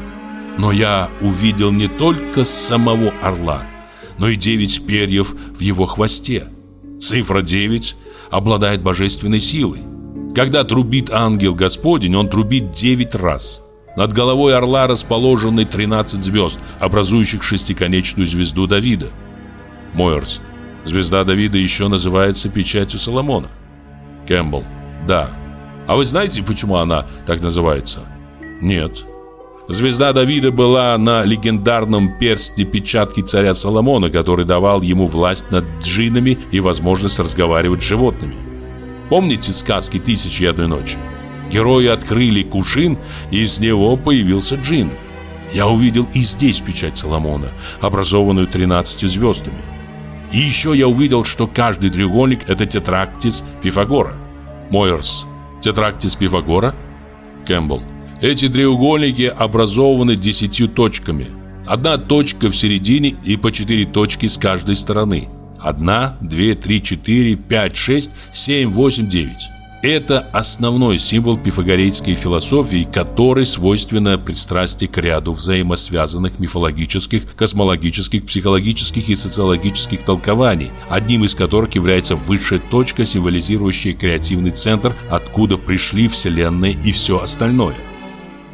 A: Но я увидел не только самого орла – но и девять перьев в его хвосте. Цифра 9 обладает божественной силой. Когда трубит ангел Господень, он трубит девять раз. Над головой орла расположены 13 звезд, образующих шестиконечную звезду Давида. Мойерс. Звезда Давида еще называется печатью Соломона. Кэмпбелл. Да. А вы знаете, почему она так называется? Нет. Звезда Давида была на легендарном персте печатки царя Соломона, который давал ему власть над джинами и возможность разговаривать с животными. Помните сказки «Тысячи и одной ночи»? Герои открыли кувшин, и из него появился джин. Я увидел и здесь печать Соломона, образованную 13 звездами. И еще я увидел, что каждый треугольник – это тетрактис Пифагора. Мойерс. Тетрактис Пифагора? Кэмпбелл. Эти треугольники образованы десятью точками. Одна точка в середине и по четыре точки с каждой стороны. Одна, две, три, четыре, пять, шесть, семь, восемь, девять. Это основной символ пифагорейской философии, который свойственно пристрастие к ряду взаимосвязанных мифологических, космологических, психологических и социологических толкований, одним из которых является высшая точка, символизирующая креативный центр, откуда пришли Вселенная и все остальное.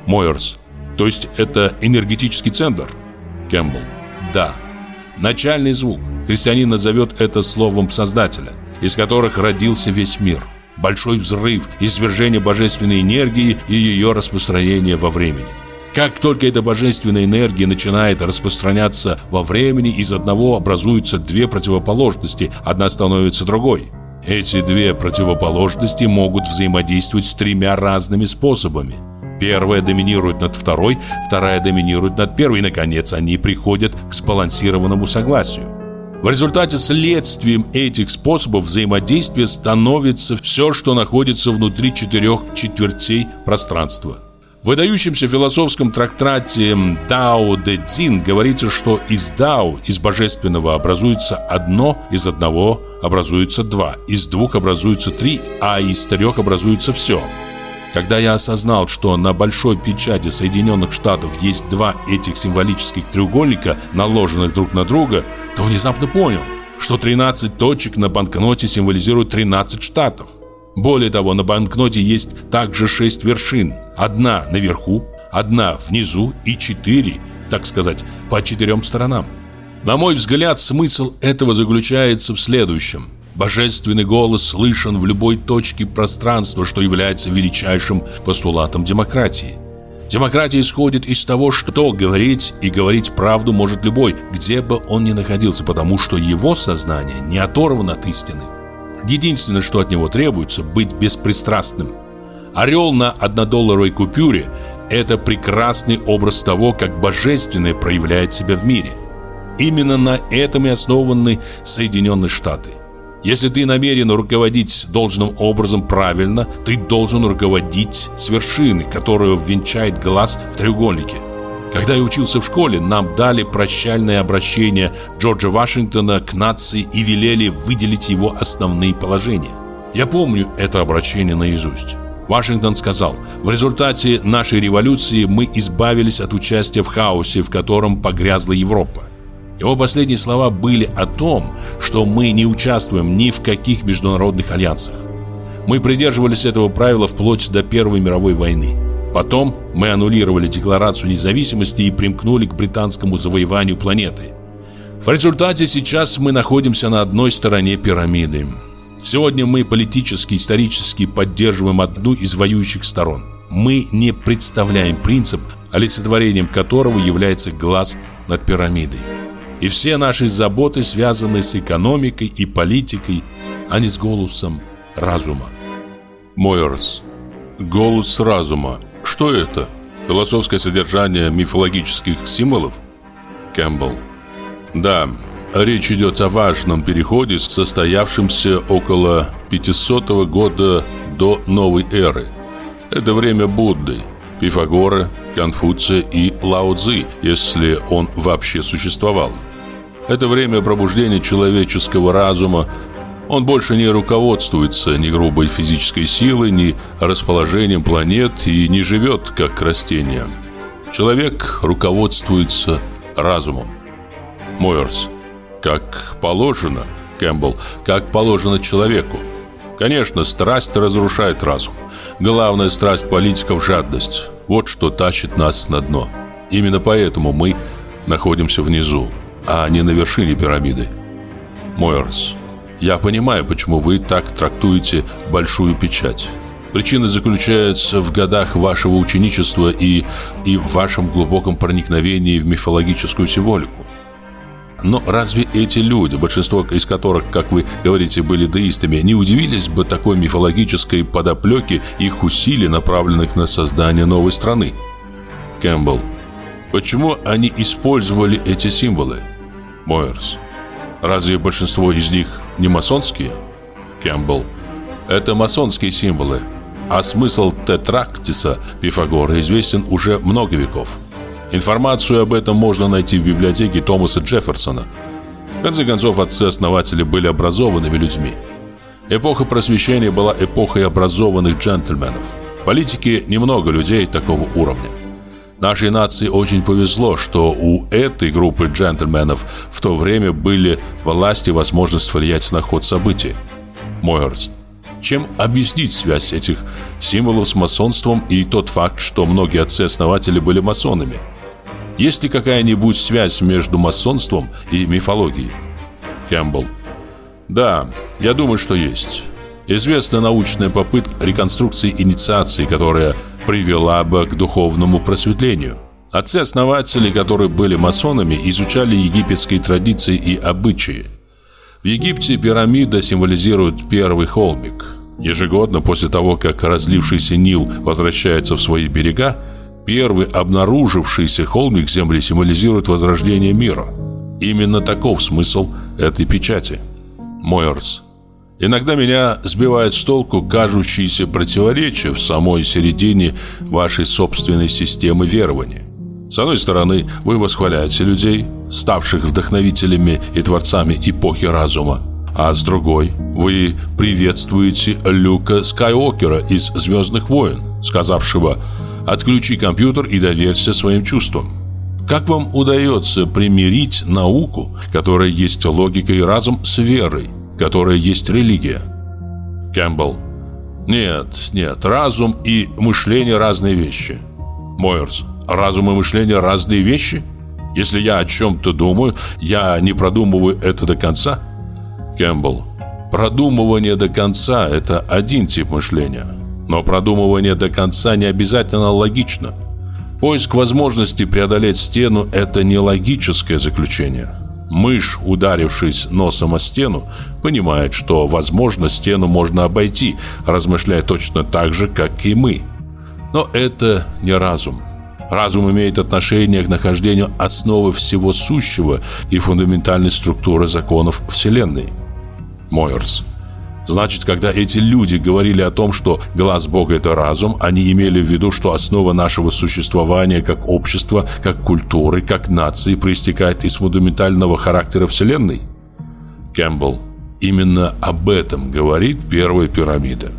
A: Мойерс. То есть это энергетический центр? Кэмпбелл. Да. Начальный звук. Христианин назовет это словом Создателя, из которых родился весь мир – большой взрыв, извержение божественной энергии и ее распространение во времени. Как только эта божественная энергия начинает распространяться во времени, из одного образуются две противоположности, одна становится другой. Эти две противоположности могут взаимодействовать с тремя разными способами. Первая доминирует над второй, вторая доминирует над первой, и, наконец, они приходят к сбалансированному согласию. В результате следствием этих способов взаимодействия становится все, что находится внутри четырех четвертей пространства. В выдающемся философском трактате Дао Де Цзин говорится, что из Дао, из божественного образуется одно, из одного образуется два, из двух образуется три, а из трех образуется все – когда я осознал, что на большой печати Соединенных Штатов есть два этих символических треугольника, наложенных друг на друга, то внезапно понял, что 13 точек на банкноте символизируют 13 штатов. Более того, на банкноте есть также 6 вершин. Одна наверху, одна внизу и 4, так сказать, по четырем сторонам. На мой взгляд, смысл этого заключается в следующем – Божественный голос слышен в любой точке пространства, что является величайшим постулатом демократии. Демократия исходит из того, что говорить и говорить правду может любой, где бы он ни находился, потому что его сознание не оторвано от истины. Единственное, что от него требуется, быть беспристрастным. Орел на однодолларовой купюре – это прекрасный образ того, как божественное проявляет себя в мире. Именно на этом и основаны Соединенные Штаты. Если ты намерен руководить должным образом правильно, ты должен руководить с вершины, которую венчает глаз в треугольнике. Когда я учился в школе, нам дали прощальное обращение Джорджа Вашингтона к нации и велели выделить его основные положения. Я помню это обращение наизусть. Вашингтон сказал, в результате нашей революции мы избавились от участия в хаосе, в котором погрязла Европа. Его последние слова были о том, что мы не участвуем ни в каких международных альянсах. Мы придерживались этого правила вплоть до Первой мировой войны. Потом мы аннулировали Декларацию независимости и примкнули к британскому завоеванию планеты. В результате сейчас мы находимся на одной стороне пирамиды. Сегодня мы политически, исторически поддерживаем одну из воюющих сторон. Мы не представляем принцип, олицетворением которого является глаз над пирамидой. И все наши заботы связаны с экономикой и политикой, а не с голосом разума. Мойерс. Голос разума. Что это? Философское содержание мифологических символов? Кэмпбелл. Да, речь идет о важном переходе, состоявшемся около 500 года до новой эры. Это время Будды, Пифагора, Конфуция и Лао Цзи, если он вообще существовал. Это время пробуждения человеческого разума. Он больше не руководствуется ни грубой физической силой, ни расположением планет и не живет как растение. Человек руководствуется разумом. Мойерс. Как положено, Кэмпбелл, как положено человеку. Конечно, страсть разрушает разум. Главная страсть политиков – жадность. Вот что тащит нас на дно. Именно поэтому мы находимся внизу а не на вершине пирамиды. Мойерс, я понимаю, почему вы так трактуете большую печать. Причина заключается в годах вашего ученичества и, и в вашем глубоком проникновении в мифологическую символику. Но разве эти люди, большинство из которых, как вы говорите, были деистами, не удивились бы такой мифологической подоплеке их усилий, направленных на создание новой страны? Кэмпбелл. Почему они использовали эти символы? Мойерс. Разве большинство из них не масонские? Кэмпбелл. Это масонские символы, а смысл тетрактиса Пифагора известен уже много веков. Информацию об этом можно найти в библиотеке Томаса Джефферсона. В конце концов, отцы-основатели были образованными людьми. Эпоха просвещения была эпохой образованных джентльменов. В политике немного людей такого уровня. Нашей нации очень повезло, что у этой группы джентльменов в то время были власть и возможность влиять на ход событий. Мойерс. Чем объяснить связь этих символов с масонством и тот факт, что многие отцы-основатели были масонами? Есть ли какая-нибудь связь между масонством и мифологией? Кэмпбелл. Да, я думаю, что есть. Известна научная попытка реконструкции инициации, которая привела бы к духовному просветлению. Отцы-основатели, которые были масонами, изучали египетские традиции и обычаи. В Египте пирамида символизирует первый холмик. Ежегодно после того, как разлившийся Нил возвращается в свои берега, первый обнаружившийся холмик Земли символизирует возрождение мира. Именно таков смысл этой печати. Мойерс. Иногда меня сбивает с толку кажущиеся противоречия в самой середине вашей собственной системы верования. С одной стороны, вы восхваляете людей, ставших вдохновителями и творцами эпохи разума, а с другой, вы приветствуете Люка Скайуокера из «Звездных войн», сказавшего «Отключи компьютер и доверься своим чувствам». Как вам удается примирить науку, которая есть логика и разум, с верой, которая есть религия? Кэмпбелл. Нет, нет, разум и мышление разные вещи. Мойерс разум и мышление разные вещи? Если я о чем-то думаю, я не продумываю это до конца? Кэмпбелл. Продумывание до конца – это один тип мышления. Но продумывание до конца не обязательно логично. Поиск возможности преодолеть стену – это не логическое заключение. Мышь, ударившись носом о стену, понимает, что, возможно, стену можно обойти, размышляя точно так же, как и мы. Но это не разум. Разум имеет отношение к нахождению основы всего сущего и фундаментальной структуры законов Вселенной. Мойерс. Значит, когда эти люди говорили о том, что глаз Бога – это разум, они имели в виду, что основа нашего существования как общества, как культуры, как нации проистекает из фундаментального характера Вселенной? Кэмпбелл. Именно об этом говорит первая пирамида.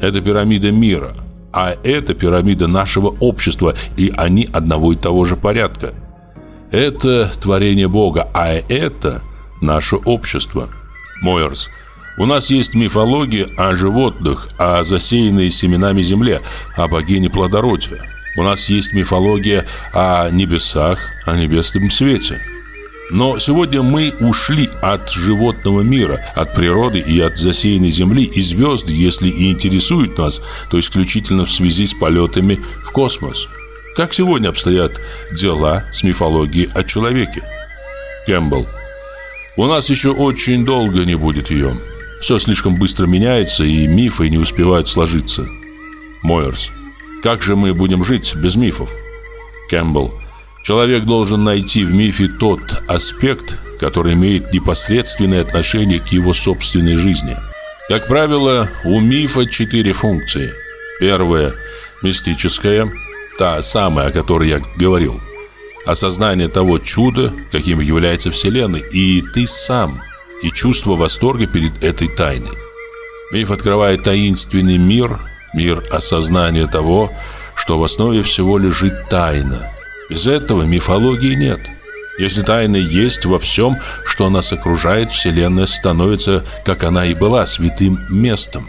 A: Это пирамида мира – а это пирамида нашего общества, и они одного и того же порядка. Это творение Бога, а это наше общество. Мойерс. У нас есть мифология о животных, о засеянной семенами земле, о богине плодородия. У нас есть мифология о небесах, о небесном свете. Но сегодня мы ушли от животного мира, от природы и от засеянной земли, и звезды, если и интересуют нас, то исключительно в связи с полетами в космос. Как сегодня обстоят дела с мифологией о человеке? Кэмпбелл. У нас еще очень долго не будет ее. Все слишком быстро меняется, и мифы не успевают сложиться. Мойерс. Как же мы будем жить без мифов? Кэмпбелл. Человек должен найти в мифе тот аспект, который имеет непосредственное отношение к его собственной жизни. Как правило, у мифа четыре функции. Первая – мистическая, та самая, о которой я говорил. Осознание того чуда, каким является Вселенная, и ты сам, и чувство восторга перед этой тайной. Миф открывает таинственный мир, мир осознания того, что в основе всего лежит тайна – без этого мифологии нет. Если тайна есть во всем, что нас окружает, Вселенная становится, как она и была, святым местом.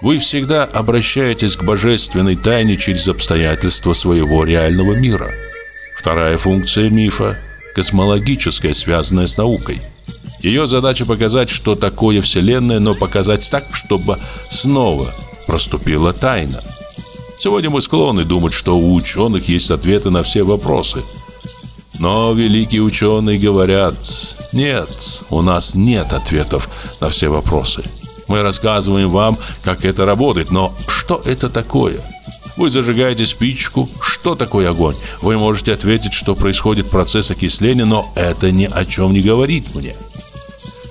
A: Вы всегда обращаетесь к божественной тайне через обстоятельства своего реального мира. Вторая функция мифа – космологическая, связанная с наукой. Ее задача показать, что такое Вселенная, но показать так, чтобы снова проступила тайна. Сегодня мы склонны думать, что у ученых есть ответы на все вопросы. Но великие ученые говорят, нет, у нас нет ответов на все вопросы. Мы рассказываем вам, как это работает, но что это такое? Вы зажигаете спичку. Что такое огонь? Вы можете ответить, что происходит процесс окисления, но это ни о чем не говорит мне.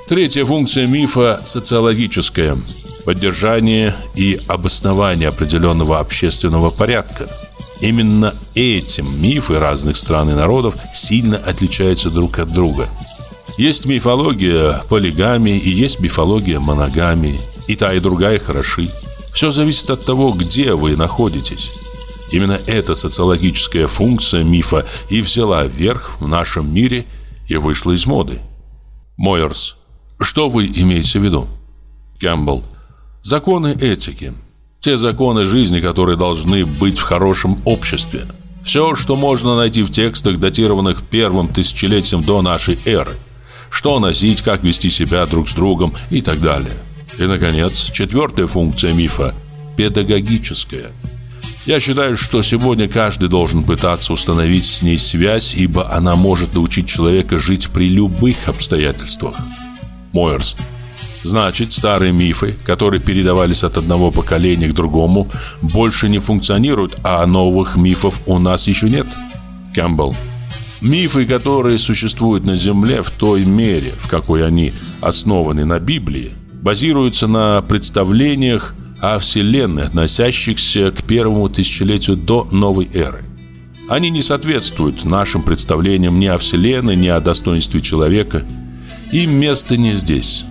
A: Третья функция мифа – социологическая. Поддержание и обоснование определенного общественного порядка. Именно этим мифы разных стран и народов сильно отличаются друг от друга. Есть мифология полигамии и есть мифология моногамии. И та, и другая хороши. Все зависит от того, где вы находитесь. Именно эта социологическая функция мифа и взяла верх в нашем мире и вышла из моды. Мойерс. Что вы имеете в виду? Кэмпбелл. Законы этики. Те законы жизни, которые должны быть в хорошем обществе. Все, что можно найти в текстах, датированных первым тысячелетием до нашей эры. Что носить, как вести себя друг с другом и так далее. И, наконец, четвертая функция мифа – педагогическая. Я считаю, что сегодня каждый должен пытаться установить с ней связь, ибо она может научить человека жить при любых обстоятельствах. Мойерс. Значит, старые мифы, которые передавались от одного поколения к другому, больше не функционируют, а новых мифов у нас еще нет? Кэмпбелл. Мифы, которые существуют на Земле в той мере, в какой они основаны на Библии, базируются на представлениях о Вселенной, относящихся к первому тысячелетию до новой эры. Они не соответствуют нашим представлениям ни о Вселенной, ни о достоинстве человека. Им место не здесь.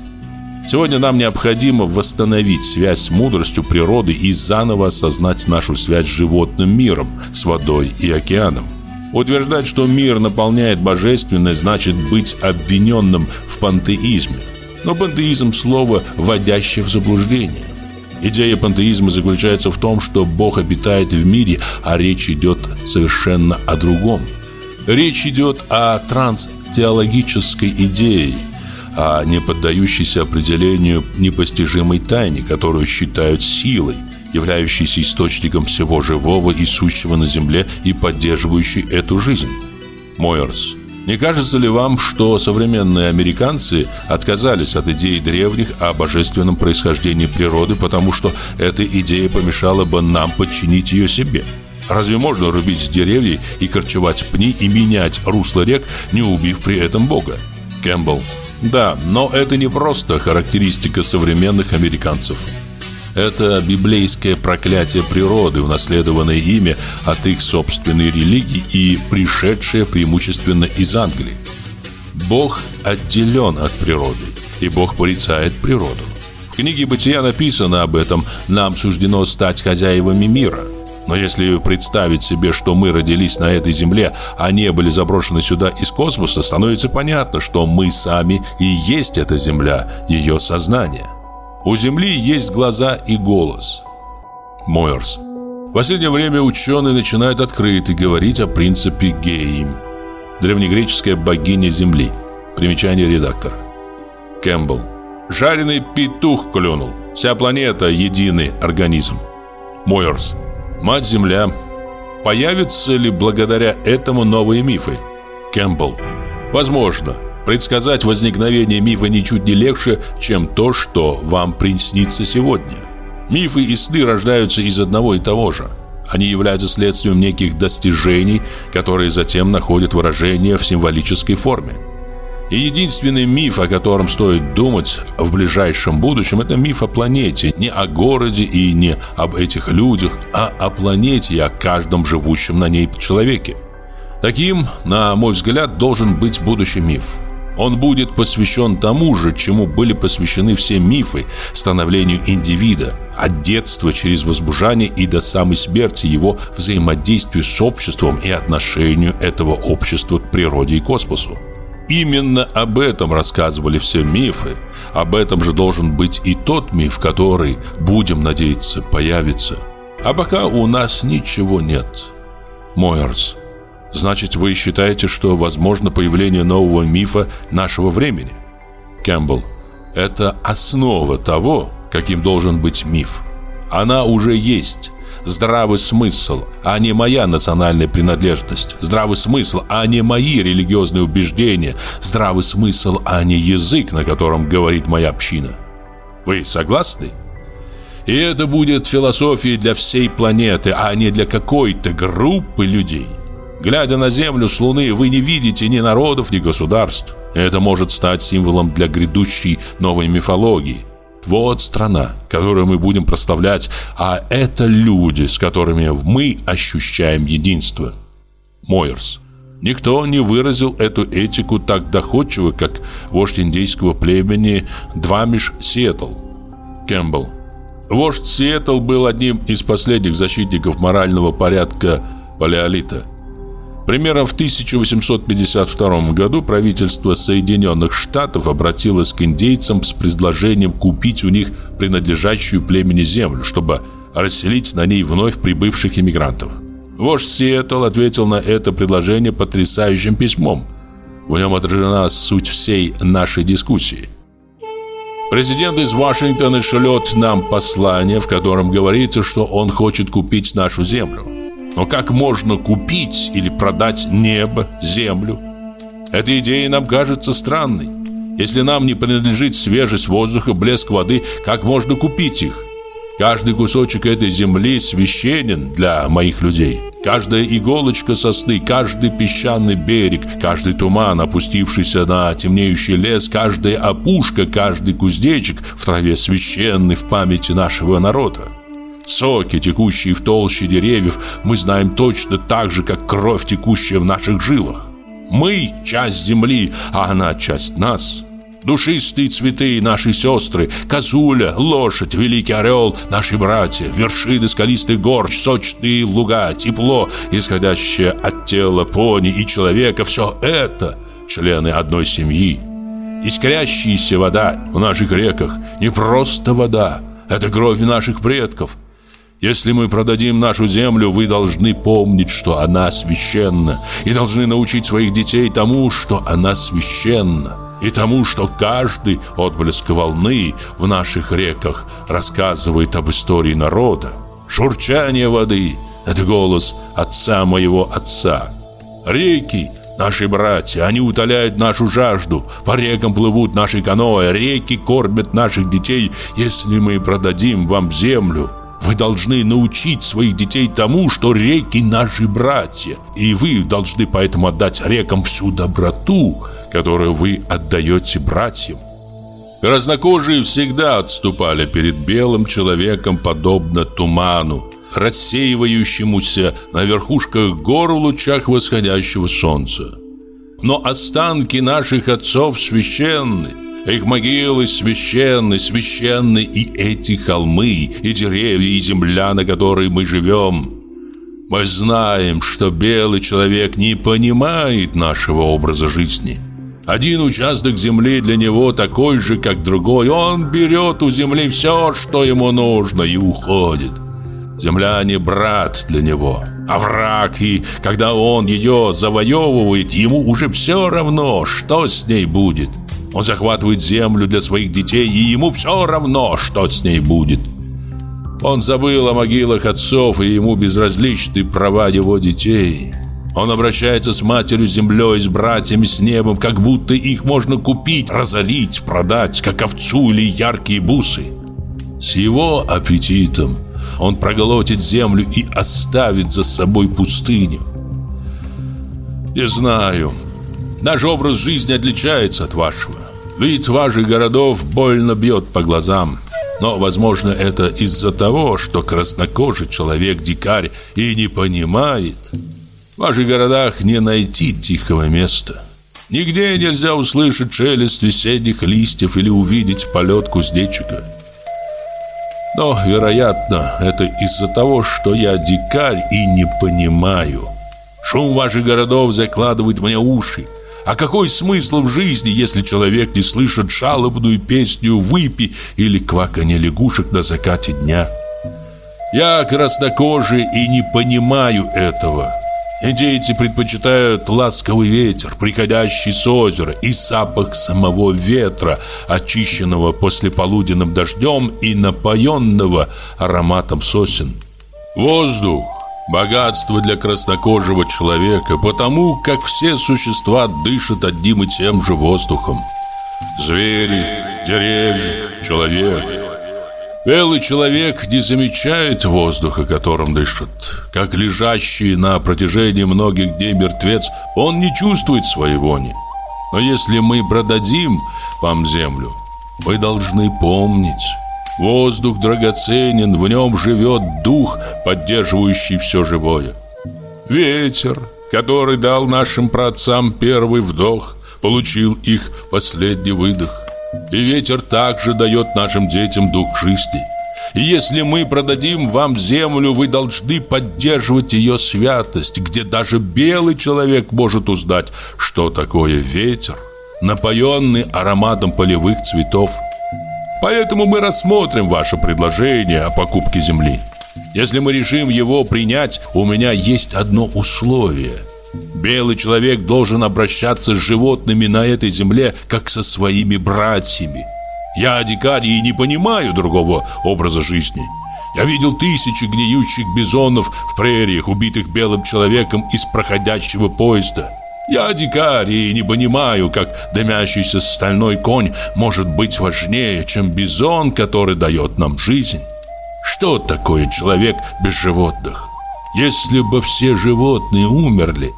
A: Сегодня нам необходимо восстановить связь с мудростью природы и заново осознать нашу связь с животным миром, с водой и океаном. Утверждать, что мир наполняет божественное, значит быть обвиненным в пантеизме – но пантеизм – слово, вводящее в заблуждение. Идея пантеизма заключается в том, что Бог обитает в мире, а речь идет совершенно о другом. Речь идет о транстеологической идее, а не поддающейся определению непостижимой тайне, которую считают силой, являющейся источником всего живого и сущего на земле и поддерживающей эту жизнь. Мойерс не кажется ли вам, что современные американцы отказались от идеи древних о божественном происхождении природы, потому что эта идея помешала бы нам подчинить ее себе? Разве можно рубить деревья и корчевать пни и менять русло рек, не убив при этом Бога? Кэмпбелл. Да, но это не просто характеристика современных американцев. Это библейское проклятие природы, унаследованное ими от их собственной религии и пришедшее преимущественно из Англии. Бог отделен от природы, и Бог порицает природу. В книге «Бытия» написано об этом «Нам суждено стать хозяевами мира». Но если представить себе, что мы родились на этой земле, а не были заброшены сюда из космоса, становится понятно, что мы сами и есть эта земля, ее сознание. У Земли есть глаза и голос. Мойерс. В последнее время ученые начинают открыто говорить о принципе Геим. Древнегреческая богиня Земли. Примечание редактора. Кэмпбелл. Жареный петух клюнул. Вся планета – единый организм. Мойерс. Мать Земля. Появятся ли благодаря этому новые мифы? Кэмпбелл. Возможно. Предсказать возникновение мифа ничуть не легче, чем то, что вам приснится сегодня. Мифы и сны рождаются из одного и того же. Они являются следствием неких достижений, которые затем находят выражение в символической форме. И единственный миф, о котором стоит думать в ближайшем будущем, это миф о планете. Не о городе и не об этих людях, а о планете и о каждом живущем на ней человеке. Таким, на мой взгляд, должен быть будущий миф. Он будет посвящен тому же, чему были посвящены все мифы, становлению индивида, от детства через возбуждение и до самой смерти его взаимодействию с обществом и отношению этого общества к природе и космосу. Именно об этом рассказывали все мифы. Об этом же должен быть и тот миф, который, будем надеяться, появится. А пока у нас ничего нет. Мойерс. Значит, вы считаете, что возможно появление нового мифа нашего времени? Кэмпбелл. Это основа того, каким должен быть миф. Она уже есть. Здравый смысл, а не моя национальная принадлежность. Здравый смысл, а не мои религиозные убеждения. Здравый смысл, а не язык, на котором говорит моя община. Вы согласны? И это будет философией для всей планеты, а не для какой-то группы людей. Глядя на Землю с Луны, вы не видите ни народов, ни государств. Это может стать символом для грядущей новой мифологии. Вот страна, которую мы будем прославлять, а это люди, с которыми мы ощущаем единство. Мойерс. Никто не выразил эту этику так доходчиво, как вождь индейского племени Двамиш Сиэтл. Кэмпбелл. Вождь Сиэтл был одним из последних защитников морального порядка палеолита. Примерно в 1852 году правительство Соединенных Штатов обратилось к индейцам с предложением купить у них принадлежащую племени землю, чтобы расселить на ней вновь прибывших иммигрантов. Вождь Сиэтл ответил на это предложение потрясающим письмом. В нем отражена суть всей нашей дискуссии. Президент из Вашингтона шлет нам послание, в котором говорится, что он хочет купить нашу землю. Но как можно купить или продать небо, землю? Эта идея нам кажется странной. Если нам не принадлежит свежесть воздуха, блеск воды, как можно купить их? Каждый кусочек этой земли священен для моих людей. Каждая иголочка сосны, каждый песчаный берег, каждый туман, опустившийся на темнеющий лес, каждая опушка, каждый кузнечик в траве священный в памяти нашего народа. Соки, текущие в толще деревьев, мы знаем точно так же, как кровь, текущая в наших жилах. Мы – часть земли, а она – часть нас. Душистые цветы – наши сестры, козуля, лошадь, великий орел – наши братья, вершины скалистых гор, сочные луга, тепло, исходящее от тела пони и человека – все это – члены одной семьи. Искрящаяся вода в наших реках – не просто вода, это кровь наших предков – если мы продадим нашу землю, вы должны помнить, что она священна, и должны научить своих детей тому, что она священна, и тому, что каждый отблеск волны в наших реках рассказывает об истории народа. Шурчание воды – это голос отца моего отца. Реки – Наши братья, они утоляют нашу жажду. По рекам плывут наши каноэ, реки кормят наших детей. Если мы продадим вам землю, вы должны научить своих детей тому, что реки наши братья, и вы должны поэтому отдать рекам всю доброту, которую вы отдаете братьям. Краснокожие всегда отступали перед белым человеком, подобно туману, рассеивающемуся на верхушках гор в лучах восходящего солнца. Но останки наших отцов священны, их могилы священны, священны и эти холмы, и деревья, и земля, на которой мы живем. Мы знаем, что белый человек не понимает нашего образа жизни. Один участок земли для него такой же, как другой. Он берет у земли все, что ему нужно, и уходит. Земля не брат для него, а враг, и когда он ее завоевывает, ему уже все равно, что с ней будет. Он захватывает землю для своих детей, и ему все равно, что с ней будет. Он забыл о могилах отцов, и ему безразличны права его детей. Он обращается с матерью землей, с братьями с небом, как будто их можно купить, разорить, продать, как овцу или яркие бусы. С его аппетитом он проглотит землю и оставит за собой пустыню. Не знаю, Наш образ жизни отличается от вашего. Вид ваших городов больно бьет по глазам. Но, возможно, это из-за того, что краснокожий человек-дикарь и не понимает. В ваших городах не найти тихого места. Нигде нельзя услышать шелест весенних листьев или увидеть полет кузнечика. Но, вероятно, это из-за того, что я дикарь и не понимаю. Шум ваших городов закладывает мне уши. А какой смысл в жизни, если человек не слышит жалобную песню выпи или кваканье лягушек на закате дня? Я краснокожий и не понимаю этого. Индейцы предпочитают ласковый ветер, приходящий с озера, и запах самого ветра, очищенного после полуденным дождем и напоенного ароматом сосен. Воздух – богатство для краснокожего человека, потому как все существа дышат одним и тем же воздухом. Звери, деревья, человек – Белый человек не замечает воздуха, которым дышит. Как лежащий на протяжении многих дней мертвец, он не чувствует своей вони. Но если мы продадим вам землю, вы должны помнить. Воздух драгоценен, в нем живет дух, поддерживающий все живое. Ветер, который дал нашим праотцам первый вдох, получил их последний выдох. И ветер также дает нашим детям дух жизни. И если мы продадим вам землю, вы должны поддерживать ее святость, где даже белый человек может узнать, что такое ветер, напоенный ароматом полевых цветов. Поэтому мы рассмотрим ваше предложение о покупке земли. Если мы решим его принять, у меня есть одно условие – Белый человек должен обращаться с животными на этой земле, как со своими братьями. Я дикарь и не понимаю другого образа жизни. Я видел тысячи гниющих бизонов в прериях, убитых белым человеком из проходящего поезда. Я дикарь и не понимаю, как дымящийся стальной конь может быть важнее, чем бизон, который дает нам жизнь. Что такое человек без животных? Если бы все животные умерли,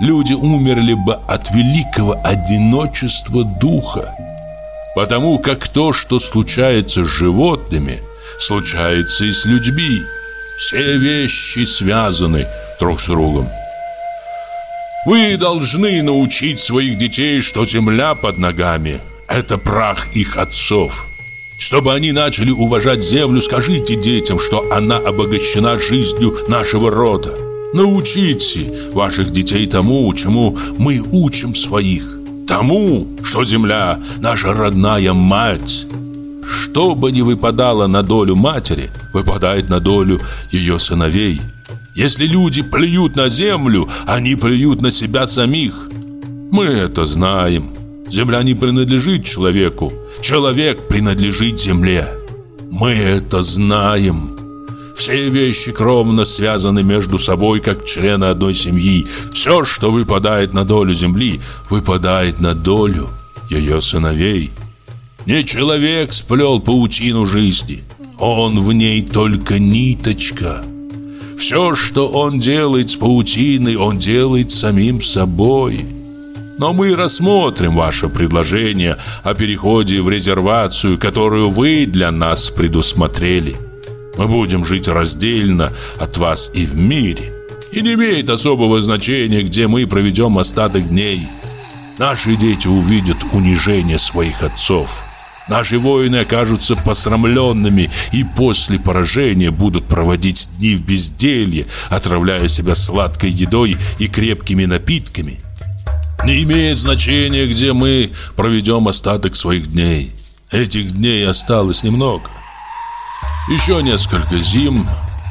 A: люди умерли бы от великого одиночества духа. Потому как то, что случается с животными, случается и с людьми. Все вещи связаны друг с другом. Вы должны научить своих детей, что земля под ногами – это прах их отцов. Чтобы они начали уважать землю, скажите детям, что она обогащена жизнью нашего рода. Научите ваших детей тому, чему мы учим своих. Тому, что земля – наша родная мать. Что бы ни выпадало на долю матери, выпадает на долю ее сыновей. Если люди плюют на землю, они плюют на себя самих. Мы это знаем. Земля не принадлежит человеку. Человек принадлежит земле. Мы это знаем. Все вещи кровно связаны между собой, как члены одной семьи. Все, что выпадает на долю земли, выпадает на долю ее сыновей. Не человек сплел паутину жизни. Он в ней только ниточка. Все, что он делает с паутиной, он делает самим собой. Но мы рассмотрим ваше предложение о переходе в резервацию, которую вы для нас предусмотрели. Мы будем жить раздельно от вас и в мире. И не имеет особого значения, где мы проведем остаток дней. Наши дети увидят унижение своих отцов. Наши воины окажутся посрамленными и после поражения будут проводить дни в безделье, отравляя себя сладкой едой и крепкими напитками. Не имеет значения, где мы проведем остаток своих дней. Этих дней осталось немного. Еще несколько зим,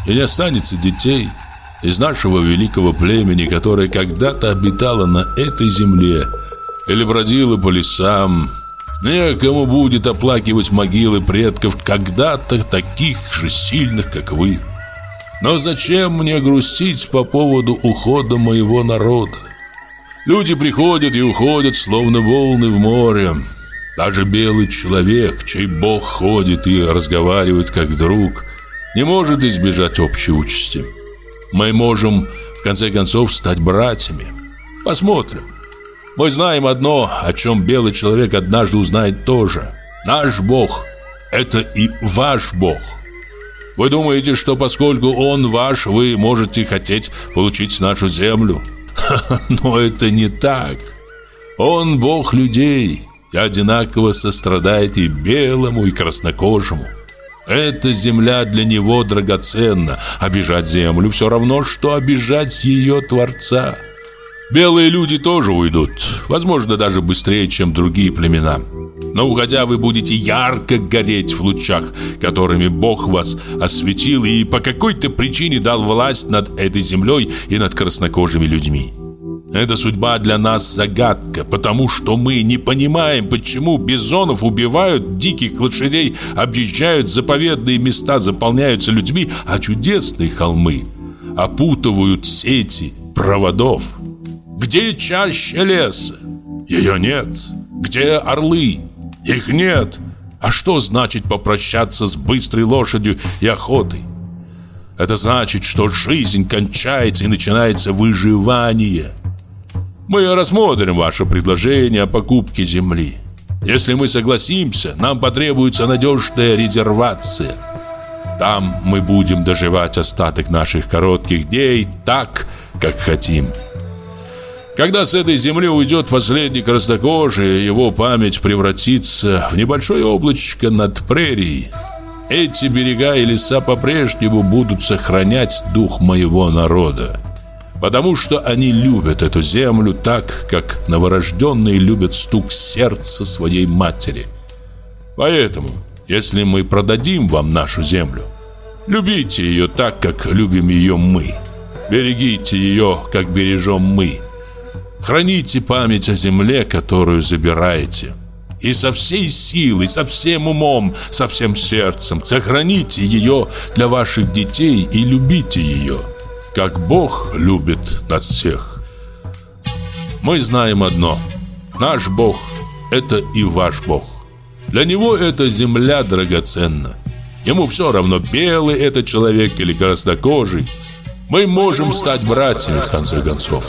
A: и не останется детей из нашего великого племени, которое когда-то обитало на этой земле или бродило по лесам. Некому будет оплакивать могилы предков когда-то таких же сильных, как вы. Но зачем мне грустить по поводу ухода моего народа? Люди приходят и уходят, словно волны в море. Даже белый человек, чей бог ходит и разговаривает как друг, не может избежать общей участи. Мы можем, в конце концов, стать братьями. Посмотрим. Мы знаем одно, о чем белый человек однажды узнает тоже. Наш бог – это и ваш бог. Вы думаете, что поскольку он ваш, вы можете хотеть получить нашу землю? Но это не так. Он бог людей, и одинаково сострадает и белому, и краснокожему. Эта земля для него драгоценна. Обижать землю все равно, что обижать ее Творца. Белые люди тоже уйдут, возможно, даже быстрее, чем другие племена. Но уходя, вы будете ярко гореть в лучах, которыми Бог вас осветил и по какой-то причине дал власть над этой землей и над краснокожими людьми. Эта судьба для нас загадка, потому что мы не понимаем, почему бизонов убивают, диких лошадей объезжают, заповедные места заполняются людьми, а чудесные холмы опутывают сети проводов. Где чаще леса? Ее нет. Где орлы? Их нет. А что значит попрощаться с быстрой лошадью и охотой? Это значит, что жизнь кончается и начинается выживание. Мы рассмотрим ваше предложение о покупке земли. Если мы согласимся, нам потребуется надежная резервация. Там мы будем доживать остаток наших коротких дней так, как хотим. Когда с этой земли уйдет последний краснокожий, его память превратится в небольшое облачко над прерией. Эти берега и леса по-прежнему будут сохранять дух моего народа. Потому что они любят эту землю так, как новорожденные любят стук сердца своей матери. Поэтому, если мы продадим вам нашу землю, любите ее так, как любим ее мы. Берегите ее, как бережем мы. Храните память о земле, которую забираете. И со всей силой, со всем умом, со всем сердцем сохраните ее для ваших детей и любите ее, как Бог любит нас всех. Мы знаем одно. Наш Бог – это и ваш Бог. Для Него эта земля драгоценна. Ему все равно, белый это человек или краснокожий. Мы можем стать братьями, в конце концов.